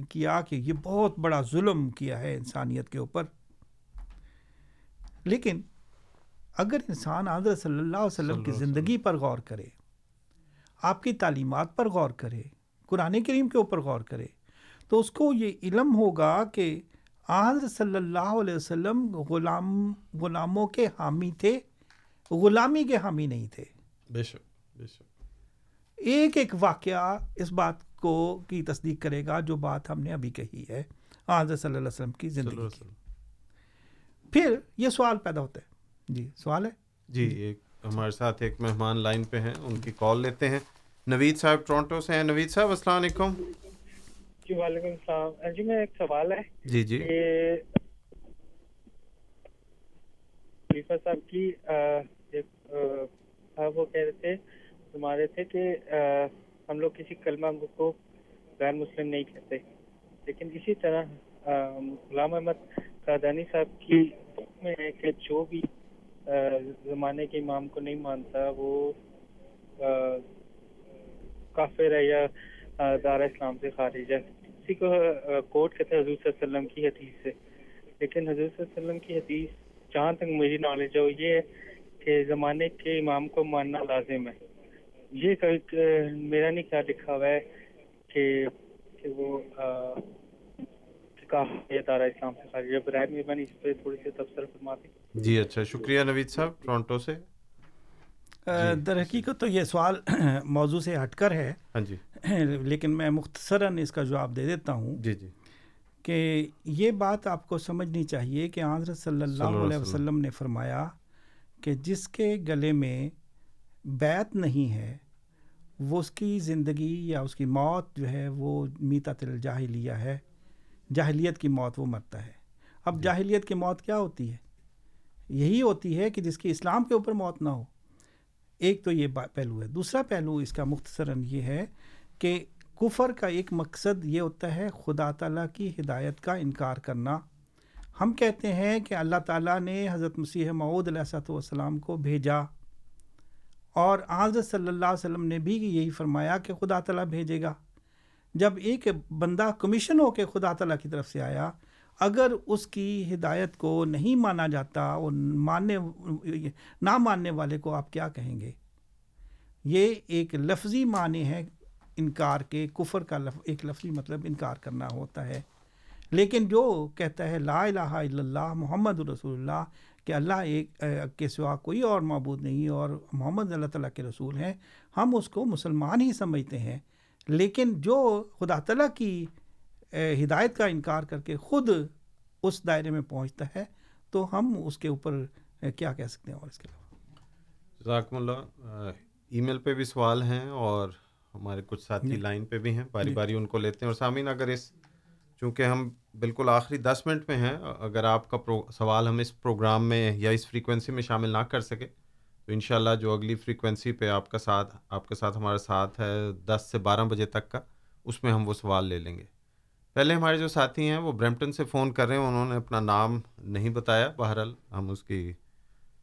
کیا کہ یہ بہت بڑا ظلم کیا ہے انسانیت کے اوپر۔ لیکن اگر انسان حضرت صلی اللہ علیہ وسلم کی زندگی پر غور کرے آپ کی تعلیمات پر غور کرے قرآن کریم کے اوپر غور کرے تو اس کو یہ علم ہوگا کہ حضرت صلی اللہ علیہ وسلم غلام غلاموں کے حامی تھے غلامی کے حامی نہیں تھے۔ بے شک بے شک۔ ایک ایک واقعہ اس بات کو کی تصدیق کرے گا جو بات ہم نے ابھی کہی ہے حضرت صلی اللہ علیہ وسلم کی زندگی علیہ کی۔ وسلم۔ پھر یہ سوال پیدا ہوتا ہے۔ جی سوال ہے؟ جی ایک ہمارے ساتھ ایک مہمان لائن پہ ہیں ان کی کال لیتے ہیں۔ نوید صاحب ٹورنٹو سے ہیں۔ نوید صاحب السلام علیکم۔ جی وعلیکم السلام۔ جی میں ایک سوال ہے۔ جی جی۔ خلیفہ صاحب کی وہ کہہ رہے تھے تمہارے تھے کہ ہم لوگ کسی کلمہ کو غیر مسلم نہیں کہتے۔ لیکن اسی طرح غلام احمد قادانی صاحب کی میں ہے کہ جو بھی زمانے کے امام کو نہیں مانتا، وہ کافر ہے یا دار اسلام سے خارج ہے۔ اسی کو کوٹ کہتے ہیں حضور صلی اللہ علیہ وسلم کی حدیث سے۔ لیکن حضور صلی اللہ علیہ وسلم کی حدیث جہاں تک میری نالج ہے، وہ یہ ہے کہ زمانے کے امام کو ماننا لازم ہے۔ یہ ک- میرا نہیں خیال لکھا ہوا ہے کہ کہ وہ آ، کافر یا دار اسلام سے خارج ہے برائے مہربانی اس پہ تھوڑی سی تبصرہ فرما دیں۔ جی اچھا شکریہ نوید صاحب ٹورنٹو سے۔ اہ، در حقیقت تو یہ سوال موضوع سے ہٹ کر ہے۔ ہاں جی۔ لیکن میں مختصراً اس کا جواب دے دیتا ہوں۔ جی جی۔ کہ یہ بات آپ کو سمجھنی چاہیے کہ حضرت صلی اللہ علیہ وسلم۔ نے فرمایا کہ جس کے گلے میں بیت نہیں ہے وہ اس کی زندگی یا اس کی موت جو ہے وہ میتا تل جاہلیہ ہے۔ جاہلیت کی موت وہ مرتا ہے۔ اب جاہلیت کی موت کیا ہوتی ہے؟ یہی ہوتی ہے کہ جس کی اسلام کے اوپر موت نہ ہو۔ ایک تو یہ پہلو ہے۔ دوسرا پہلو اس کا مختصراً یہ ہے کہ کفر کا ایک مقصد یہ ہوتا ہے خدا تعالیٰ کی ہدایت کا انکار کرنا۔ ہم کہتے ہیں کہ اللہ تعالیٰ نے حضرت مسیح معود علیہ السلاۃ والسلام کو بھیجا۔ اور حضرت صلی اللہ علیہ وسلم نے بھی یہی فرمایا کہ خدا تعالیٰ بھیجے گا۔ جب ایک بندہ کمیشن ہو کے خدا تعالیٰ کی طرف سے آیا، اگر اس کی ہدایت کو نہیں مانا جاتا اور ماننے، نہ ماننے والے کو آپ کیا کہیں گے؟ یہ ایک لفظی معنی ہے انکار کے، کفر کا لف، ایک لفظی مطلب انکار کرنا ہوتا ہے۔ لیکن جو کہتا ہے لا الہ الا اللہ، محمد رسول اللہ کہ اللہ ایک کے سوا کوئی اور معبود نہیں اور محمد اللہ تعالیٰ کے رسول ہیں ہم اس کو مسلمان ہی سمجھتے ہیں۔ لیکن جو خدا تعالیٰ کی ہدایت کا انکار کر کے خود اس دائرے میں پہنچتا ہے تو ہم اس کے اوپر کیا کہہ سکتے ہیں اور اس کے علاوہ؟ جزاکم اللہ ای میل پہ بھی سوال ہیں اور ہمارے کچھ ساتھی لائن پہ بھی ہیں باری باری ان کو لیتے ہیں۔ اور سامعین اگر اس چونکہ ہم بالکل آخری دس منٹ میں ہیں، اگر آپ کا سوال ہم اس پروگرام میں یا اس فریکوینسی میں شامل نہ کر سکے، تو انشاءاللہ جو اگلی فریکوینسی پہ آپ کا ساتھ، آپ کے ساتھ ہمارا ساتھ ہے دس سے بارہ بجے تک کا، اس میں ہم وہ سوال لے لیں گے۔ پہلے ہمارے جو ساتھی ہیں، وہ برمپٹن سے فون کر رہے ہیں، انہوں نے اپنا نام نہیں بتایا بہرحال، ہم اس کی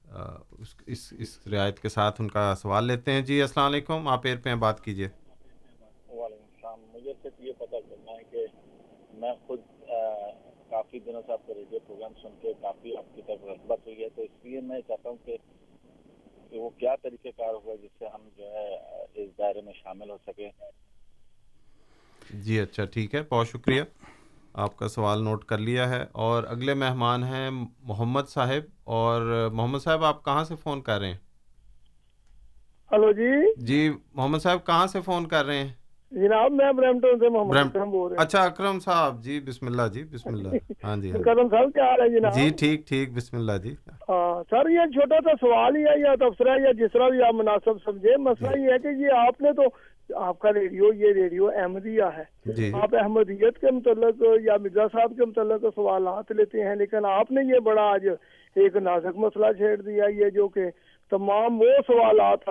اس اس اس رعایت کے ساتھ ان کا سوال لیتے ہیں۔ جی السلام علیکم، آپ ایئر پہ ہیں، بات کیجیے وعلیکم السلام مجھے صرف یہ پتہ کرنا ہے کہ میں خود کافی دنوں سے آپ کا ریڈیو پروگرام سن کے کافی آپ کی طرف رغبت ہوئی ہے تو اس لیے میں چاہتا ہوں کہ کہ وہ کیا طریقہ کار ہوگا جس سے ہم جو ہے اس دائرے میں شامل ہو سکیں؟ جی اچھا ٹھیک ہے بہت شکریہ آپ کا سوال نوٹ کر لیا ہے۔ اور اگلے مہمان ہیں محمد صاحب اور محمد صاحب آپ کہاں سے فون کر رہے ہیں؟ ہلو جی۔ جی محمد صاحب کہاں سے فون کر رہے ہیں؟ جناب میں برمٹن سے محمد اکرم بول رہے اچھا اکرم صاحب جی بسم اللہ جی بسم اللہ۔ ہاں جی ہاں کرم صاحب کیا حال ہے جی جناب؟ جی ٹھیک ٹھیک بسم اللہ جی۔ ہاں سر یہ چھوٹا سا سوال ہی ہے یا تبصرہ یا جس طرح بھی آپ مناسب سمجھے۔ مسئلہ یہ ہے کہ یہ آپ نے تو آپ کا ریڈیو یہ ریڈیو احمدیہ ہے۔ جی۔ آپ احمدیت کے متعلق یا مرزا صاحب کے متعلق سوالات لیتے ہیں لیکن آپ نے یہ بڑا آج ایک نازک مسئلہ چھیڑ دیا یہ جو کہ تمام وہ سوالات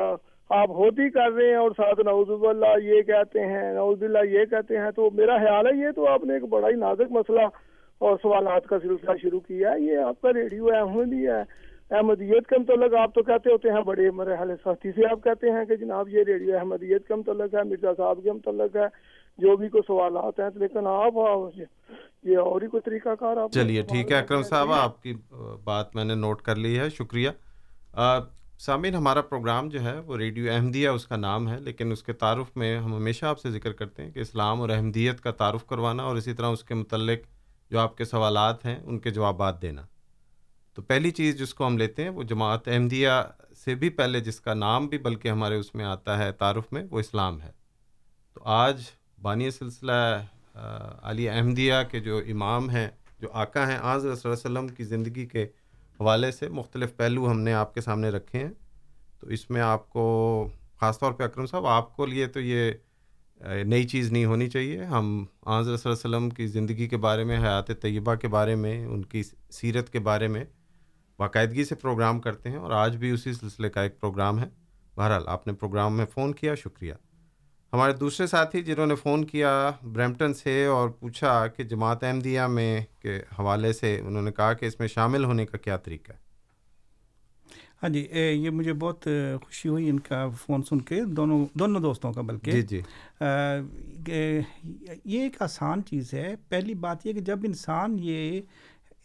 آپ ہوتی کر رہے ہیں اور ساتھ نعوذ باللہ یہ کہتے ہیں نعوذ باللہ یہ کہتے ہیں تو میرا خیال ہے یہ تو آپ نے ایک بڑا ہی نازک مسئلہ اور سوالات کا سلسلہ شروع کیا ہے۔ یہ آپ کا ریڈیو احمدیہ ہے احمدیت کے متعلق آپ تو کہتے ہوتے ہیں بڑے مرحلے سختی سے آپ کہتے ہیں کہ جناب یہ ریڈیو احمدیت کے متعلق ہے مرزا صاحب کے متعلق ہے جو بھی کوئی سوالات ہیں۔ لیکن آپ یہ اور ہی کوئی طریقہ کار آپ چلیے ٹھیک ہے اکرم صاحب آپ کی بات میں نے نوٹ کر لی ہے شکریہ۔ سامعین، ہمارا پروگرام جو ہے وہ ریڈیو احمدیہ اس کا نام ہے، لیکن اس کے تعارف میں ہم ہمیشہ آپ سے ذکر کرتے ہیں کہ اسلام اور احمدیت کا تعارف کروانا اور اسی طرح اس کے متعلق جو آپ کے سوالات ہیں، ان کے جوابات دینا۔ تو پہلی چیز جس کو ہم لیتے ہیں، وہ جماعت احمدیہ سے بھی پہلے جس کا نام بھی بلکہ ہمارے اس میں آتا ہے تعارف میں، وہ اسلام ہے۔ تو آج بانی سلسلہ علی احمدیہ کے جو امام ہیں، جو آقا ہیں، آج صلی اللہ علیہ وسلم کی زندگی کے حوالے سے مختلف پہلو ہم نے آپ کے سامنے رکھے ہیں۔ تو اس میں آپ کو، خاص طور پہ اکرم صاحب، آپ کو لیے تو یہ نئی چیز نہیں ہونی چاہیے۔ ہم آج صلی اللہ علیہ وسلم کی زندگی کے بارے میں، حیات طیبہ کے بارے میں، ان کی سیرت کے بارے میں باقاعدگی سے پروگرام کرتے ہیں اور آج بھی اسی سلسلے کا ایک پروگرام ہے۔ بہرحال، آپ نے پروگرام میں فون کیا، شکریہ۔ ہمارے دوسرے ساتھی جنہوں نے فون کیا برمپٹن سے اور پوچھا کہ جماعت احمدیہ میں کے حوالے سے انہوں نے کہا کہ اس میں شامل ہونے کا کیا طریقہ ہے؟ ہاں جی اے، یہ مجھے بہت خوشی ہوئی ان کا فون سن کے دونوں دونوں دوستوں کا بلکہ۔ جی جی۔ یہ ایک آسان چیز ہے۔ پہلی بات یہ کہ جب انسان یہ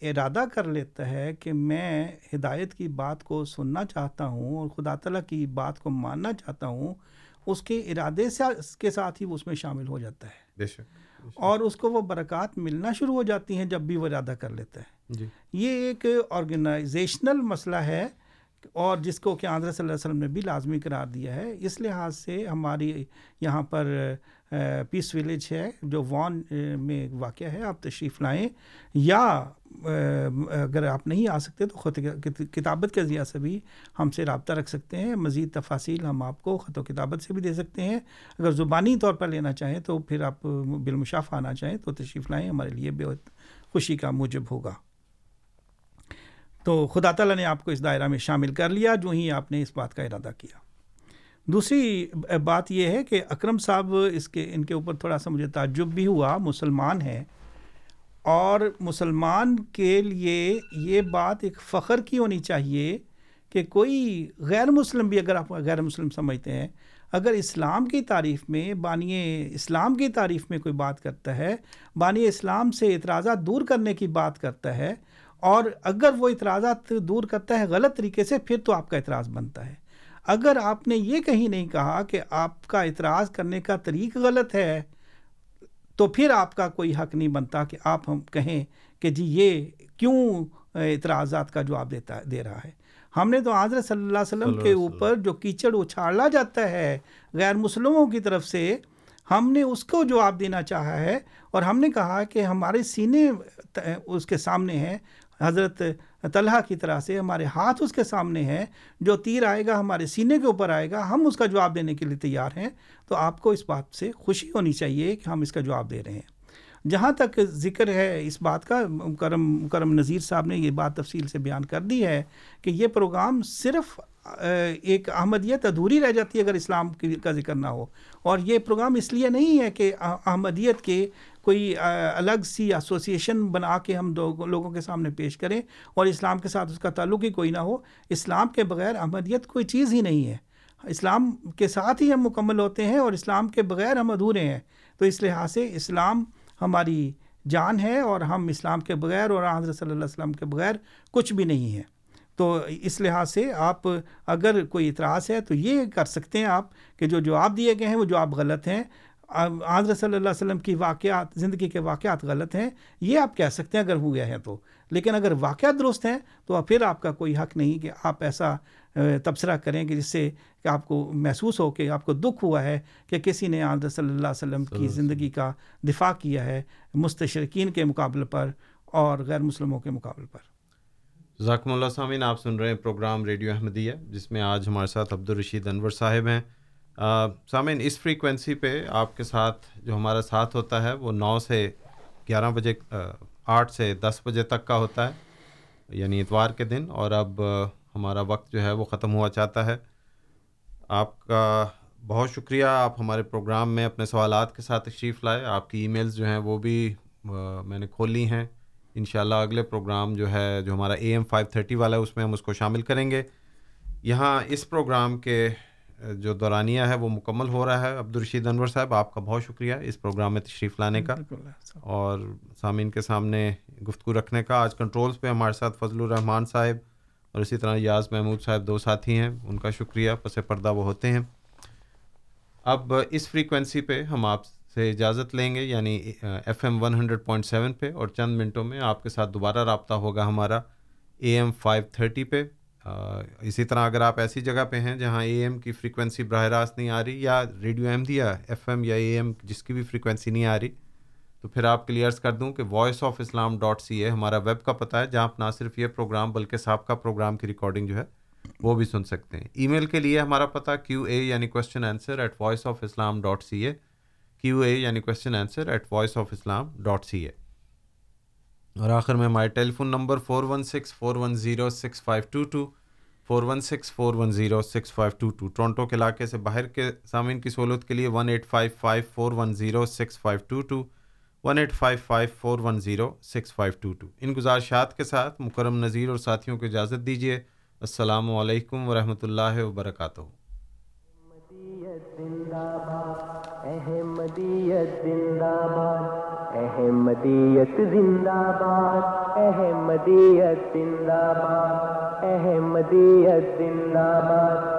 ارادہ کر لیتا ہے کہ میں ہدایت کی بات کو سننا چاہتا ہوں اور خدا تعالیٰ کی بات کو ماننا چاہتا ہوں اس کے ارادے سے کے ساتھ ہی وہ اس میں شامل ہو جاتا ہے۔ بے شک اور اس کو وہ برکات ملنا شروع ہو جاتی ہیں جب بھی وہ ارادہ کر لیتا ہے۔ جی۔ یہ ایک آرگنائزیشنل مسئلہ ہے اور جس کو کہ آندھر صلی اللہ علیہ وسلم نے بھی لازمی قرار دیا ہے۔ اس لحاظ سے ہماری یہاں پر پیس ویلیج ہے، جو وان میں واقع ہے، آپ تشریف لائیں، یا اگر آپ نہیں آ سکتے تو خط کتابت کے ذریعہ سے بھی ہم سے رابطہ رکھ سکتے ہیں، مزید تفاصیل ہم آپ کو خط و کتابت سے بھی دے سکتے ہیں۔ اگر زبانی طور پر لینا چاہیں تو پھر آپ بالمشافہ آنا چاہیں تو تشریف لائیں، ہمارے لیے بہت خوشی کا موجب ہوگا۔ تو خدا تعالیٰ نے آپ کو اس دائرہ میں شامل کر لیا، جو ہی آپ نے اس بات کا ارادہ کیا۔ دوسری بات یہ ہے کہ اکرم صاحب اس کے، ان کے اوپر تھوڑا سا مجھے تعجب بھی ہوا، مسلمان ہیں، اور مسلمان کے لیے یہ بات ایک فخر کی ہونی چاہیے کہ کوئی غیر مسلم بھی اگر آپ غیر مسلم سمجھتے ہیں، اگر اسلام کی تعریف میں، بانی اسلام کی تعریف میں کوئی بات کرتا ہے، بانی اسلام سے اعتراضات دور کرنے کی بات کرتا ہے، اور اگر وہ اعتراضات دور کرتا ہے غلط طریقے سے، پھر تو آپ کا اعتراض بنتا ہے۔ اگر آپ نے یہ کہیں نہیں کہا کہ آپ کا اعتراض کرنے کا طریق غلط ہے تو پھر آپ کا کوئی حق نہیں بنتا کہ آپ ہم کہیں کہ جی یہ کیوں اعتراضات کا جواب دیتا دے رہا ہے۔ ہم نے تو حضرت صلی اللہ علیہ وسلم کے اوپر جو کیچڑ اچھاڑا جاتا ہے غیر مسلموں کی طرف سے ہم نے اس کو جواب دینا چاہا ہے اور ہم نے کہا کہ ہمارے سینے اس کے سامنے ہیں حضرت طلحہ کی طرح سے ہمارے ہاتھ اس کے سامنے ہیں، جو تیر آئے گا ہمارے سینے کے اوپر آئے گا، ہم اس کا جواب دینے کے لیے تیار ہیں۔ تو آپ کو اس بات سے خوشی ہونی چاہیے کہ ہم اس کا جواب دے رہے ہیں۔ جہاں تک ذکر ہے اس بات کا کرم کرم نذیر صاحب نے یہ بات تفصیل سے بیان کر دی ہے کہ یہ پروگرام صرف ایک احمدیت ادھوری رہ جاتی ہے اگر اسلام کا ذکر نہ ہو۔ اور یہ پروگرام اس لیے نہیں ہے کہ احمدیت کے کوئی الگ سی ایسوسیشن بنا کے ہم دو، لوگوں کے سامنے پیش کریں اور اسلام کے ساتھ اس کا تعلق ہی کوئی نہ ہو۔ اسلام کے بغیر احمدیت کوئی چیز ہی نہیں ہے۔ اسلام کے ساتھ ہی ہم مکمل ہوتے ہیں اور اسلام کے بغیر ہم ادھورے ہیں۔ تو اس لحاظ سے اسلام ہماری جان ہے اور ہم اسلام کے بغیر اور حضرت صلی اللہ علیہ وسلم کے بغیر کچھ بھی نہیں ہیں۔ تو اس لحاظ سے آپ اگر کوئی اعتراض ہے تو یہ کر سکتے ہیں آپ کہ جو جواب دیے گئے ہیں وہ جواب غلط ہیں۔ حضرت صلی اللہ علیہ وسلم کی واقعات، زندگی کے واقعات غلط ہیں، یہ آپ کہہ سکتے ہیں اگر ہوئے ہیں تو۔ لیکن اگر واقعات درست ہیں تو پھر آپ کا کوئی حق نہیں کہ آپ ایسا تبصرہ کریں کہ جس سے کہ آپ کو محسوس ہو کہ آپ کو دکھ ہوا ہے کہ کسی نے حضرت صلی اللہ علیہ وسلم کی زندگی کا دفاع کیا ہے مستشرقین کے مقابلے پر اور غیر مسلموں کے مقابلے پر۔ ذاکم اللہ سامعین آپ سن رہے ہیں پروگرام ریڈیو احمدیہ جس میں آج ہمارے ساتھ عبدالرشید انور صاحب ہیں۔ سامعین اس فریکوینسی پہ آپ کے ساتھ جو ہمارا ساتھ ہوتا ہے وہ نو سے گیارہ بجے آٹھ سے دس بجے تک کا ہوتا ہے یعنی اتوار کے دن اور اب ہمارا وقت جو ہے وہ ختم ہوا چاہتا ہے۔ آپ کا بہت شکریہ۔ آپ ہمارے پروگرام میں اپنے سوالات کے ساتھ تشریف لائے۔ آپ کی ای میلز جو ہیں وہ بھی میں نے کھول لی ہیں۔ انشاءاللہ اگلے پروگرام جو ہے جو ہمارا اے ایم فائیو تھرٹی والا ہے اس میں ہم اس کو شامل کریں گے۔ یہاں اس پروگرام کے جو دورانیہ ہے وہ مکمل ہو رہا ہے۔ عبدالرشید انور صاحب آپ کا بہت شکریہ اس پروگرام میں تشریف لانے کا۔ اور سامعین کے سامنے گفتگو رکھنے کا۔ آج کنٹرولز پہ ہمارے ساتھ فضل الرحمان صاحب اور اسی طرح یاز محمود صاحب دو ساتھی ہیں، ان کا شکریہ، پس پردہ وہ ہوتے ہیں۔ اب اس فریکوینسی پہ ہم آپ سے اجازت لیں گے یعنی F M one hundred point seven پہ، اور چند منٹوں میں آپ کے ساتھ دوبارہ رابطہ ہوگا ہمارا اے ایم فائیو تھرٹی پہ۔ اسی طرح اگر آپ ایسی جگہ پہ ہیں جہاں اے ایم کی فریکوینسی براہ راست نہیں آ رہی، یا ریڈیو ایم دیا ایف ایم یا اے ایم جس کی بھی فریکوینسی نہیں آ رہی تو پھر آپ کلیئرس کر دوں کہ voice of Islam dot C A ہمارا ویب کا پتہ ہے، جہاں آپ نہ صرف یہ پروگرام بلکہ صاحب کا پروگرام کی ریکارڈنگ جو ہے، وہ بھی سن سکتے ہیں۔ ای میل کے لیے ہمارا پتہ کیو اے یعنی question answer at voice of Islam dot C A Q A یعنی question answer at voice of Islam dot C A اور آخر میں ہمارے telephone number four one six four one zero six five two two four one six four one zero six five two two Toronto کے علاقے سے باہر کے سامعین کی سہولت کے لیے one eight five five four one zero six five two two one eight five five four one zero six five two two ان گزارشات کے ساتھ مکرم نذیر اور ساتھیوں کو اجازت دیجیے۔ السلام علیکم ورحمۃ اللہ وبرکاتہ۔ احمدیت زندہ باد احمدیت زندہ باد احمدیت زندہ باد احمدیت زندہ باد